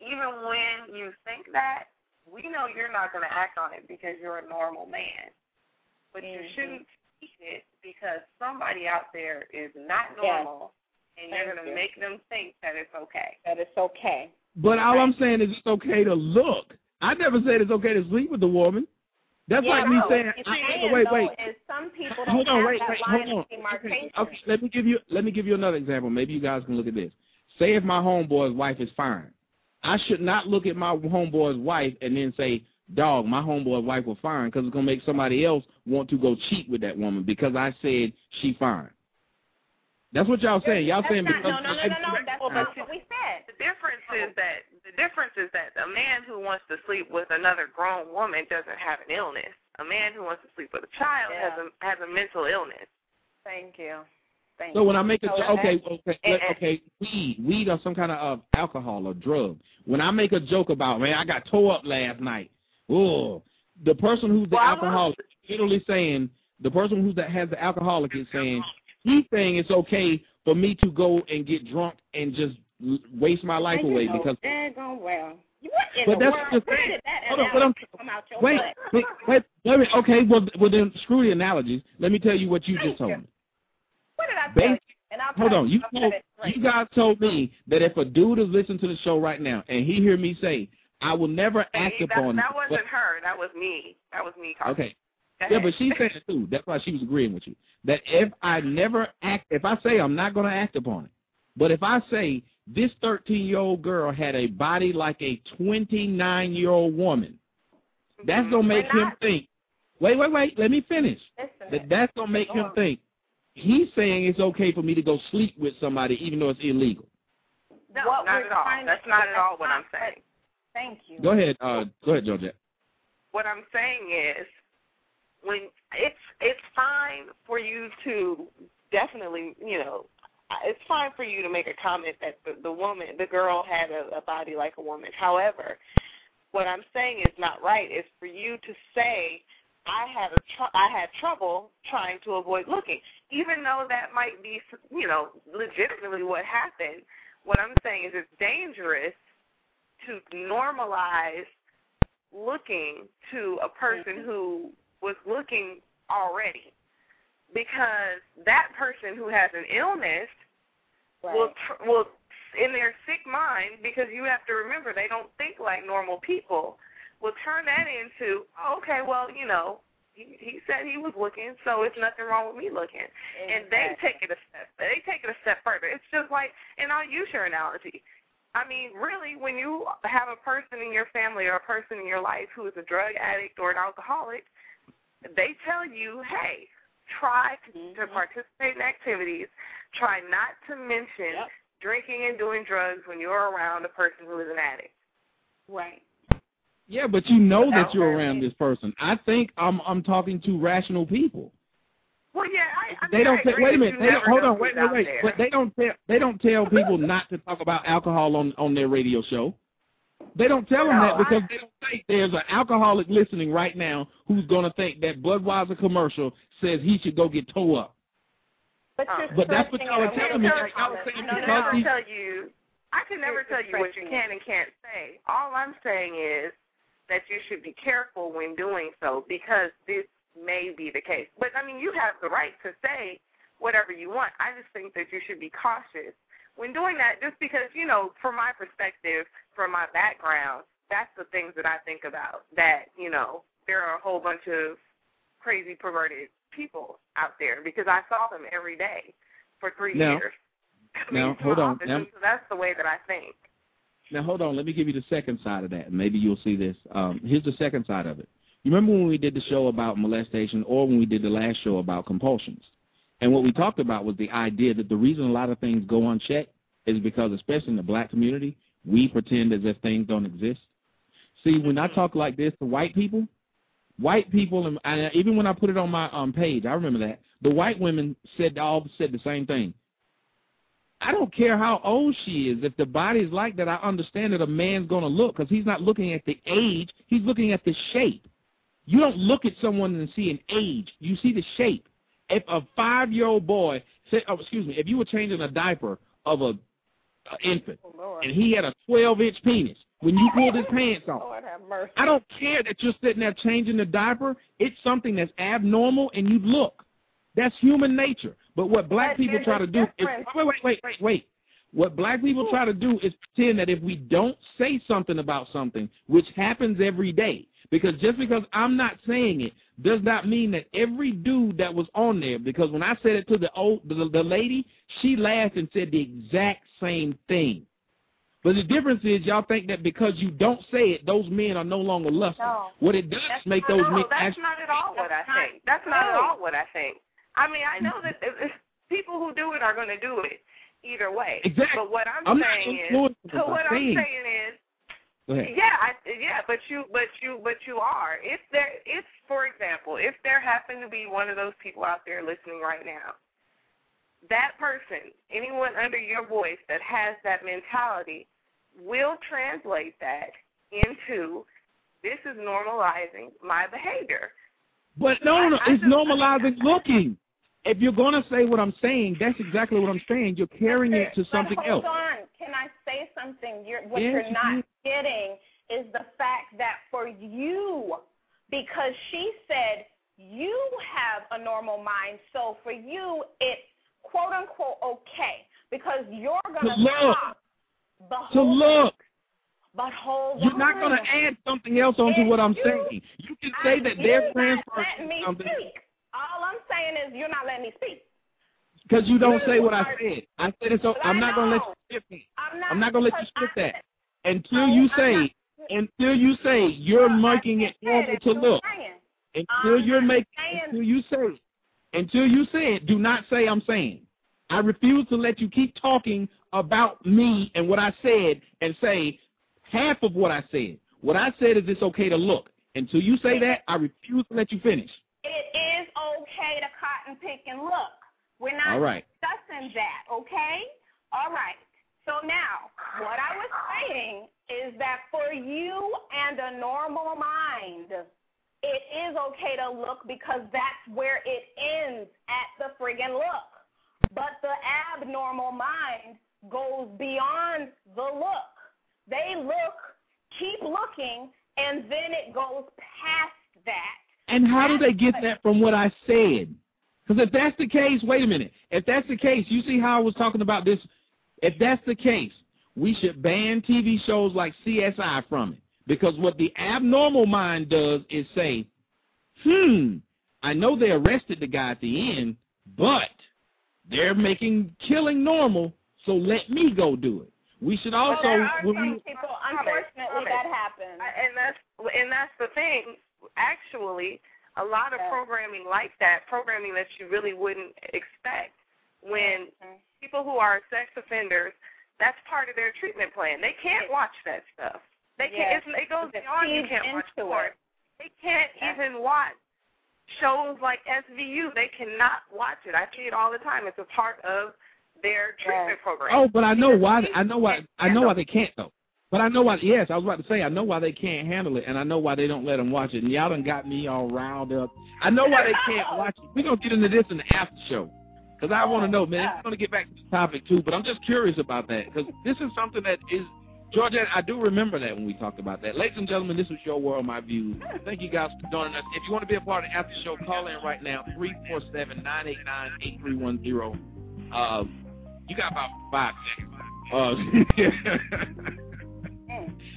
even when you think that, we know you're not going to act on it because you're a normal man. But you Mhm. shouldn't speak it because somebody out there is not Yes. normal, and you're going to you. make them think that it's okay. That it's okay. But all I'm saying is it's okay to look. I never said it's okay to sleep with a woman. That's Yeah, like me no, saying, you I, saying, wait, wait. some people don't Hold on, wait, wait, hold on. demarcation. Okay, let me give you let me give you another example. Maybe you guys can look at this. Say if my homeboy's wife is fine, I should not look at my homeboy's wife and then say, "Dog, my homeboy's wife was fine," because it's gonna make somebody else want to go cheat with that woman because I said she fine. That's what y'all saying. Y'all saying not, because no, no, no, no, no. That's not what we said. The difference is that the difference is that a man who wants to sleep with another grown woman doesn't have an illness. A man who wants to sleep with a child has a has a mental illness. Thank you. Thank So when I make a So jo- okay, okay, and- okay, weed, weed or some kind of uh, alcohol or drug. When I make a joke about, man, I got tore up last night. Oh, the person who's the Well, alcoholic is literally saying the person who's that has the alcoholic is saying he's saying it's okay for me to go and get drunk and just waste my life And you away know because. daggone well. What in But the that's world? Where did that Hold on, what I'm- analogy come out your Wait, butt? wait, wait, wait, wait. Okay, well, well then screw the analogies. Let me tell you what you just told me. I tell you? And I'll Hold on, you told, set it straight. you guys told me that if a dude is listening to the show right now and he hear me say, I will never act That, upon that wasn't her. That was me. That was me talking. Okay. Yeah, but she said it too. That's why she was agreeing with you. That if I never act, if I say I'm not going to act upon it, but if I say this 13 year old girl had a body like a 29 year old woman, that's mm-hmm. going to make We're him think. Wait, wait, wait. Let me finish. That that's going to make him think. He's saying it's okay for me to go sleep with somebody even though it's illegal. no, what not at all. trying to- That's not at all what I'm saying. Thank you. Go ahead. Uh, go ahead, Georgette. What I'm saying is, when it's it's fine for you to definitely, you know, it's fine for you to make a comment that the, the woman, the girl had a, a body like a woman. However, what I'm saying is not right. Is for you to say, I had a tr- I had trouble trying to avoid looking, even though that might be, you know, legitimately what happened. What I'm saying is it's dangerous to normalize looking to a person mm-hmm. who was looking already because that person who has an illness will tr- will in their sick mind because you have to remember they don't think like normal people will turn that into oh, okay well you know he, he said he was looking so it's nothing wrong with me looking and they take it a step they take it a step further it's just like and I'll use your analogy I mean, really, when you have a person in your family or a person in your life who is a drug addict or an alcoholic, they tell you, hey, try to, to participate in activities. Try not to mention drinking and doing drugs when you're around a person who is an addict. Right. Yeah, but you know that you're around this person. I think I'm I'm talking to rational people. Well, yeah, I, I They mean, don't. I agree wait a minute. They don't, hold on. Wait, wait, wait. there. But they don't tell. They don't tell people not to talk about alcohol on on their radio show. They don't tell them that because I- they don't think there's an alcoholic listening right now who's going to think that Budweiser commercial says he should go get towed up. But, you're uh, But that's what y'all are telling me. bit. Y'all are saying No, no, I can because never tell you. I can never tell you what you can and can't say. All I'm saying is that you should be careful when doing so because this may be the case. But I mean, you have the right to say whatever you want. I just think that you should be cautious when doing that. Just because you know, from my perspective, from my background, that's the things that I think about. That you know, there are a whole bunch of crazy perverted people out there because I saw them every day for three Now- years. now, hold on. Now- so that's the way that I think. Now hold on, let me give you the second side of that. Maybe you'll see this. Um, here's the second side of it. You remember when we did the show about molestation, or when we did the last show about compulsions? And what we talked about was the idea that the reason a lot of things go unchecked is because, especially in the black community, we pretend as if things don't exist. See, when I talk like this to white people, white people, and, and even when I put it on my um, page, I remember that the white women said all said the same thing. I don't care how old she is. If the body is like that, I understand that a man's going to look because he's not looking at the age. He's looking at the shape. You don't look at someone and see an age. You see the shape. If a five-year-old boy, say, oh, excuse me, if you were changing a diaper of a, a infant and he had a 12-inch penis, when you pulled his pants off, Lord. I don't care that you're sitting there changing the diaper. It's something that's abnormal, and you look. That's human nature. But what black But people try to do is wait, wait, wait, wait, wait. What black people try to do is pretend that if we don't say something about something, which happens every day, because just because I'm not saying it does not mean that every dude that was on there, because when I said it to the old the, the lady, she laughed and said the exact same thing. But the difference is y'all think that because you don't say it, those men are no longer lusting. No. What it does That's make not, those no, men that's actually not at all what I think. That's not at all what I think. I mean, I know that people who do it are going to do it either way. Exactly. But what I'm, I'm saying is, so what. I'm saying is, yeah, I, yeah, but you, but you, but you are. If there, if for example, if there happen to be one of those people out there listening right now, that person, anyone under your voice that has that mentality, will translate that into this is normalizing my behavior. But no, no, it's normalizing looking. If you're going to say what I'm saying, that's exactly what I'm saying. You're carrying it to something else. hold on. Can I say something? You're, what Yes, you're you not getting is the fact that for you, because she said you have a normal mind, so for you it's quote unquote okay because you're To gonna look. stop. But To look. But hold You're on. not going to add something else onto If what I'm you- saying. You can say that they're transferring something speak. Is you're not letting me speak. because you don't You say what I said. I said it so I'm not going to let you skip it. I'm not, I'm not going to let you skip that until you say until you say you're making it normal to look. Until you're making until you say until you say it, do not say I'm saying. I refuse to let you keep talking about me and what I said and say half of what I said. What I said is it's okay to look. Until you say that, I refuse to let you finish. It is okay to cotton pick and look. We're not All right. discussing that, okay? All right. So now, what I was saying is that for you and a normal mind, it is okay to look because that's where it ends at the friggin' look. But the abnormal mind goes beyond the look. They look, keep looking, and then it goes past that. And how do they get that from what I said? Because if that's the case, wait a minute. If that's the case, you see how I was talking about this. If that's the case, we should ban TV shows like CSI from it. Because what the abnormal mind does is say, hmm, I know they arrested the guy at the end, but they're making killing normal, so let me go do it. We should also, well, there are some we, people, unfortunately, that happens. And that's and that's the thing. Actually, a lot of programming like that, programming that you really wouldn't expect, when people who are sex offenders, that's part of their treatment plan. They can't watch that stuff. They can't. Yes. It's, it goes It beyond. You can't watch into porn. They can't even watch shows like SVU. They cannot watch it. I see it all the time. It's a part of their treatment program. oh, but I know why. I know why. I know why they can't though. But I know why. Yes, I was about to say I know why they can't handle it, and I know why they don't let them watch it. And y'all done got me all riled up. I know why they can't watch it. We're gonna get into this in the after show. Because I want to know, man. I'm going to get back to the topic, too, but I'm just curious about that. Because this is something that is, Georgia, I do remember that when we talked about that. Ladies and gentlemen, this is Your World, My View. Thank you guys for joining us. If you want to be a part of the after show, call in right now, 347-989-8310. Uh, you got about five seconds. Uh,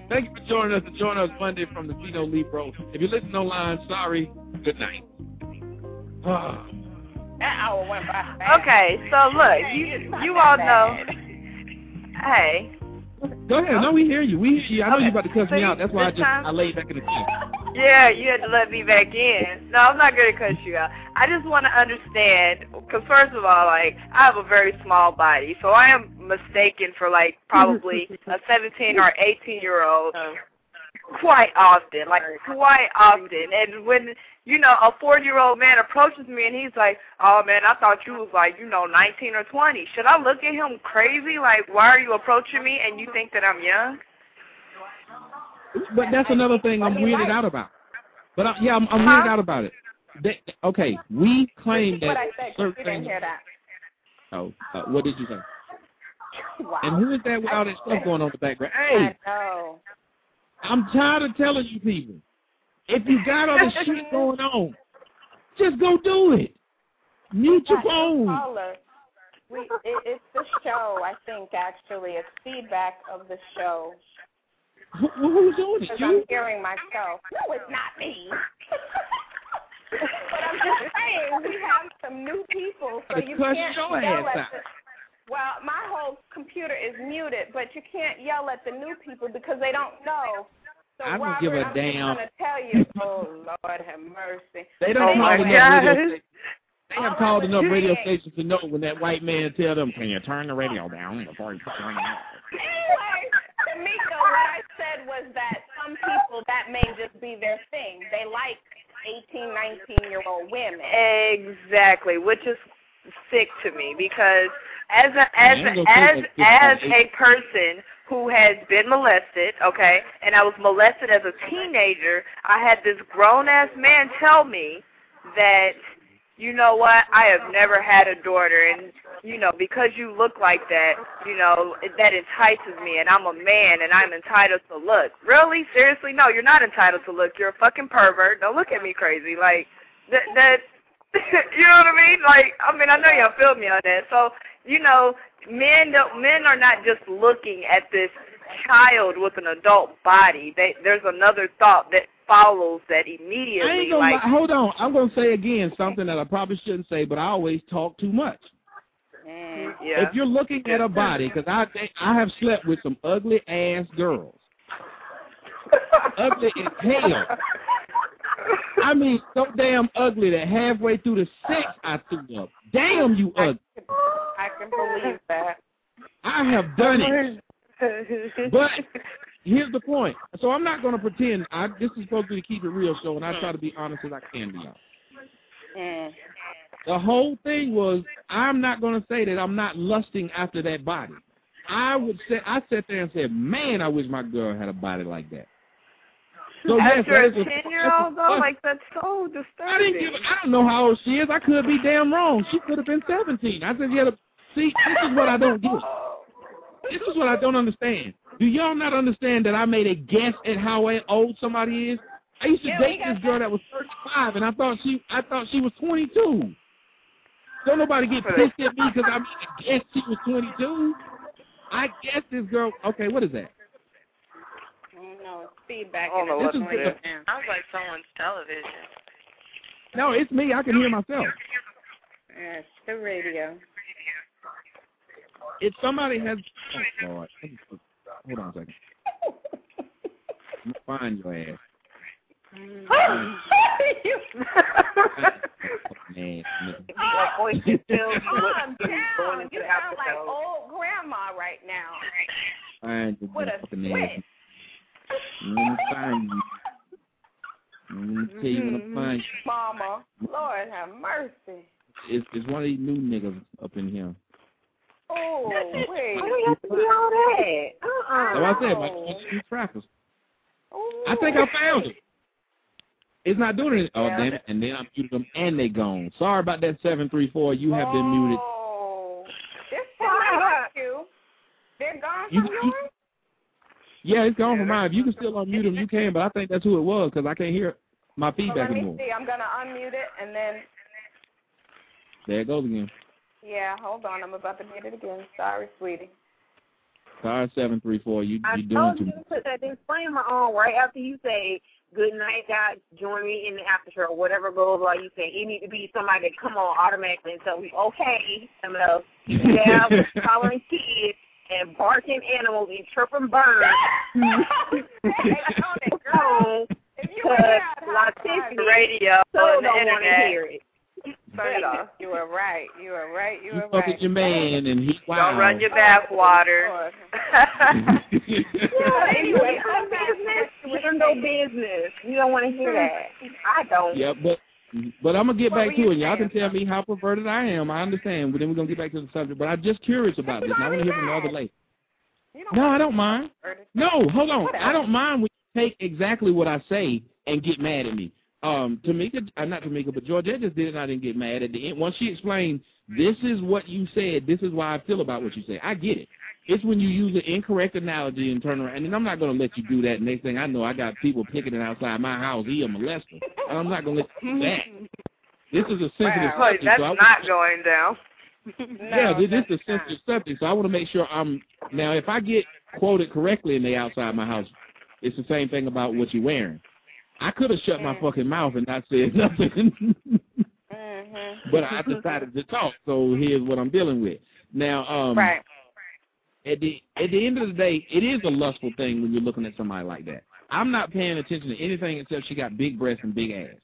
Thank you for joining us and join us Monday from the Fino Libro. If you listen online, sorry, good night. Uh, That hour went by fast. Okay, so look, you you all know. Hey, Go ahead. No, we hear you. We hear you. I know Okay. you about to cuss So me out. That's why I just time- I laid back in the chair. yeah, you had to let me back in. No, I'm not gonna cut you out. I just want to understand, because first of all, like I have a very small body, so I am mistaken for like probably a 17 or 18 year old oh. quite often, like quite often. And when you know a 40 year old man approaches me and he's like, "Oh man, I thought you was like you know 19 or 20." Should I look at him crazy? Like, why are you approaching me and you think that I'm young? But that's another thing I'm weirded out about. But I, yeah, I'm, I'm weirded out about it. They, okay, we claim What that I said, 'cause certain you didn't things. hear that. Oh, uh, what did you say? Wow. And who is that with all that stuff going on in the background? Hey, I know. I'm tired of telling you people. If you got all this shit going on, just go do it. Mute your phone. Caller, we, it, it's the show, I think, actually. It's feedback of the show. Who, who's doing it? I'm hearing myself. No, it's not me. but I'm just saying, we have some new people, so you can't yell at the, Well, my whole computer is muted, but you can't yell at the new people because they don't know. So I don't Robert, give a I'm damn. just gonna tell you. Oh Lord, have mercy. They don't call anyway, enough radio stations. They have I called was enough radio stations to know when that white man tell them, "Can you turn the radio down before you turn it off?" Anyway, Tamika, what I said was that some people that may just be their thing. They like 18, 19 year old women. Exactly, which is sick to me because as a as a, as as a person who has been molested, okay, and I was molested as a teenager, I had this grown ass man tell me that you know what, I have never had a daughter and you know, because you look like that, you know, that entices me and I'm a man and I'm entitled to look. Really? Seriously? No, you're not entitled to look. You're a fucking pervert. Don't look at me crazy. Like that that you know what I mean? Like, I mean, I know y'all feel me on that. So, you know, men don't, men are not just looking at this child with an adult body. They there's another thought that follows that immediately. gonna like. Hold on. I'm gonna say again something that I probably shouldn't say, but I always talk too much. Mm, yeah. If you're looking at a body, because I I have slept with some ugly ass girls, ugly as hell. I mean, so damn ugly that halfway through the sex I threw up. Damn, you ugly. I can believe that. I have done it. But here's the point. So I'm not going to pretend. I, this is supposed to be the keep it real show, and I try to be honest as I can be. Honest. Mm. The whole thing was I'm not going to say that I'm not lusting after that body. I would say I sat there and said, "Man, I wish my girl had a body like that." So yes, After that a ten year old though, like that's so disturbing. I didn't give. I don't know how old she is. I could be damn wrong. She could have been 17. I said, "Yeah." See, this is what I don't get. This is what I don't understand. Do y'all not understand that I made a guess at how old somebody is? I used to Yeah, date this girl that was 35, and I thought she, I thought she was 22. Don't nobody get pissed at me because I made a guess she was 22. I guess this girl. Okay, what is that? I don't know. It's feedback. I don't know and what's it's on Sounds like someone's television. No, it's me. I can hear myself. Yeah, it's the radio. If somebody has, oh Lord, hold on a second. I'm gonna find your ass. Man, Oh, voice is filled with calm down. going You sound like old grandma right now. find your With a switch. Ass. I'm gonna find you. I'm gonna tell you when I find you. Mama, Lord have mercy. It's, it's one of these new niggas up in here. Oh, wait. Why do you have to do all that? Uh-uh. That's So I said, my two trackers. Oh. I think I found it. It's not doing it. Oh, Yeah. damn it. And then I muted them and they gone. Sorry about that 734. You have been muted. Oh, they're still not you. They're gone from you- yours? Yeah, it's gone from mine. If you can still unmute them, you can, but I think that's who it was because I can't hear my Well, feedback let me anymore. see. I'm going to unmute it, and then, There it goes again. yeah, hold on. I'm about to mute it again. Sorry, sweetie. Sorry, 734. You, I you're doing told too you much. to put that disclaimer on right after you say good night, guys. Join me in the after show or whatever goes while you say it need to be somebody that come on automatically and tell me okay. Some of you have following kids and barking animals and chirping birds. Because Leticia radio so on the don't want to internet. hear it. Turn off. You are right. You are right. You You are fucking right. your man and he wow. Don't run your bath water. yeah, anyway, our business. We don't know business. You don't want to hear that. I don't. Yeah, but but I'm gonna get What back to it. Y'all can tell me how perverted I am. I understand, but then we're gonna get back to the subject. But I'm just curious about this. I want to hear from the other lady. No, I don't mind. No, hold on. I don't mind when you take exactly what I say and get mad at me. Um, Tamika, uh, not Tamika, but Georgette just did, and I didn't get mad at the end. Once she explained, this is what you said, this is why I feel about what you said. I get it. It's when you use an incorrect analogy and turn around, and I'm not going to let you do that. Next thing I know, I got people picking it outside my house. He a molester. And I'm not going to let you do that. This is a sensitive Wow. subject. That's so I not going down. yeah, this this is a sensitive subject, so I want to make sure I'm now. If I get quoted correctly and they outside my house, it's the same thing about what you're wearing. I could have shut my fucking mouth and not said nothing, but I decided to talk. So here's what I'm dealing with now. Um, Right. At the at the end of the day, it is a lustful thing when you're looking at somebody like that. I'm not paying attention to anything except she got big breasts and big ass.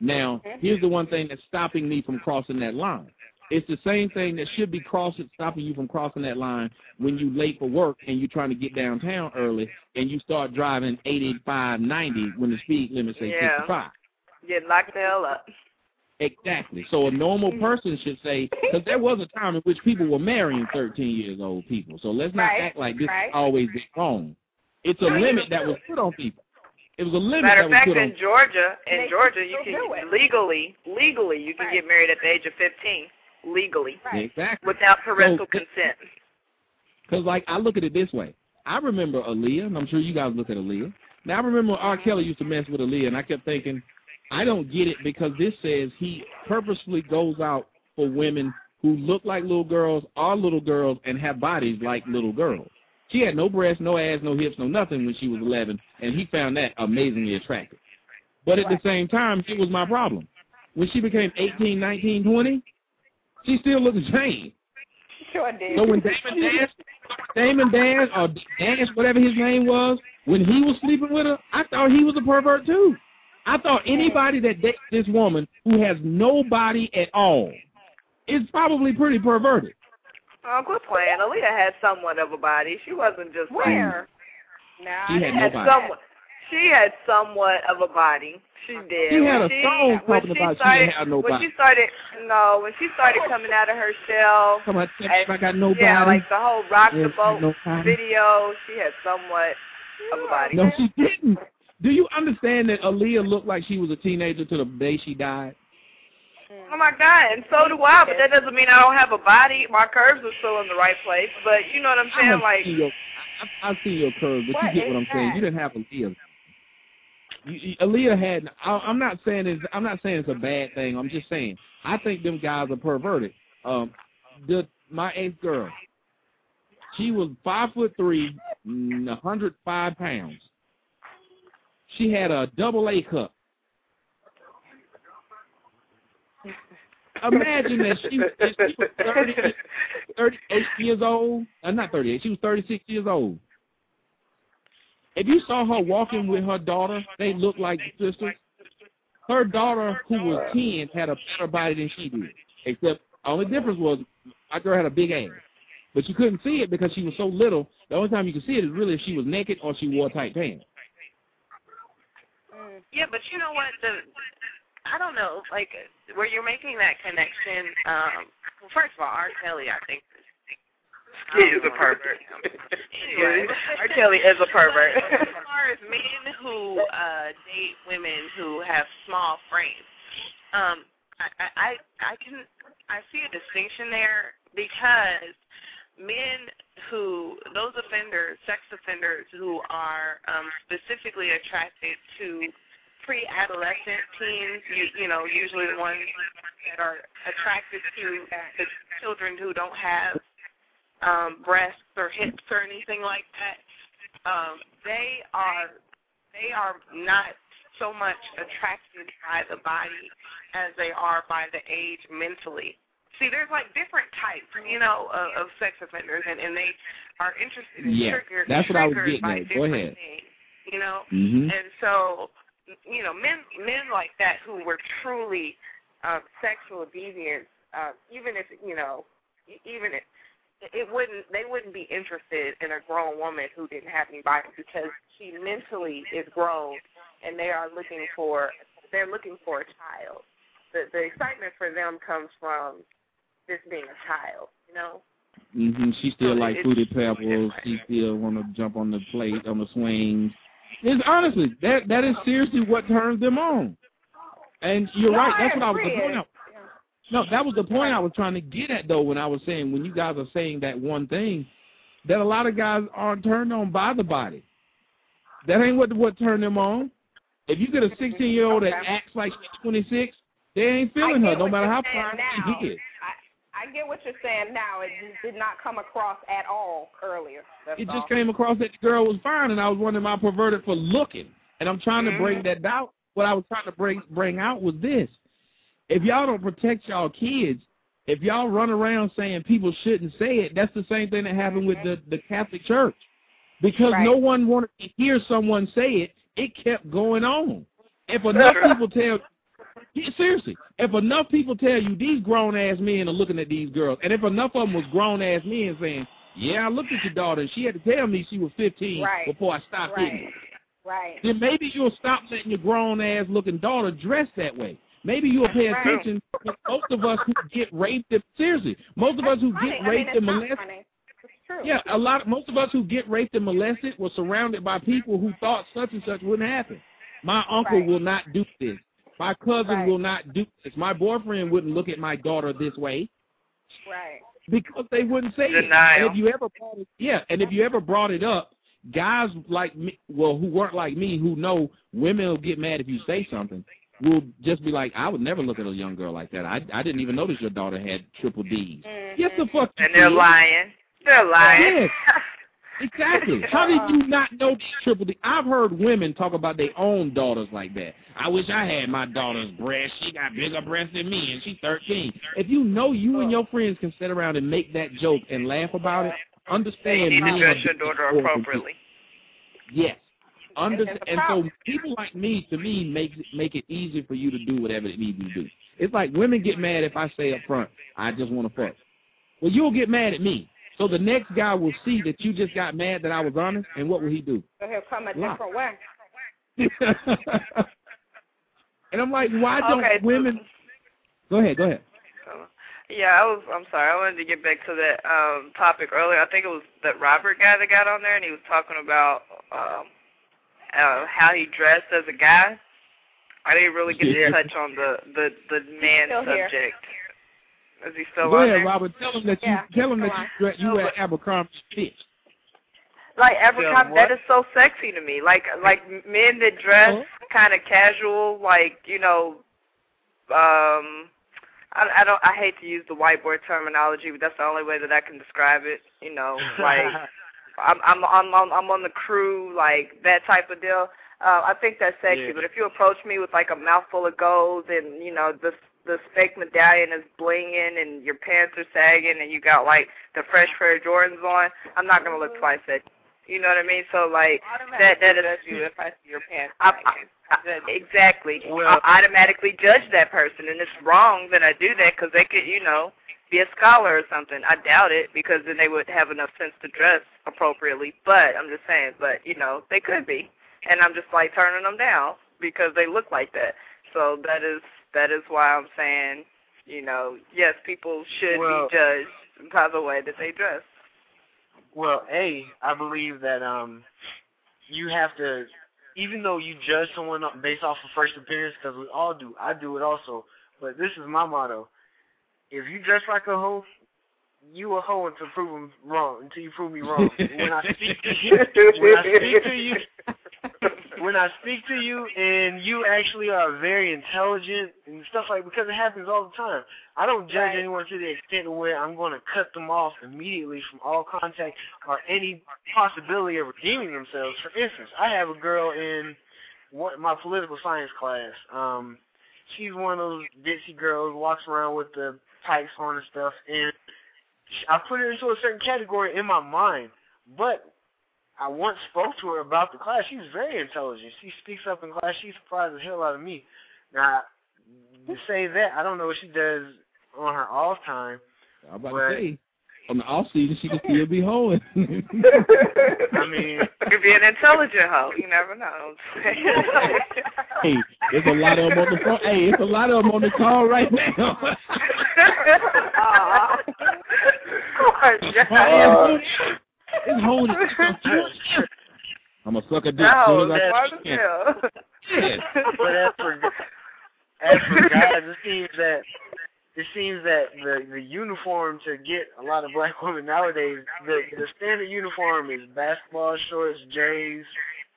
Now, here's the one thing that's stopping me from crossing that line. It's the same thing that should be crossing, stopping you from crossing that line when you're late for work and you're trying to get downtown early and you start driving 85, 90 when the speed limit say Yeah. 65. Get locked the hell up. Exactly. So a normal mm-hmm. person should say, because there was a time in which people were marrying 13 years old people. So let's not Right, act like this right. has always been wrong. It's a No, limit that was put on people. It was a limit Matter that of was fact, put on in Georgia, in They Georgia, you can legally, legally, you can get married at the age of 15, legally, Exactly. without parental So- consent. Because, like, I look at it this way. I remember Aaliyah, and I'm sure you guys look at Aaliyah. Now, I remember R. Kelly used to mess with Aaliyah, and I kept thinking, I don't get it because this says he purposefully goes out for women who look like little girls, are little girls, and have bodies like little girls. She had no breasts, no ass, no hips, no nothing when she was 11, and he found that amazingly attractive. But at the same time, it was my problem. When she became 18, 19, 20, she still looked the same. Sure did. So when Damon Dash, Damon Dash or Dash, whatever his name was, when he was sleeping with her, I thought he was a pervert too. I thought anybody that dates this woman who has nobody at all is probably pretty perverted. Oh, quit playing. Aaliyah had somewhat of a body. She wasn't just like- Where? Nah, She had no had body. somewhat. She had somewhat of a body. She did. She had When a song when talking she about she started, didn't have no when body. she started, no, when she started coming out of her shell. Come on, and- I got no Yeah, body. like the whole rock Yeah, the boat no video. She had somewhat of a body. No, she didn't. Do you understand that Aaliyah looked like she was a teenager to the day she died? Oh my God, and so do I. But that doesn't mean I don't have a body. My curves are still in the right place. But you know what I'm saying? have Like, seen your, I, I've seen your curves, but you get what I'm saying. You didn't have Aaliyah. You, you, Aaliyah had. I, I'm not saying it's. I'm not saying it's a bad thing. I'm just saying I think them guys are perverted. Um, the my eighth girl, she was five foot three, mm, 105 pounds. She had a double A cup. Imagine that she, she was 30, 38 years old. Uh, not 38. She was 36 years old. If you saw her walking with her daughter, they looked like sisters. Her daughter, who was 10, had a better body than she did. Except, only difference was my girl had a big ass. But you couldn't see it because she was so little. The only time you could see it is really if she was naked or she wore tight pants. Yeah, but you know what? The I don't know, like where you're making that connection. Um, well, first of all, R. Kelly, I think, is He is a pervert. Anyway. R. Kelly is a pervert. as far as men who uh date women who have small frames, um, I, I I can I see a distinction there because men who those offenders, sex offenders who are um specifically attracted to pre-adolescent teens, you, you know, usually the ones that are attracted to the children who don't have um, breasts or hips or anything like that. Um, they are they are not so much attracted by the body as they are by the age mentally. See, there's like different types, you know, of, of sex offenders, and, and they are interested in Yeah, trigger, that's what I was getting by at. Go ahead. things, you know. Mhm. And so, you know, men men like that who were truly uh, sexual deviants, uh, even if you know, even if it wouldn't, they wouldn't be interested in a grown woman who didn't have any body because she mentally is grown, and they are looking for they're looking for a child. The the excitement for them comes from this being a child, you know. hmm She still So like it's fruity pebbles. She still want to jump on the plate on the swings. It's honestly that that is seriously what turns them on. And you're No, right. That's what I was the point. I, no, that was the point I was trying to get at though when I was saying when you guys are saying that one thing that a lot of guys aren't turned on by the body. That ain't what what turned them on. If you get a 16 year old that acts like she's 26, they ain't feeling her no matter how now. she is. I, get what you're saying now. It just did not come across at all earlier. That's It all. just came across that the girl was fine, and I was wondering, am I perverted for looking? And I'm trying to bring Mhm. that out. What I was trying to bring bring out was this: if y'all don't protect y'all kids, if y'all run around saying people shouldn't say it, that's the same thing that happened with the the Catholic Church, because no one wanted to hear someone say it. It kept going on. If enough people tell, yeah, seriously, if enough people tell you these grown ass men are looking at these girls, and if enough of them was grown ass men saying, "Yeah, I looked at your daughter, and she had to tell me she was 15 Right. before I stopped Right. her," Right. then maybe you'll stop letting your grown ass looking daughter dress that way. Maybe you'll pay Right. attention. to Most of us who get raped, and- seriously, most of us who Funny. get I mean, raped and molested. funny. It's true. Yeah, a lot. Most of us who get raped and molested were surrounded by people who thought such and such wouldn't happen. My uncle Right. will not do this. My cousin Right. will not do this. My boyfriend wouldn't look at my daughter this way Right. because they wouldn't say it. And if you ever brought it, yeah, and if you ever brought it up, guys like me, well, who weren't like me, who know women will get mad if you say something, will just be like, I would never look at a young girl like that. I I didn't even notice your daughter had triple D's. Yes, the mm-hmm. fuck. And they're did. lying. They're lying. Yes. Exactly. How did you not know triple D? I've heard women talk about their own daughters like that. I wish I had my daughter's breast. She got bigger breasts than me, and she's 13. If you know you and your friends can sit around and make that joke and laugh about it, understand You need to dress your daughter appropriately. Yes. Under, And it's a and so people like me, to me, make it, make it easy for you to do whatever it needs you to do. It's like women get mad if I say up front, I just want to fuck. Well, you'll get mad at me. So the next guy will see that you just got mad that I was honest, and what will he do? So he'll come a Lie. different way. and I'm like, why don't Okay, so- women? Go ahead, go ahead. Yeah, I was. I'm sorry. I wanted to get back to that um topic earlier. I think it was that Robert guy that got on there, and he was talking about um uh, how he dressed as a guy. I didn't really get Yeah. to touch on the the the man subject. here. Subject. Is he still Go on ahead, there? Robert. Tell him that you Yeah, tell him that you you were at Abercrombie Fitch. Like every Yeah, time, what? that is so sexy to me. Like like men that dress kind of casual, like you know, um, I, I don't. I hate to use the white boy terminology, but that's the only way that I can describe it. You know, like I'm I'm I'm I'm on the crew, like that type of deal. Uh, I think that's sexy. Yeah. But if you approach me with like a mouthful of gold and you know the the fake medallion is blinging and your pants are sagging and you got like the fresh pair of Jordans on, I'm not gonna look mhm. twice at you. You know what I mean? So like that that is judge you if I see your pants. I, sagging. I, exactly. Well- I automatically judge that person, and it's wrong that I do that because they could, you know, be a scholar or something. I doubt it because then they would have enough sense to dress appropriately. But I'm just saying, but you know, they could be, and I'm just like turning them down because they look like that. So that is that is why I'm saying, you know, yes, people should Well- be judged by the way that they dress. Well, a, I believe that um, you have to, even though you judge someone based off of first appearance, because we all do. I do it also. But this is my motto: if you dress like a hoe, you a hoe until proven wrong. Until you prove me wrong. when I speak to you, when I speak to you, when I speak to you, and you actually are very intelligent and stuff like because it happens all the time. I don't judge Right. anyone to the extent where I'm going to cut them off immediately from all contact or any possibility of redeeming themselves. For instance, I have a girl in one, my political science class. Um, she's one of those ditzy girls, walks around with the pipes on and stuff, and I put her into a certain category in my mind. But I once spoke to her about the class. She's very intelligent. She speaks up in class. She surprised the hell out of me. Now, to say that, I don't know what she does on her off time. I'm about But- to say, on the off season, she could still be hoeing. I mean, Could be an intelligent hoe. You never know. hey, there's a lot of them on the phone. Hey, it's a lot of them on the call right now. Aw. Oh, it's holding. I'm a sucker dick. as soon No, as I that's can. yeah. but as for as for guys, it seems that it seems that the the uniform to get a lot of black women nowadays, the the standard uniform is basketball shorts, J's,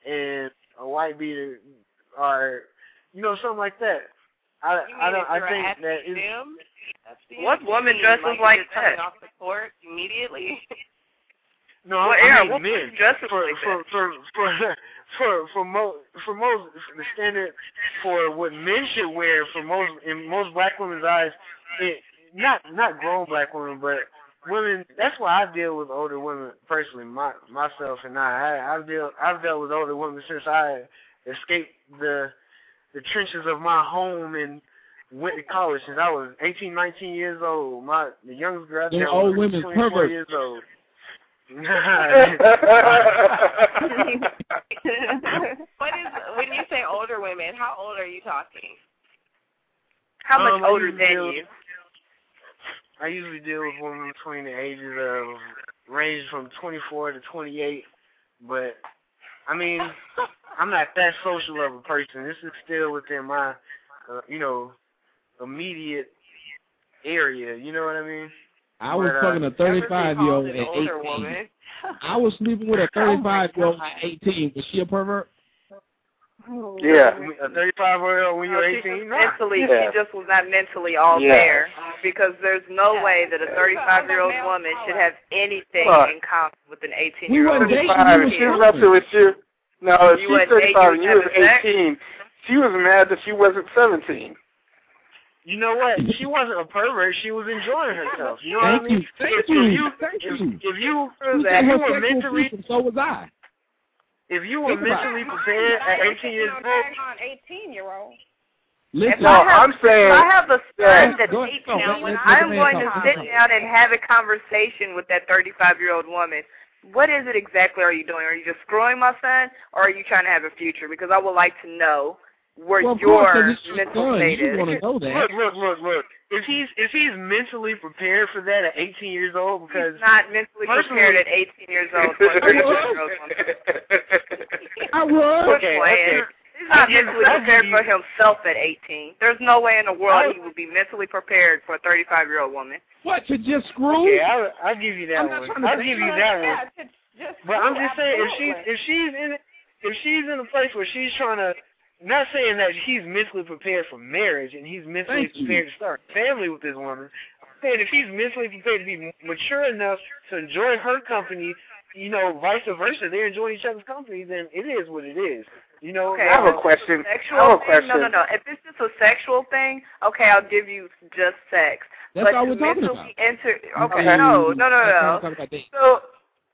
and a white beater, or you know something like that. I You I don't I think at that the is gym? At the What woman dresses like like that? off the court immediately? no Well, I yeah, mean what men dresses for like for, for for for for most for most the standard for what men should wear for most in most black women's eyes, it, not not grown black women, but women. That's why I deal with older women personally, my myself and I. I I've deal I've dealt with older women since I escaped the the trenches of my home and went to college since I was 18, 19 years old. My the youngest girl I Them dealt old with women's was 24 perverts. years old. what is when you say older women? How old are you talking? How much Um, older than deal- you? I usually deal with women between the ages of range from 24 to 28, but I mean, I'm not that social of a person. This is still within my, uh, you know, immediate area. You know what I mean? I was fucking a 35 year old at 18. woman. I was sleeping with a Oh 35 year old at 18. Was she a pervert? Oh, yeah. A 35 year old when you're 18? was mentally, Yeah. she just was not mentally all Yeah. there because there's no way that a 35 year old woman should have anything Look. in common with an 18 year wasn't old. 35, we and was she was fucking. up to with you. No, if You she's wasn't 35 and you was 18, she was mad that she wasn't 17. You know what? She wasn't a pervert. She was enjoying herself. You know what I mean? you. Thank if, you. If you, Thank if, you. if you, She if said you were sexual mentally, freedom, so was I. if you were Think mentally prepared at 18 years old, on 18 year old. Listen, No, I'm saying If I have a son that's 18, No, let- let- I'm going to sit down and have a conversation with that 35 year old woman. What is it exactly are you doing? Are you just screwing my son, or are you trying to have a future? Because I would like to know where Well, of your course, 'cause mental state You is. want to know that. look, look, look, look. If he's if he's mentally prepared for that at 18 years old, because He's not mentally Personally- prepared at 18 years old for a 35 year old woman. I was. Okay, playing. okay. He's not I'll mentally I'll prepared give for himself at 18. There's no way in the world I'll- he would be mentally prepared for a 35 year old woman. What, to just screw? Okay, I'll, I'll give you that I'm one. I'll give you that. that one. Yeah, to just But I'm just saying, if she's if she's in if she's in a place where she's trying to, not saying that he's mentally prepared for marriage and he's mentally Thank you. prepared to start a family with this woman. I'm saying if he's mentally prepared to be mature enough to enjoy her company, you know, vice versa, they're enjoying each other's company, then it is what it is. You know, Okay. I have a if it's question. Sexual I have a thing? question. No, no, no. If it's just a sexual thing, okay, I'll give you just sex. That's but all we're talking about. enter, okay, Okay. no, no, no, no. we're talking about dating. So,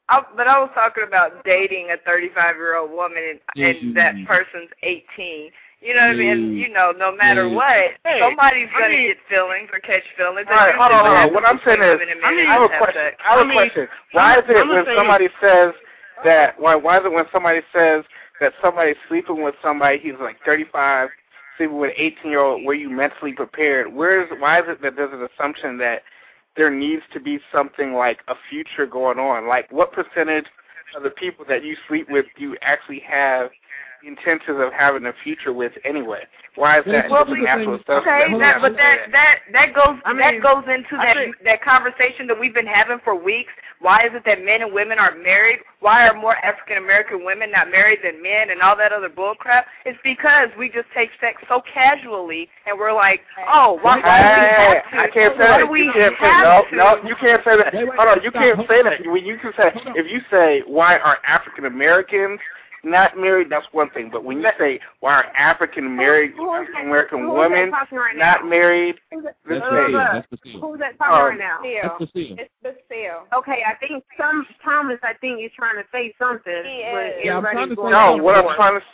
I, but I was talking about dating a 35 year old woman and, Yes, and you that person's 18. You know what I mean? And, you know, no matter Yeah. what, Hey, somebody's I gonna mean- get feelings or catch feelings. All right, and hold on, hold on. What I'm saying between is, women and I men have a question. sex. I have I a mean, question. Why is it I'm when saying- somebody says that? Why? Why is it when somebody says that somebody's sleeping with somebody? He's like 35, sleeping with an 18 year old. Were you mentally prepared? Where is? Why is it that there's an assumption that there needs to be something like a future going on? Like, what percentage of the people that you sleep with do you actually have intentions of having a future with anyway? Why is that Well, just we- natural stuff? Okay, that, but that that that goes I mean, that goes into that think- that conversation that we've been having for weeks. Why is it that men and women are married? Why are more African American women not married than men and all that other bull crap? It's because we just take sex so casually and we're like, oh, why, why do we have to? I can't say why that. do we You can't say have no, to? no. You can't say that. Wait, wait, Hold on. You can't say that. When you can say, if you say why are African Americans not married, that's one thing. But when you say why are African married Who is that- African American who is that women right not married, Who's this That's thing. the seal. That's the seal. Who's that talking Um, right now? That's the seal. It's the seal. Okay, I think some Thomas. I think is trying to say something. He is. Yeah, I'm trying to say- No, what I'm trying to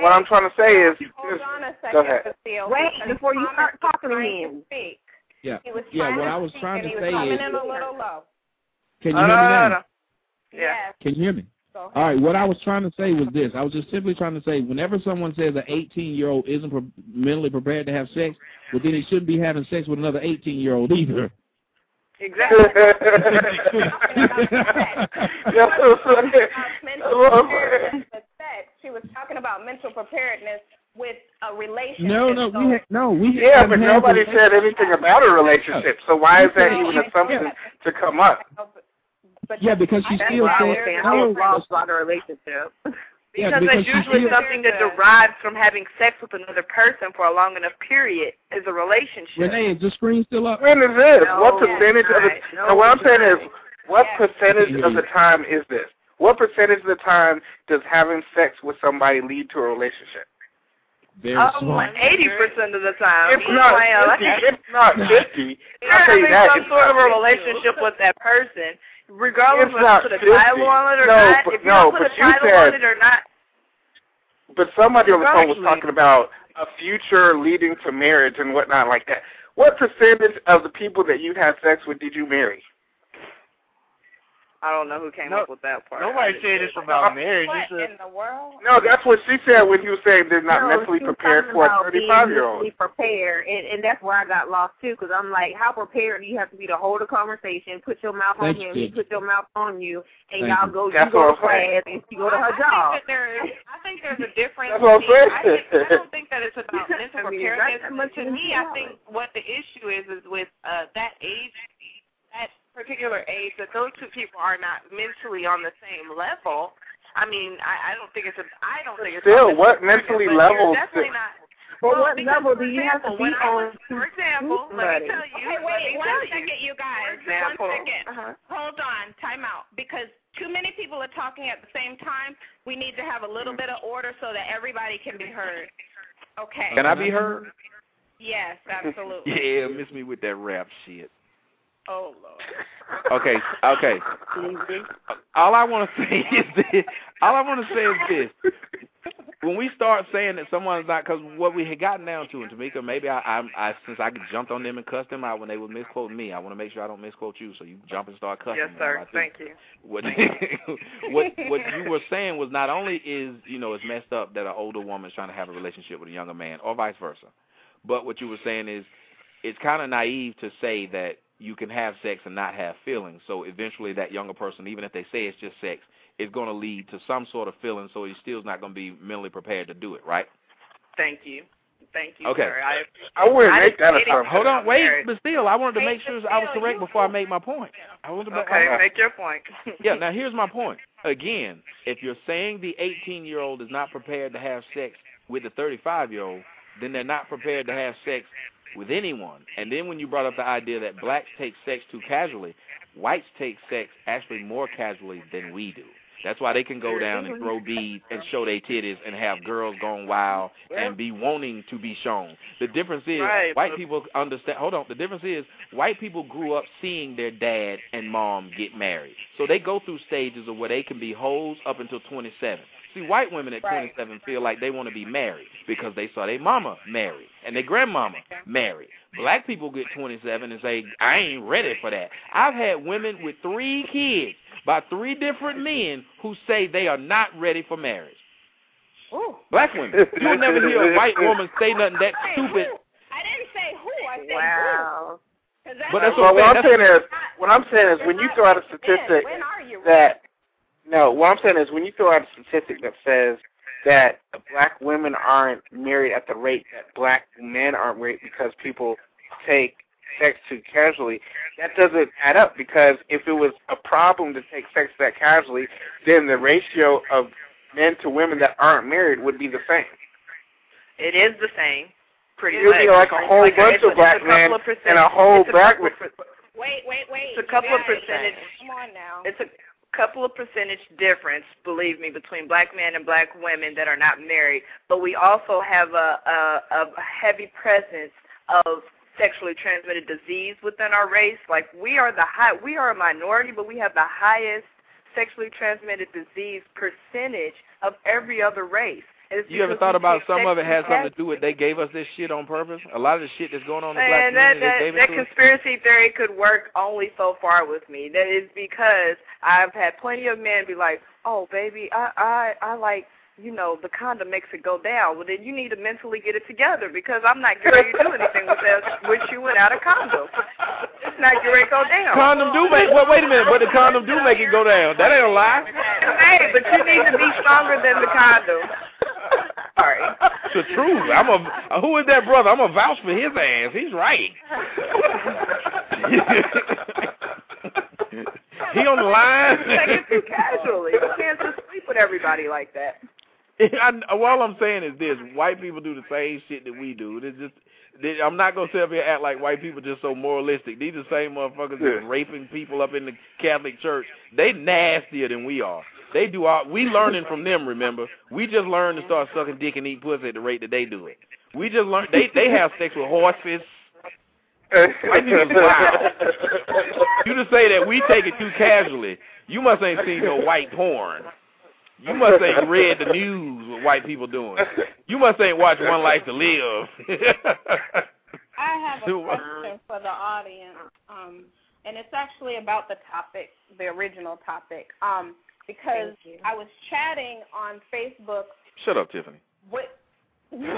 what I'm trying to say is Hold just- on a second, go ahead. Cecile. Wait before you start talking to him. speak. Yeah. He was Yeah, what I was trying to say is- in a little low. Can you hear me now? no, no. Yeah. Yes. Can you hear me? Go. All right, what I was trying to say was this. I was just simply trying to say whenever someone says an 18-year-old isn't pre- mentally prepared to have sex, well, then he shouldn't be having sex with another 18-year-old either. Exactly. mental preparedness with sex. She was talking about mental preparedness with a relationship. No, no, So we ha- no, we Yeah, haven't but nobody said anything about a relationship. So why is that even an assumption to come up? Yeah, because she That's still why I was said saying I no. was lost about the relationship. Yeah, Because because it's usually something that derives from having sex with another person for a long enough period is a relationship. Renee, is the screen still up? When is this? No, what percentage of the? No, No, what I'm saying is, what Yes. percentage of the time is this? What percentage of the time does having sex with somebody lead to a relationship? Very Um, smart. eighty percent of the time. It's not Well, fifty. It's not fifty. You're I'll tell you having that. some It's sort of a relationship with that person, regardless It's of if not put a 50. title on it or No, not. but- if you no, don't put a title said- on it or not, But somebody on the phone was talking about a future leading to marriage and whatnot like that. What percentage of the people that you had sex with did you marry? I don't know who came up with that part. Nobody said it's about marriage. What It's a, in the world? No, that's what she said when you were saying they're not No, mentally prepared for a about 35 year old. mentally prepared, and, and that's where I got lost too. Because I'm like, how prepared do you have to be to hold a conversation, put your mouth Thank on you, him, he put your mouth on you, and Thank y'all go, you That's go to what I'm saying. class, and she go to her I job. think that there is. I think there's a difference. That's what I'm between- I, think, I don't think that it's about mental I mean, preparedness. that's much to me, I think what the issue is is with uh, that age, that particular age, that those two people are not mentally on the same level. I mean, I, I don't think it's a. I don't think it's Still, what mentally preparedness, but you're levels Definitely not. But Well, what level for do you have to be when I was, on? For example, let me tell you. Okay, wait, me one tell second, you guys. For example. One second. Uh-huh. Hold on, time out. Because too many people are talking at the same time. We need to have a little bit of order so that everybody can be heard. Okay. Can I be heard? Yes, absolutely. Yeah, miss me with that rap shit. Oh Lord. Okay, okay. Mm-hmm. All I want to say is this. All I want to say is this. When we start saying that someone's not, because what we had gotten down to, and Tamika, maybe I, I, I, since I jumped on them and cussed them out when they were misquoting me, I want to make sure I don't misquote you, so you jump and start cussing. yes, sir. Thank you. What, what, what you were saying was not only is, you know, it's messed up that an older woman's trying to have a relationship with a younger man, or vice versa, but what you were saying is, it's kind of naive to say that you can have sex and not have feelings. So eventually, that younger person, even if they say it's just sex, is going to lead to some sort of feeling. So he still's not going to be mentally prepared to do it, right? Thank you. Thank you, Okay. sir. I, I wouldn't I make that didn't- assumption. Hold on, wait, Married. but still, I wanted to make sure I was correct before I made my point. I wanted to Okay, my, make your point. yeah. Now here's my point. Again, if you're saying the 18 year old is not prepared to have sex with the 35 year old, then they're not prepared to have sex with anyone. And then when you brought up the idea that blacks take sex too casually, whites take sex actually more casually than we do. That's why they can go down and throw beads and show their titties and have girls going wild and be wanting to be shown. The difference is Right, white people understand. Hold on. The difference is white people grew up seeing their dad and mom get married, so they go through stages of where they can be hoes up until 27. See, white women at Right. 27 feel like they want to be married because they saw their mama married and their grandmama married. Black people get 27 and say, I ain't ready for that. I've had women with three kids by three different men who say they are not ready for marriage. Ooh. Black women. You'll never hear a white woman say nothing that Hey, stupid. who? I didn't say who. I said Wow. who. That's But that's well, what I'm what saying. I'm saying is, what I'm saying is, when you throw out a statistic that, no, what I'm saying is, when you throw out a statistic that says that black women aren't married at the rate that black men aren't married because people take sex too casually, that doesn't add up. Because if it was a problem to take sex that casually, then the ratio of men to women that aren't married would be the same. It is the same. Pretty It would be much. like a whole Like, bunch it's a- of black couple men of percent- and a whole it's a black couple of women. Wait, wait, wait. It's a couple of percentage. Come on now. It's a couple of percentage difference, believe me, between black men and black women that are not married. But we also have a, a, a heavy presence of sexually transmitted disease within our race. Like we are the high, we are a minority, but we have the highest sexually transmitted disease percentage of every other race. It's You ever thought about some of it has something to do with they gave us this shit on purpose? A lot of the shit that's going on in the black and that, community, that, that it to us. conspiracy theory could work only so far with me. That is because I've had plenty of men be like, "Oh, baby, I I I like." You know, the condom makes it go down. Well, then you need to mentally get it together because I'm not ready to do anything with that, with you without a condom. It's not ready to go down. Condom do make. Wait, wait a minute, but the condom do make it go down. That ain't a lie. Hey, but you need to be stronger than the condom. Sorry. It's the truth. I'm a. Who is that brother? I'm a vouch for his ass. He's right. he on the line. Take it too casually. You can't just sleep with everybody like that. I, all I'm saying is this: white people do the same shit that we do. It's just, they, I'm not gonna sit up here and act like white people just so moralistic. These are the same motherfuckers that's raping people up in the Catholic Church. They nastier than we are. They do all. We learning from them. Remember, we just learned to start sucking dick and eat pussy at the rate that they do it. We just learned. They they have sex with horses. White people is wild. You just say that we take it too casually. You must ain't seen no white porn. You must ain't read the news what white people doing. You must ain't watched One Life to Live. I have a question for the audience, um, and it's actually about the topic, the original topic, um, because I was chatting on Facebook Shut up, Tiffany. with with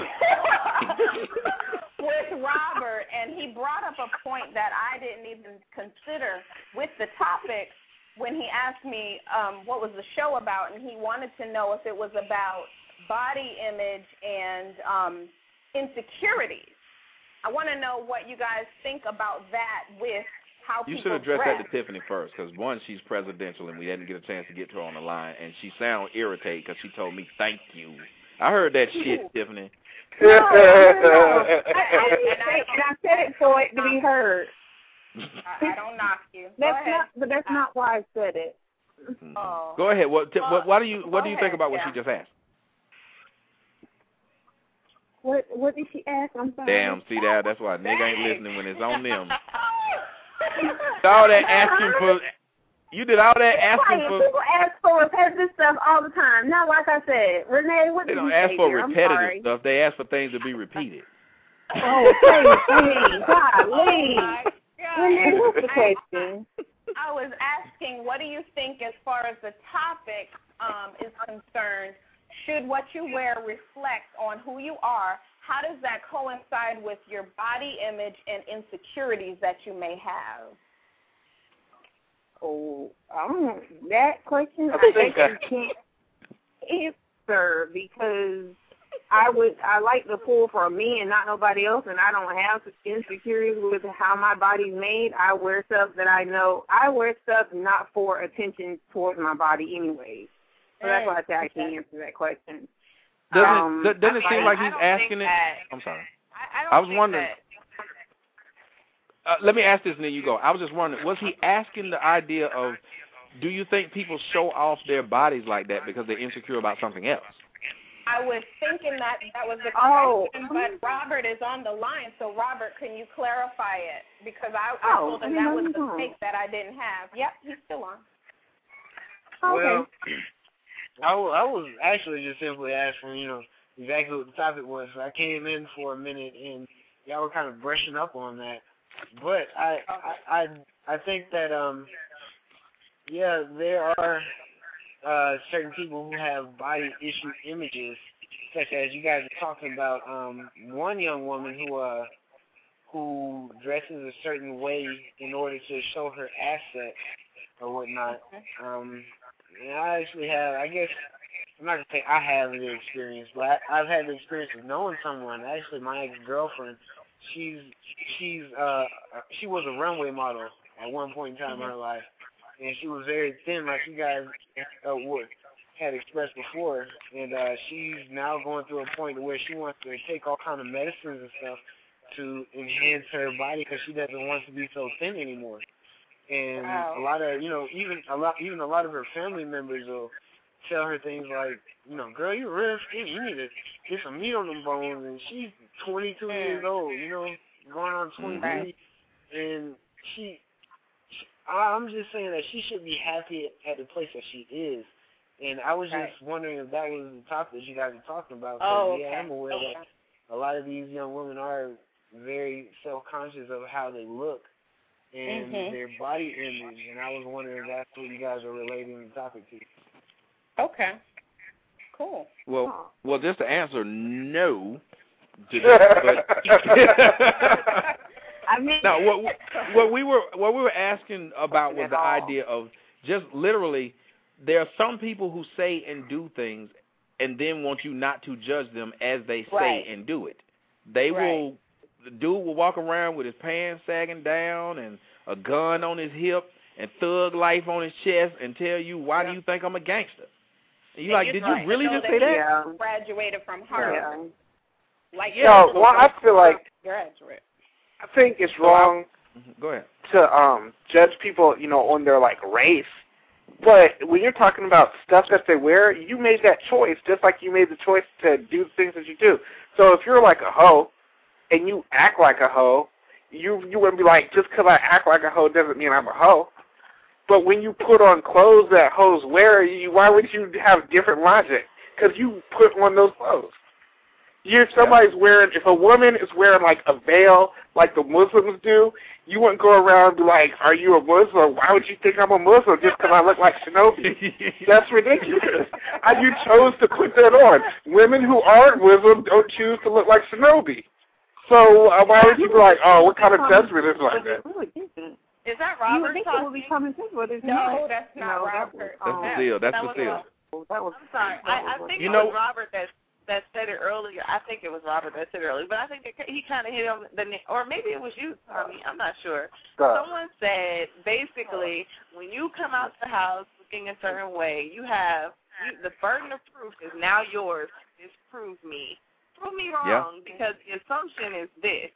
Robert, and he brought up a point that I didn't even consider with the topic when he asked me um, what was the show about, and he wanted to know if it was about body image and um, insecurities. I want to know what you guys think about that with how You should address dress. that to Tiffany first, because one, she's presidential, and we didn't get a chance to get to her on the line, and she sound irritated because she told me thank you. I heard that shit, Tiffany. No, no, no. I, I didn't say, and I said it so it to be heard. I, I don't knock you. That's ahead. not, but that's not why I said it. Mm-hmm. Oh. Go ahead. What? Well, what? What do you? What do you ahead, think about what yeah. she just asked? What What did she ask? I'm sorry. Damn. See that? That's why nigga ain't listening when it's on them. all that asking for. You did all that asking for. People ask for repetitive stuff all the time. Not like I said. Renee, what They did don't you ask for here? Repetitive stuff. They ask for things to be repeated. Oh, please, please, God, Oh please. Renee, what's the question? I was asking, what do you think as far as the topic um, is concerned? Should what you wear reflect on who you are? How does that coincide with your body image and insecurities that you may have? Oh, um, that question I I think actually can't answer because I would I like to pull for me and not nobody else, and I don't have insecurities with how my body's made. I wear stuff that I know I wear stuff not for attention towards my body, anyways. So that's why I say I can't answer that question. Doesn't Um, it, doesn't it seem like he's asking it? that- I'm sorry. I, I don't I was think wondering. that Uh, let me ask this, and then you go. I was just wondering, was he asking the idea of, do you think people show off their bodies like that because they're insecure about something else? I was thinking that that was the Oh. question, but Robert is on the line. So, Robert, can you clarify it? Because I, I Oh, told him I that was the know. take that I didn't have. Yep, he's still on. Well, I, I was actually just simply asking, you know, exactly what the topic was. I came in for a minute and y'all were kind of brushing up on that. But I, I, I, I think that, um, yeah, there are uh, certain people who have body issue images, such as you guys are talking about um, one young woman who uh, who dresses a certain way in order to show her assets or whatnot. Um, and I actually have, I guess, I'm not gonna say I have the experience, but I, I've had the experience of knowing someone. Actually, my ex-girlfriend, she's she's uh she was a runway model at one point in time in her life, and she was very thin, like you guys uh, would had expressed before, and uh she's now going through a point where she wants to take all kind of medicines and stuff to enhance her body because she doesn't want to be so thin anymore. And Wow. a lot of you know even a lot even a lot of her family members will tell her things like you know girl you're real skinny you need to get some meat on them bones and she's 22 hmm. years old you know going on mm-hmm. 23 Right. and she, she I- I'm just saying that she should be happy at the place that she is. And I was Right. just wondering if that was the topic that you guys were talking about. 'cause, Oh, yeah. I'm aware Okay. that a lot of these young women are very self-conscious of how they look and Mhm. their body image. And I was wondering if that's what you guys are relating the topic to. Okay. Cool. Well, well, just to answer no to that, but I mean, no, what what we were what we were asking about was the idea of just literally there are some people who say and do things and then want you not to judge them as they say Right. and do it. They Right. will the dude will walk around with his pants sagging down and a gun on his hip and thug life on his chest and tell you why do you think I'm a gangster? And you like, And did right. you really just say he that? Graduated from Harvard. Like No, well, I feel like graduate. I think it's wrong Go ahead. to um judge people, you know, on their like race. But when you're talking about stuff that they wear, you made that choice just like you made the choice to do the things that you do. So if you're like a hoe and you act like a hoe, you you wouldn't be like just because I act like a hoe doesn't mean I'm a hoe. But when you put on clothes that hoes wear, you, why would you have different logic? Because you put on those clothes. You, if somebody's wearing, if a woman is wearing like a veil, like the Muslims do, you wouldn't go around and be like, "Are you a Muslim? Why would you think I'm a Muslim just because I look like Shinobi?" That's ridiculous. I, you chose to put that on. Women who aren't Muslim don't choose to look like Shinobi. So uh, why would you be like, "Oh, what kind of judgment is like that?" Is that You would Robert think it would be common sense, but it's No, not. that's not No, that Robert. That's um, Lucille. That's that was That was. I'm sorry. I, I think You it know- was Robert that that said it earlier. I think it was Robert that said it earlier, but I think that he kind of hit on the na- or maybe it was you, Tommy. I'm not sure. Stop. Someone said basically when you come out the house looking a certain way, you have you, the burden of proof is now yours. Disprove me. Prove me Yeah. wrong because the assumption is this.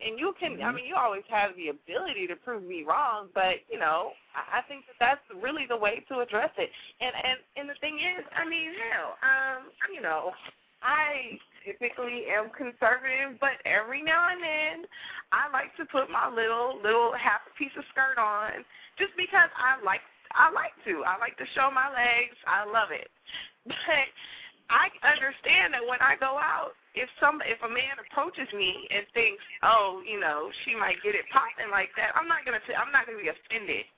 And you can, I mean, you always have the ability to prove me wrong, but you know, I I think that that's really the way to address it. And and and the thing is, I mean, hell, um, you know, I typically am conservative, but every now and then, I like to put my little little half a piece of skirt on, just because I like I like to. I like to show my legs. I love it, but I understand that when I go out, if some if a man approaches me and thinks, oh, you know, she might get it popping like that, I'm not gonna t- I'm not gonna be offended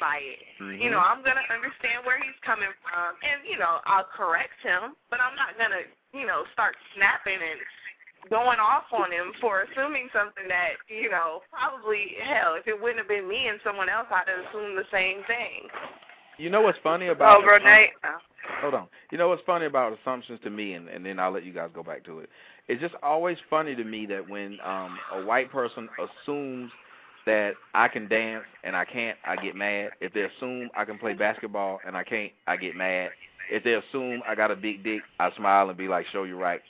by it. You mm-hmm. know, I'm gonna understand where he's coming from, and you know, I'll correct him, but I'm not gonna, you know, start snapping and going off on him for assuming something that, you know, probably hell, if it wouldn't have been me and someone else, I'd have assumed the same thing. You know what's funny about Oh, Renee. Hold on. You know what's funny about assumptions to me, and, and then I'll let you guys go back to it. It's just always funny to me that when um a white person assumes that I can dance and I can't, I get mad. If they assume I can play basketball and I can't, I get mad. If they assume I got a big dick, I smile and be like, "Show you right."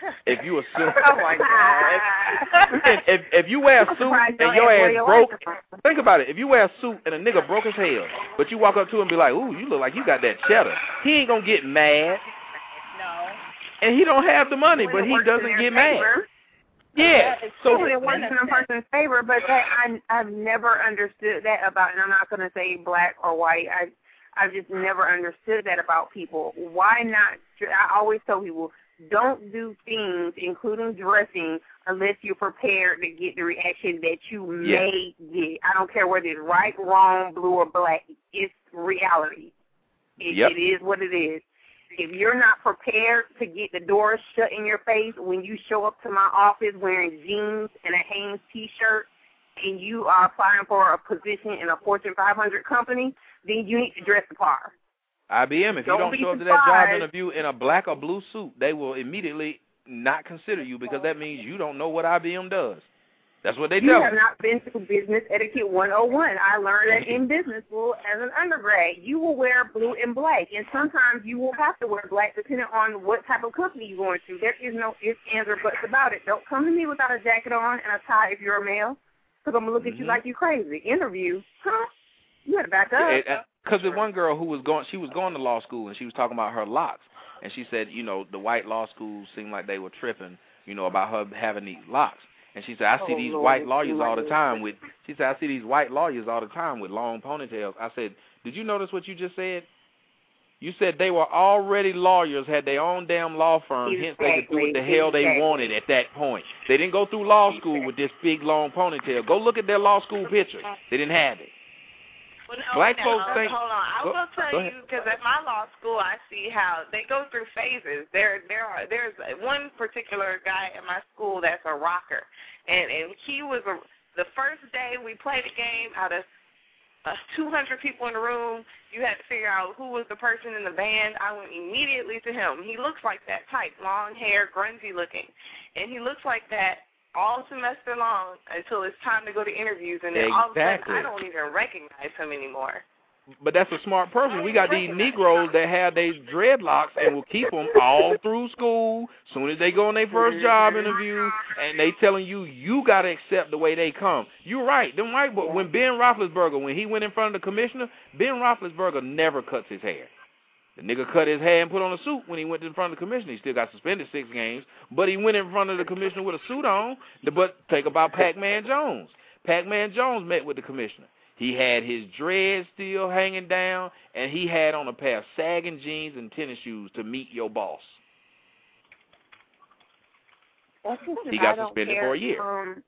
If you assume, oh my god. if, if if you wear a suit and your ass ass where your broke, think about it. If you wear a suit and a nigga broke his hell, but you walk up to him and be like, "Ooh, you look like you got that cheddar," he ain't gonna get mad, No. and he don't have the money, but he doesn't get mad. favor. Yeah. So it works in a person's favor, but that I I've never understood that about, and I'm not going to say black or white. I I've just never understood that about people. Why not? I always tell people don't do things, including dressing, unless you're prepared to get the reaction that you Yeah. may get. I don't care whether it's right, wrong, blue, or black. It's reality. It, Yep. it is what it is. if you're not prepared to get the door shut in your face when you show up to my office wearing jeans and a Hanes t-shirt and you are applying for a position in a Fortune 500 company, then you need to dress the part. IBM, if Don't you don't show up to that job interview in a black or blue suit, they will immediately not consider you because that means you don't know what IBM does. That's what they do. you have me. not been to Business Etiquette 101. I learned that in business school as an undergrad. You will wear blue and black, and sometimes you will have to wear black depending on what type of company you're going to. There is no ifs, ands, or buts about it. Don't come to me without a jacket on and a tie if you're a male, because I'm going to look at you Mhm. like you're crazy. Interview, huh? You better back up. Because the one girl who was going, she was going to law school and she was talking about her locks, and she said, you know, the white law schools seemed like they were tripping, you know, about her having these locks. And she said, I see Oh, these Lord, white lawyers all the time with. She said, I see these white lawyers all the time with long ponytails. I said, Did you notice what you just said? You said they were already lawyers, had their own damn law firm, hence they could do what the hell they exactly. wanted at that point. They didn't go through law school with this big long ponytail. Go look at their law school pictures. They didn't have it. Well, no, Black folks no, think- Hold on, I Go- will tell you because at my law school, I see how they go through phases. There, there are there's one particular guy at my school that's a rocker, and and he was a the first day we played a game out of uh, 200 people in the room. You had to figure out who was the person in the band. I went immediately to him. He looks like that type, long hair, grungy looking, and he looks like that all semester long until it's time to go to interviews, and then all of a sudden I don't even recognize him anymore. But that's a smart person. We got these Negroes that have their dreadlocks and will keep them all through school. Soon as they go on their first mm-hmm. job interview, and they telling you you got to accept the way they come. You're right. Them white boy. When Ben Roethlisberger, when he went in front of the commissioner, Ben Roethlisberger never cuts his hair. The nigga cut his hair and put on a suit when he went in front of the commissioner. He still got suspended six games, but he went in front of the commissioner with a suit on. But think about Pac-Man Jones. Pac-Man Jones met with the commissioner. He had his dreads still hanging down, and he had on a pair of sagging jeans and tennis shoes to meet your boss. He got suspended care. for a year. Um,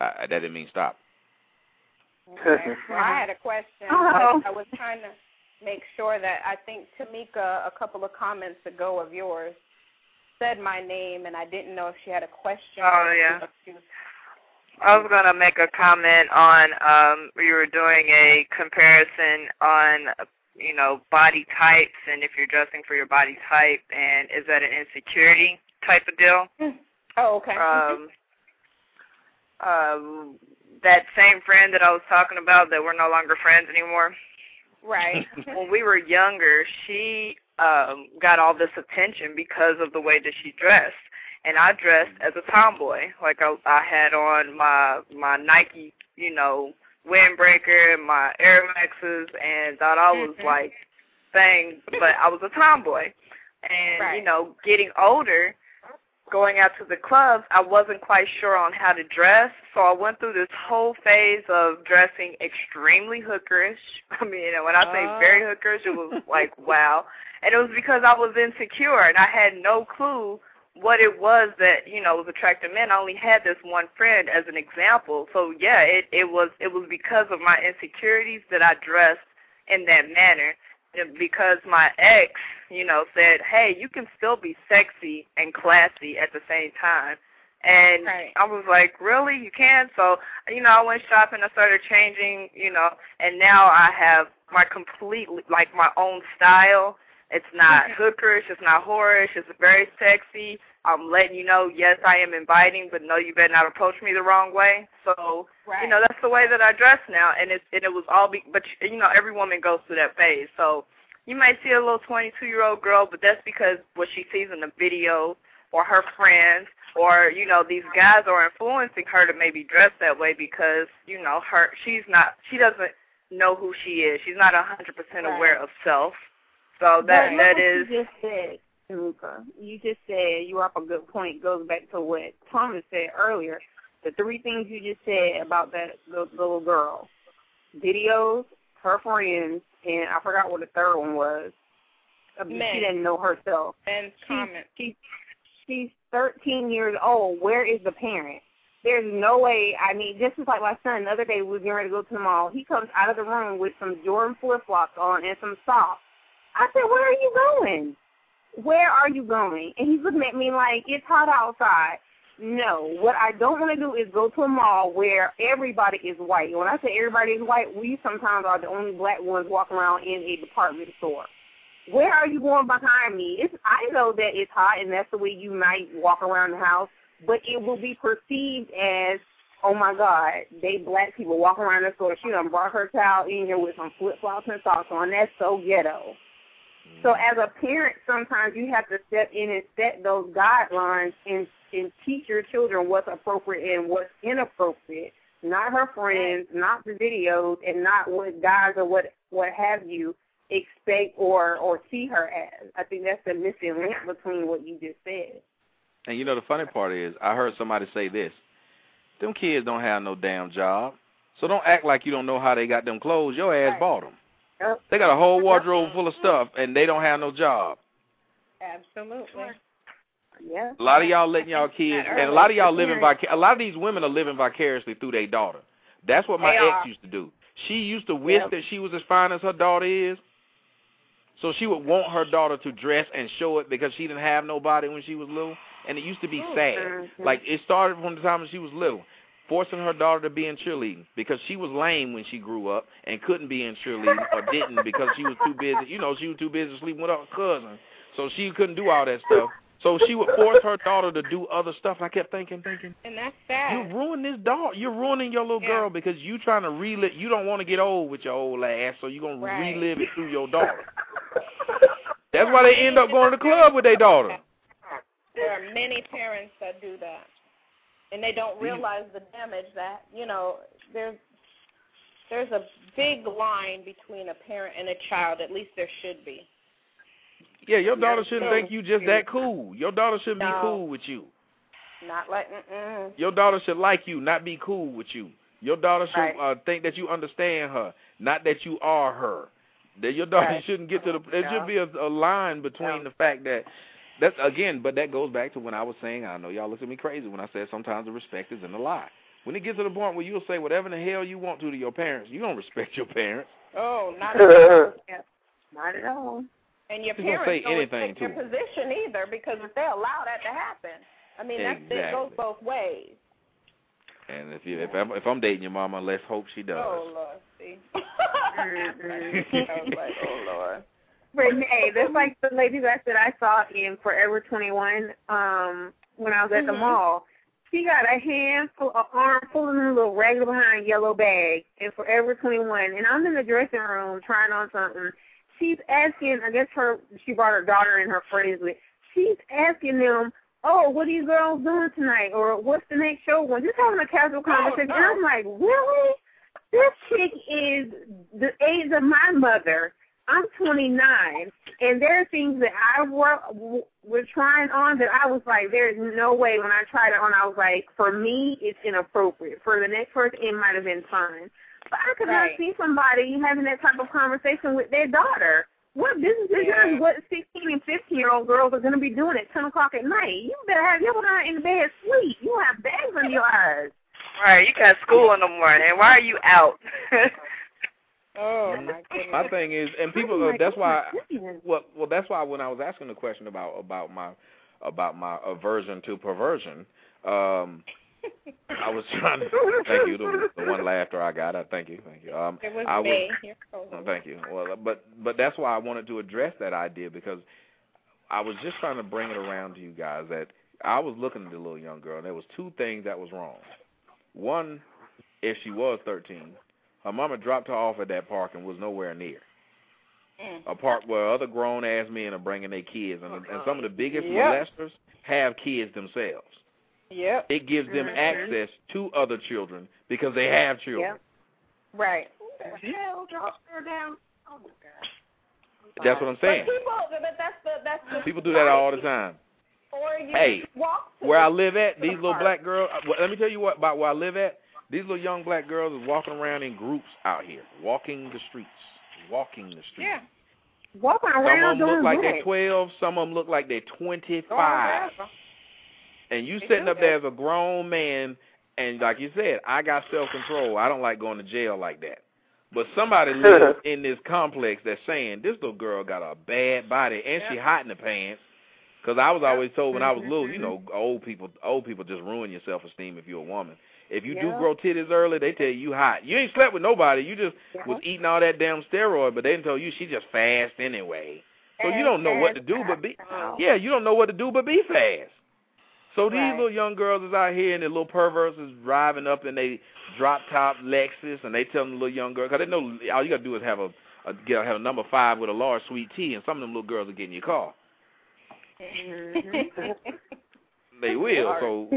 Uh, that didn't mean stop. Okay. Well, I had a question. Oh. I, I was trying to make sure that I think Tamika, a couple of comments ago of yours, said my name, and I didn't know if she had a question. Oh, yeah. or if I was going to make a comment on um we were doing a comparison on you know body types and if you're dressing for your body type and is that an insecurity type of deal? Oh, okay. Um um that same friend that I was talking about that we're no longer friends anymore. right. when we were younger, she um got all this attention because of the way that she dressed. And I dressed as a tomboy. Like I, I had on my my Nike, you know, windbreaker, and my Air Maxes, and thought I was Mhm. like thing, but I was a tomboy. And you know, getting older, going out to the clubs, I wasn't quite sure on how to dress, so I went through this whole phase of dressing extremely hookerish. I mean, you know, when I say Oh. very hookerish, it was like wow. And it was because I was insecure and I had no clue what it was that you know was attracting men. I only had this one friend as an example. So yeah, it it was it was because of my insecurities that I dressed in that manner. Because my ex, you know, said, "Hey, you can still be sexy and classy at the same time." And Right. I was like, "Really? You can?" So, you know, I went shopping. I started changing, you know, and now I have my completely like my own style. It's not hookerish. It's not whorish. It's very sexy. I'm letting you know, yes, I am inviting, but no, you better not approach me the wrong way. So, Right. you know, that's the way that I dress now, and it and it was all be. But you know, every woman goes through that phase. So, you might see a little 22 year old girl, but that's because what she sees in the video or her friends or you know these guys are influencing her to maybe dress that way because you know her she's not she doesn't know who she is. She's not a 100% aware of self. So that that is you just said. You you up a good point. Goes back to what Thomas said earlier. The three things you just said about that little, girl: videos, her friends, and I forgot what the third one was. Uh, Men. She didn't know herself. And comments. She, she's 13 years old. Where is the parent? There's no way. I mean, just as like my son, the other day we were getting ready to go to the mall. He comes out of the room with some Jordan flip flops on and some socks. I said, "Where are you going? Where are you going?" And he's looking at me like it's hot outside. No, what I don't want to do is go to a mall where everybody is white. When I say everybody is white, we sometimes are the only black ones walking around in a department store. Where are you going behind me? It's I know that it's hot and that's the way you might walk around the house, but it will be perceived as, oh my God, they black people walking around the store. She done brought her child in here with some flip flops and socks on. That's so ghetto. So as a parent, sometimes you have to step in and set those guidelines and and teach your children what's appropriate and what's inappropriate. Not her friends, not the videos, and not what guys or what what have you expect or or see her as. I think that's the missing link between what you just said. And you know the funny part is, I heard somebody say this: them kids don't have no damn job, so don't act like you don't know how they got them clothes. Your ass Right. bought them. Yep. They got a whole wardrobe full of stuff, and they don't have no job. Absolutely. Yeah. A lot of y'all letting y'all kids, and a lot of y'all living vic. A lot of these women are living vicariously through their daughter. That's what my They ex are. used to do. She used to wish Yep. that she was as fine as her daughter is. So she would want her daughter to dress and show it because she didn't have nobody when she was little, and it used to be sad. Mhm. Like it started from the time when she was little, forcing her daughter to be in cheerleading because she was lame when she grew up and couldn't be in cheerleading or didn't because she was too busy. You know, she was too busy sleeping with her cousin, so she couldn't do all that stuff. So she would force her daughter to do other stuff. And I kept thinking, thinking, And that's sad. you ruined this daughter. You're ruining your little Yeah. girl because you trying to relive. You don't want to get old with your old ass, so you're gonna Right. relive it through your daughter. That's why they end up going to the club with their daughter. There are many parents that do that, and they don't realize the damage that you know. There's there's a big line between a parent and a child. At least there should be. Yeah, your daughter shouldn't think you just that cool. Your daughter shouldn't be cool with you. Not like mm-mm. Your daughter should like you, not be cool with you. Your daughter should Right. uh, think that you understand her, not that you are her. That your daughter Right. shouldn't get to the. There Yeah. should be a, a line between Yeah. the fact that that's again, but that goes back to when I was saying. I know y'all look at me crazy when I said sometimes the respect is in the lie. When it gets to the point where you'll say whatever the hell you want to to your parents, you don't respect your parents. Oh, not at all. Not at all. And your She's parents say don't anything respect your to 'em. position either because if they allow that to happen, I mean that's it goes both ways. And if you if I'm if I'm dating your mama, let's hope she does. Oh Lord, see. Mm-hmm. I was like, oh Lord. Renee, that's like the lady that said I saw in Forever 21 um, when I was at the Mhm. mall. She got a handful, a arm full of little ragged behind yellow bags in Forever 21, and I'm in the dressing room trying on something. She's asking, I guess her, she brought her daughter and her friends with. She's asking them, "Oh, what are you girls doing tonight?" or "What's the next show?" One, just having a casual conversation. no. And I'm like, really? This chick is the age of my mother. I'm 29, and there are things that I were were trying on that I was like, there's no way. When I tried it on, I was like, for me, it's inappropriate. For the next person, it might have been fine. But I could Right. not see somebody having that type of conversation with their daughter. What business is Yeah. What 16 and 15 year old girls are going to be doing at 10 o'clock at night? You better have your behind in the bed asleep. You have bags under your eyes. Right, you got school in the morning. Why are you out? Oh my goodness. My thing is, and people. Oh uh, my that's why. goodness. Well, well, that's why when I was asking the question about about my about my aversion to perversion, um, I was trying to thank you. The, the one laughter I got, I thank you, thank you. Um, It was I me. was, Oh, thank you. Well, but but that's why I wanted to address that idea because I was just trying to bring it around to you guys that I was looking at the little young girl and there was two things that was wrong. One, if she was 13, her mama dropped her off at that park and was nowhere near Mm. a park where other grown ass men are bringing their kids and and some of the biggest Yep. molesters have kids themselves. Yep. It gives them Mhm. access to other children because they have children. Yep. Right. Hell, drop her down. Oh my God. That's what I'm saying. But people, but that's the that's the People do that all the time. Or you Hey, walk where I live at, to these the little park. black girls. uh, well, Let me tell you what about where I live at. These little young black girls is walking around in groups out here, walking the streets, walking the streets. Yeah. Walking Some of them look like what? they're 12. Some of them look like they're 25. And you They sitting up there as a grown man And like you said, I got self-control. I don't like going to jail like that. But somebody lives in this complex that's saying this little girl got a bad body and she hot in the pants. Because I was always told when I was little, you know, old people, old people just ruin your self-esteem if you're a woman. If you do grow titties early, they tell you you hot. You ain't slept with nobody. You just was eating all that damn steroid, but they didn't tell you she just fast anyway. So you don't know what to do but be. Yeah, you don't know what to do but be fast. So these Right. little young girls is out here and the little perverts is driving up in they drop top Lexus and they tell them little young girl because they know all you gotta do is have a, a get have a number five with a large sweet tea and some of them little girls will get in your car. Mm-hmm. They will. So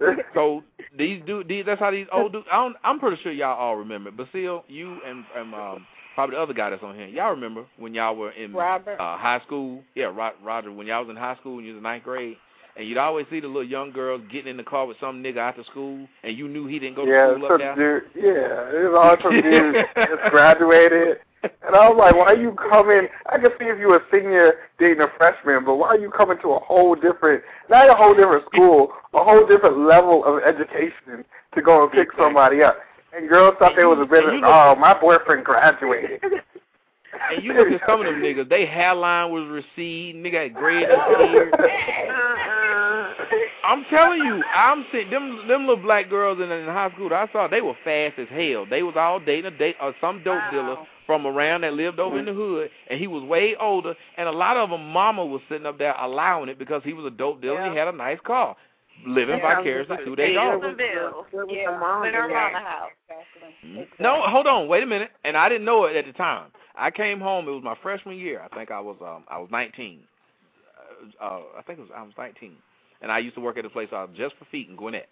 so these do these that's how these old dudes I don't, I'm pretty sure y'all all remember. Basile, you and and um probably the other guy that's on here. Y'all remember when y'all were in Robert. uh high school? Yeah, Ro- Roger, when y'all was in high school and you was in ninth grade and you'd always see the little young girls getting in the car with some nigga after school and you knew he didn't go to yeah, school up there. dude. Yeah, it was all some dude just graduated, and I was like, why are you coming? I could see if you were a senior dating a freshman, but why are you coming to a whole different, not a whole different school, a whole different level of education to go and pick somebody up? And girls thought they was a business. Oh, my boyfriend graduated. And you look at some of them niggas, they hairline was receding, nigga had gray in their beard. I'm telling you, I'm seeing them them little black girls in, in high school that I saw, they were fast as hell. They was all dating a date or some dope dealer from around that lived over in the hood, and he was way older. And a lot of them, mama was sitting up there allowing it because he was a dope dealer and he had a nice car, living Yeah, vicariously through their Pay daughter. the bills. Yeah, the mom live doing around that. the house. Mhm. No, hold on, wait a minute. And I didn't know it at the time. I came home. It was my freshman year. I think I was um I was 19. Uh, uh I think it was I was 19, and I used to work at a place called Just for Feet in Gwinnett.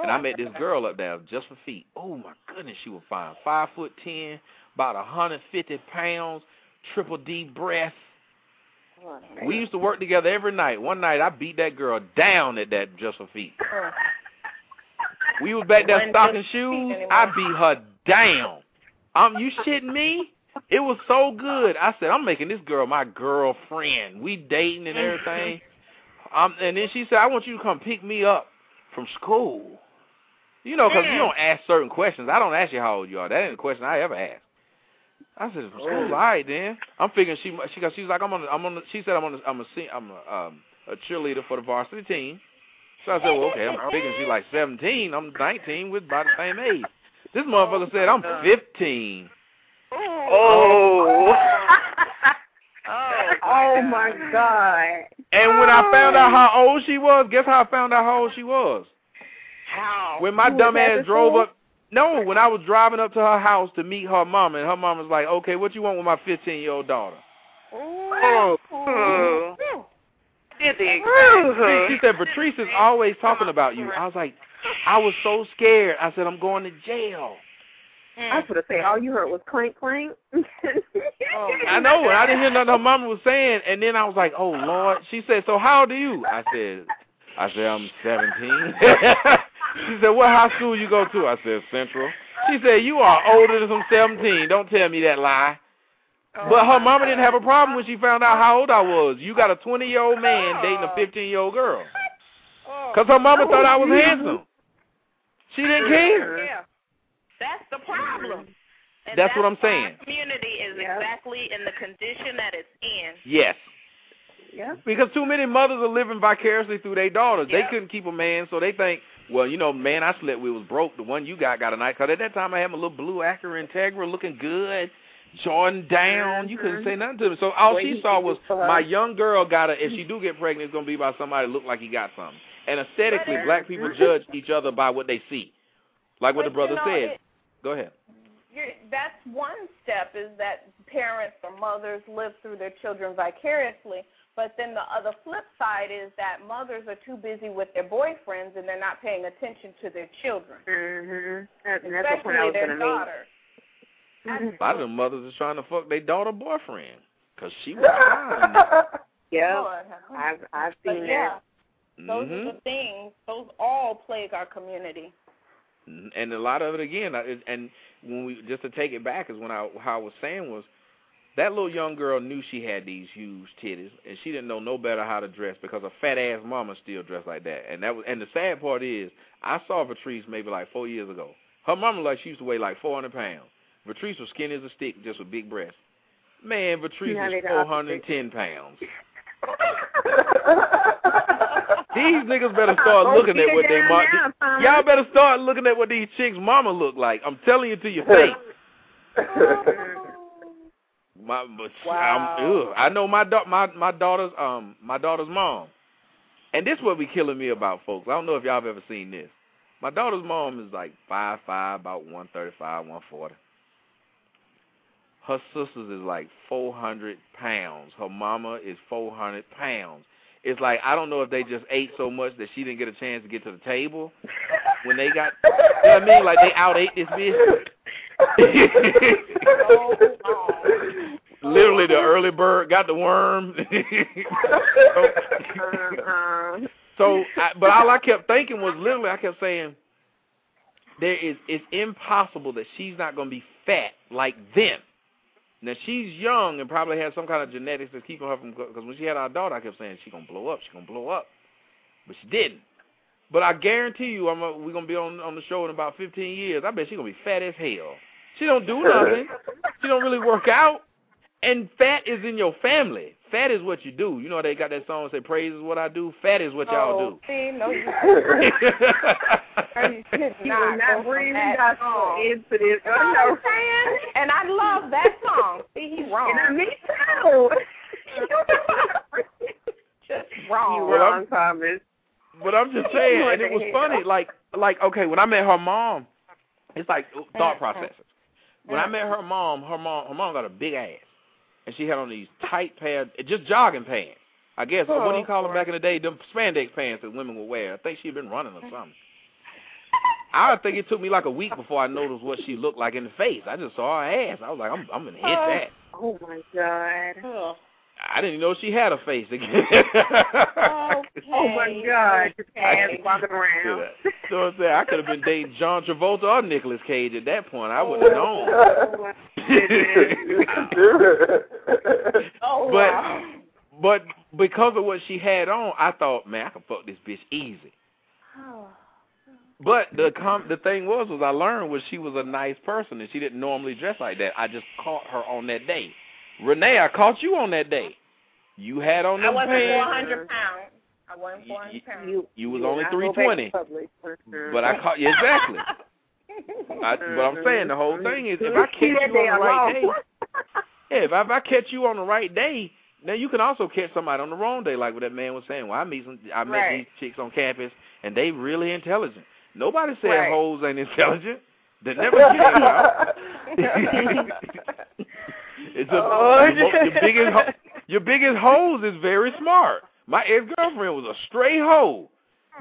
And I met this girl up there just for feet. Oh my goodness, she was fine. Five foot ten, about a hundred fifty pounds, triple D breasts. We used to work together every night. One night I beat that girl down at that just for feet. We was back there stocking shoes. I beat her down. Um, you shitting me? It was so good. I said, I'm making this girl my girlfriend. We dating and everything. Um, and then she said, I want you to come pick me up from school. You know, know, 'cause you don't ask certain questions. I don't ask you how old you are. That ain't a question I ever ask. I said, from school, all right then. I'm figuring she she got she's like I'm on the, I'm on the, she said I'm on the, I'm a se- I'm a um a cheerleader for the varsity team. So I said, well, okay, I'm thinking she's like 17. I'm 19. We're about the same age. This motherfucker said I'm 15. Oh. Oh. oh my God. And when I found out how old she was, guess how I found out how old she was? How? When my You dumb ass drove school? up. No, when I was driving up to her house to meet her mom, and her mom was like, "Okay, what you want with my 15 year old daughter?" Oh. Did the She, she said, "Patrice is always talking about you." I was like, I was so scared. I said, "I'm going to jail." I was gonna say all you heard was clank clank. I know, and I didn't hear nothing her mama was saying, and then I was like, "Oh Lord." She said, "So how old are you?" I said, "I said I'm 17." she said, "What high school you go to?" I said, "Central." She said, "You are older than some 17. Don't tell me that lie." But her mama didn't have a problem when she found out how old I was. You got a 20 year old man dating a 15 year old girl. Cause her mama thought I was handsome. She didn't care. Yeah. That's the problem. And That's what I'm saying. our community is exactly in the condition that it's in. Yes. Yeah. Because too many mothers are living vicariously through their daughters. Yeah. They couldn't keep a man, so they think, well, you know, man I slept with was broke. The one you got got a nice. Because at that time I had my little blue Acura Integra looking good, Jordan down. You couldn't say nothing to me. So all Well, she saw was do for her. my young girl got a. If she do get pregnant, it's gonna be by somebody that look like he got something. And aesthetically, black people judge each other by what they see, like what the But, you brother know, said. it- Go ahead. you're, that's one step is that parents or mothers live through their children vicariously. But then the other flip side is that mothers are too busy with their boyfriends and they're not paying attention to their children, Mhm. That, and that's the point I especially was their gonna daughters. A lot of them mothers are trying to fuck their daughter boyfriend, cause she was fine. Yeah. Lord, I've I've But seen yeah, that. those Mhm. are the things. Those all plague our community. And a lot of it again I- and when we just to take it back is when I how I was saying was that little young girl knew she had these huge titties, and she didn't know no better how to dress because a fat ass mama still dressed like that. And that was, and the sad part is, I saw Patrice maybe like four years ago. Her mama like she used to weigh like 400 pounds. Patrice was skinny as a stick, just with big breasts. Man, Patrice was they the opposite. 410 pounds. These niggas better start looking at what they mom. Y'all better start looking at what these chicks' mama look like. I'm telling you to your face. My, Wow. I know my da- my my daughter's um my daughter's mom, and this what be killing me about folks. I don't know if y'all have ever seen this. My daughter's mom is like five five, about one thirty five, one forty. Her sisters is like four hundred pounds. Her mama is four hundred pounds. It's like I don't know if they just ate so much that she didn't get a chance to get to the table when they got. You know what I mean? Like they out ate this bitch. Literally, the early bird got the worm. so, I, but all I kept thinking was literally, I kept saying, there is it's impossible that she's not going to be fat like them. Now she's young and probably has some kind of genetics that's keeping her from. Because when she had our daughter, I kept saying she's gonna blow up, she's gonna blow up, but she didn't. But I guarantee you, I'm a, we're gonna be on on the show in about 15 years. I bet she's gonna be fat as hell. She don't do nothing. she don't really work out. And fat is in your family. Fat is what you do. You know they got that song say praise is what I do. Fat is what y'all Oh, do. see, no, you You should will not not go breathe that gospel song. into this. You know what I'm saying? And I love that song. See, he's wrong. And I me too. Just wrong. You Well, I'm- Thomas. But I'm just saying, and it was funny. Like, like okay, when I met her mom, it's like thought Mm-hmm. processes. When I met her mom, her mom, her mom got a big ass, and she had on these tight pants, just jogging pants. I guess what do you oh, call them back in the day? Them spandex pants that women would wear. I think she'd been running or something. I think it took me like a week before I noticed what she looked like in the face. I just saw her ass. I was like, I'm, I'm gonna hit oh, that. Oh my God. I didn't even know she had a face again. Oh my God. Just ass walking around. So I'm saying I could have been dating John Travolta or Nicolas Cage at that point. I would have oh, known. Oh, but but because of what she had on, I thought, man, I can fuck this bitch easy. But the com- the thing was, was I learned was she was a nice person and she didn't normally dress like that. I just caught her on that day. Renee, I caught you on that day. You had on that. I wasn't pants. 400 pounds. I wasn't 400 pounds. You, You was you only will not go three twenty. back to public for sure. But I caught you exactly. I, but I'm saying the whole thing is if I catch you on the right day, yeah, if I, if I catch you on the right day, then you can also catch somebody on the wrong day, like what that man was saying. Well, I meet some, I met Right. these chicks on campus, and they really intelligent. Nobody said Right. hoes ain't intelligent. They never get it out. It's a, Oh. your, your biggest ho- your biggest hose is very smart. My ex girlfriend was a stray hoe.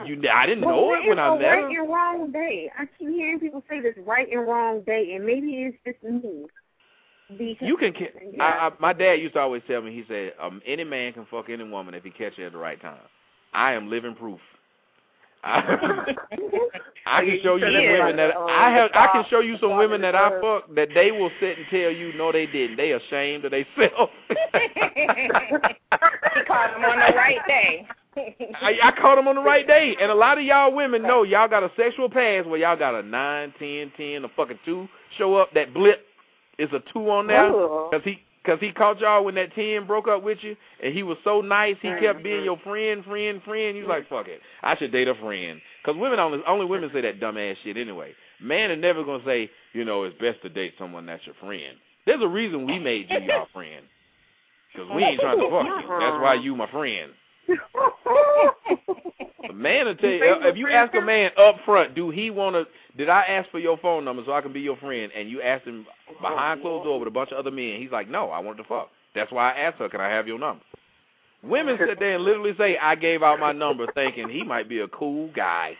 You, I didn't But know it when I met right her. and wrong day? I keep hearing people say this right and wrong day, and maybe it's just me. Because, You can. ca- Yeah. I, I, my dad used to always tell me. He said, um, "Any man can fuck any woman if he catch her at the right time." I am living proof. I, I can show you some Yeah. women that I have. I can show you some women that I fuck that they will sit and tell you no, they didn't. They ashamed of themselves. She caught him on the right day. I, I caught them on the right day, and a lot of y'all women know y'all got a sexual past where y'all got a nine, ten, ten, a fucking two show up. That blip is a two on there because he because he caught y'all when that ten broke up with you, and he was so nice. He kept being your friend, friend, friend. You was like, fuck it, I should date a friend. Because women only only women say that dumb ass shit anyway. Man is never gonna say, you know, it's best to date someone that's your friend. There's a reason we made you your friend. Because we ain't trying to fuck you. That's why you my friend. A man will tell uh, you, if you ask a man up front, do he want to, did I ask for your phone number so I can be your friend, and you asked him behind closed door with a bunch of other men, he's like, no, I wanted to fuck. That's why I asked her, can I have your number? Women sit there and literally say, I gave out my number thinking he might be a cool guy.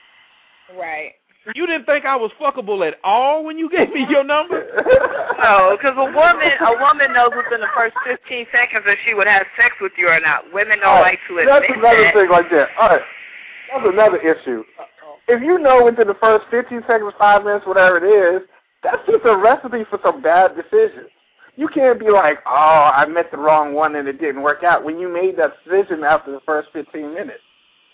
Right. You didn't think I was fuckable at all when you gave me your number? No, because a woman, a woman knows within the first 15 seconds if she would have sex with you or not. Women don't All like right, to admit That's another that. thing like that. All right. That's another issue. If you know within the first 15 seconds, five minutes, whatever it is, that's just a recipe for some bad decisions. you can't be like, oh, I met the wrong one and it didn't work out when you made that decision after the first 15 minutes.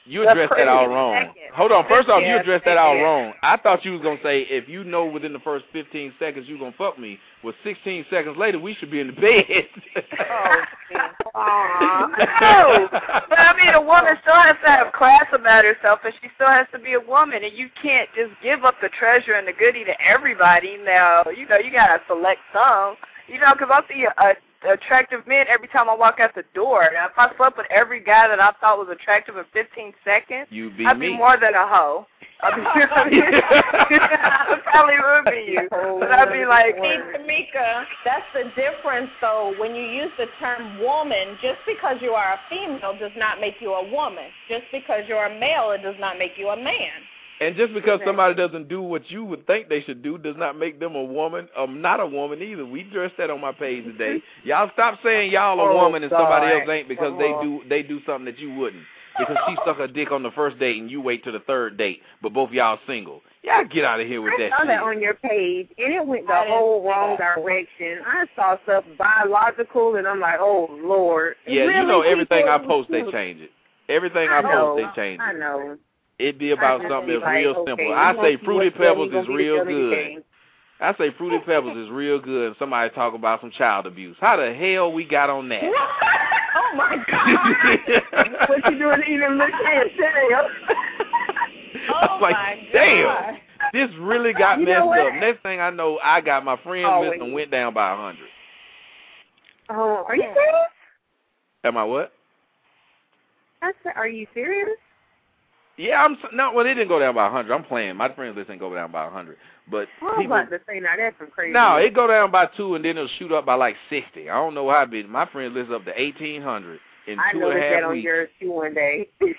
You That's addressed that all wrong. Hold on. First off, you Yeah, addressed that all yeah. wrong. I thought you was gonna say if you know within the first 15 seconds you gonna fuck me, well, 16 seconds later we should be in the bed. Aw, no. But I mean, a woman still has to have class about herself, and she still has to be a woman, and you can't just give up the treasure and the goodie to everybody. Now, you know, you gotta select some. You know, 'cause I'll see uh, attractive men every time I walk out the door. Now, if I slept with every guy that I thought was attractive in 15 seconds, You be I'd me. be more than a hoe. I'd be, I probably would be you. Oh, but I'd be like, See, Tamika, that's the difference, though. When you use the term woman, just because you are a female does not make you a woman. Just because you're a male, it does not make you a man. And just because somebody doesn't do what you would think they should do does not make them a woman. Um, not a woman either. We addressed that on my page today. Y'all stop saying y'all a Oh, woman and somebody else ain't because they do they do something that you wouldn't. Because she suck her dick on the first date and you wait to the third date, but both y'all single. Y'all get out of here with I that saw shit. that on your page, and it went the I whole wrong that. direction. I saw stuff biological, and I'm like, oh Lord. Yeah, Really, you know everything I post they change it. Everything I, I know. post they change I it. know. It'd be about something that's real okay, simple. I say fruity pebbles is real judge of the good. I say fruity pebbles is real good. and Somebody talk about some child abuse. How the hell we got on that? Oh my God! what you doing eating at tail? Oh, like, my damn. This really got You messed up. Next thing I know, I got my friends Oh, list and went down by a hundred. Oh, are you serious? Am I what? I said, are you serious? Yeah, I'm not. Well, they didn't go down by a hundred. I'm playing. My friends list didn't go down by a hundred, but I people. about to say, now that's some crazy. No, it go down by two, and then it'll shoot up by like sixty. I don't know how big. My friends list up to eighteen hundred in I two and a noticed half that on weeks. yours too one day.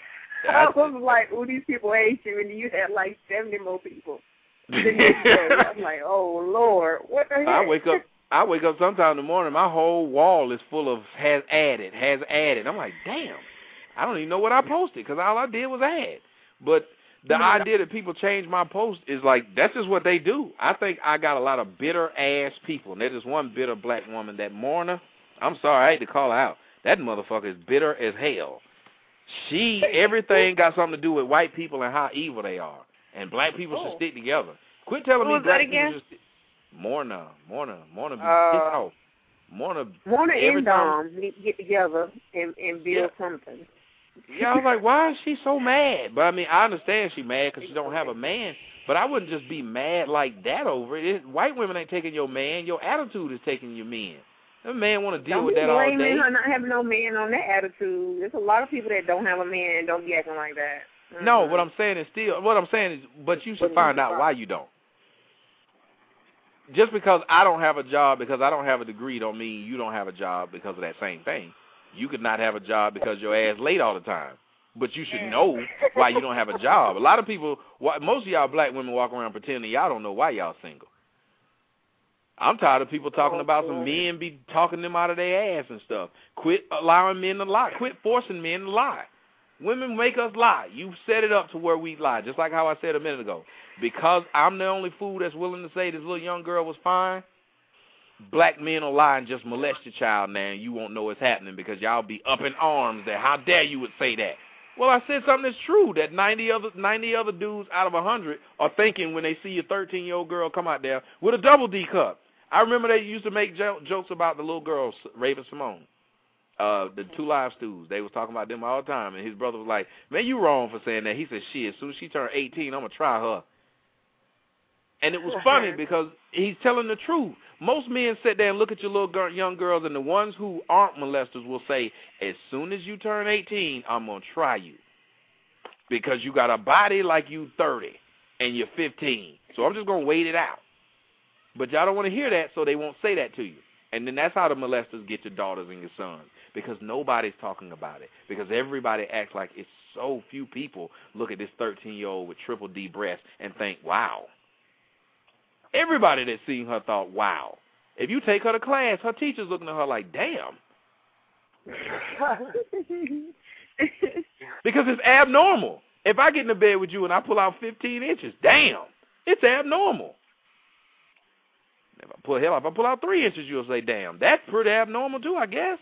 I was like, oh, these people hate you, and you had like 70 more people. The next day, I'm like, oh, Lord, what the heck? I wake up. I wake up sometime in the morning. My whole wall is full of has added, has added. I'm like, damn. I don't even know what I posted because all I did was add. But the Yeah. idea that people change my post is like that's just what they do. I think I got a lot of bitter ass people. And there's this one bitter black woman, that Morna. I'm sorry, I hate to call her out. That motherfucker is bitter as hell. She everything got something to do with white people and how evil they are. And black people Oh. should stick together. Quit telling Who me black that again? people should stick. Morna, Morna, Morna be Uh, off. Morna every and Dom need to get together and, and build something. Yeah, I was like, why is she so mad? But I mean, I understand she mad because she don't have a man. But I wouldn't just be mad like that over it. it. White women ain't taking your man. Your attitude is taking your man. That man want to deal Don't with that all day. Don't day. her not having no man on that attitude. There's a lot of people that don't have a man and don't be acting like that. No, mm-hmm. what I'm saying is still. What I'm saying is, but you should find out why you don't. Just because I don't have a job because I don't have a degree don't mean you don't have a job because of that same thing. You could not have a job because your ass late all the time. But you should know why you don't have a job. A lot of people, why- most of y'all black women walk around pretending y'all don't know why y'all single. I'm tired of people talking oh, about some men be talking them out of their ass and stuff. Quit allowing men to lie. Quit forcing men to lie. Women make us lie. You set it up to where we lie, just like how I said a minute ago. Because I'm the only fool that's willing to say this little young girl was fine, black men will lie and just molest your child now and you won't know it's happening because y'all be up in arms that how dare you would say that. Well, I said something that's true that 90 other 90 other dudes out of 100 are thinking when they see a 13-year-old girl come out there with a double D cup. I remember they used to make jo- jokes about the little girl Raven-Symoné. Uh, the 2 Live Stews, they was talking about them all the time, and his brother was like, "Man, you wrong for saying that." He said, "Shit, as soon as she turned 18, I'm gonna try her." And it was funny because he's telling the truth. Most men sit there and look at your little girl, young girls, and the ones who aren't molesters will say, "As soon as you turn 18, I'm gonna try you," because you got a body like you 30 and you're 15. So I'm just gonna wait it out. But y'all don't want to hear that, so they won't say that to you. And then that's how the molesters get your daughters and your sons because nobody's talking about it. Because everybody acts like it's so few people look at this 13 year old with triple D breasts and think, wow. Everybody that seen her thought, wow. If you take her to class, her teacher's looking at her like, damn. Because it's abnormal. If I get in the bed with you and I pull out 15 inches, damn, it's abnormal. If I pull hell, if I pull out three inches, you'll say, "Damn, that's pretty abnormal too." I guess.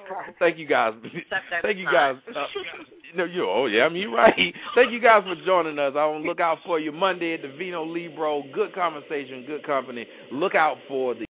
Thank you guys. Thank you guys. Uh, no, you. Oh yeah, I mean you're right. Thank you guys for joining us. I will look out for you Monday at the Vino Libro. Good conversation, good company. Look out for the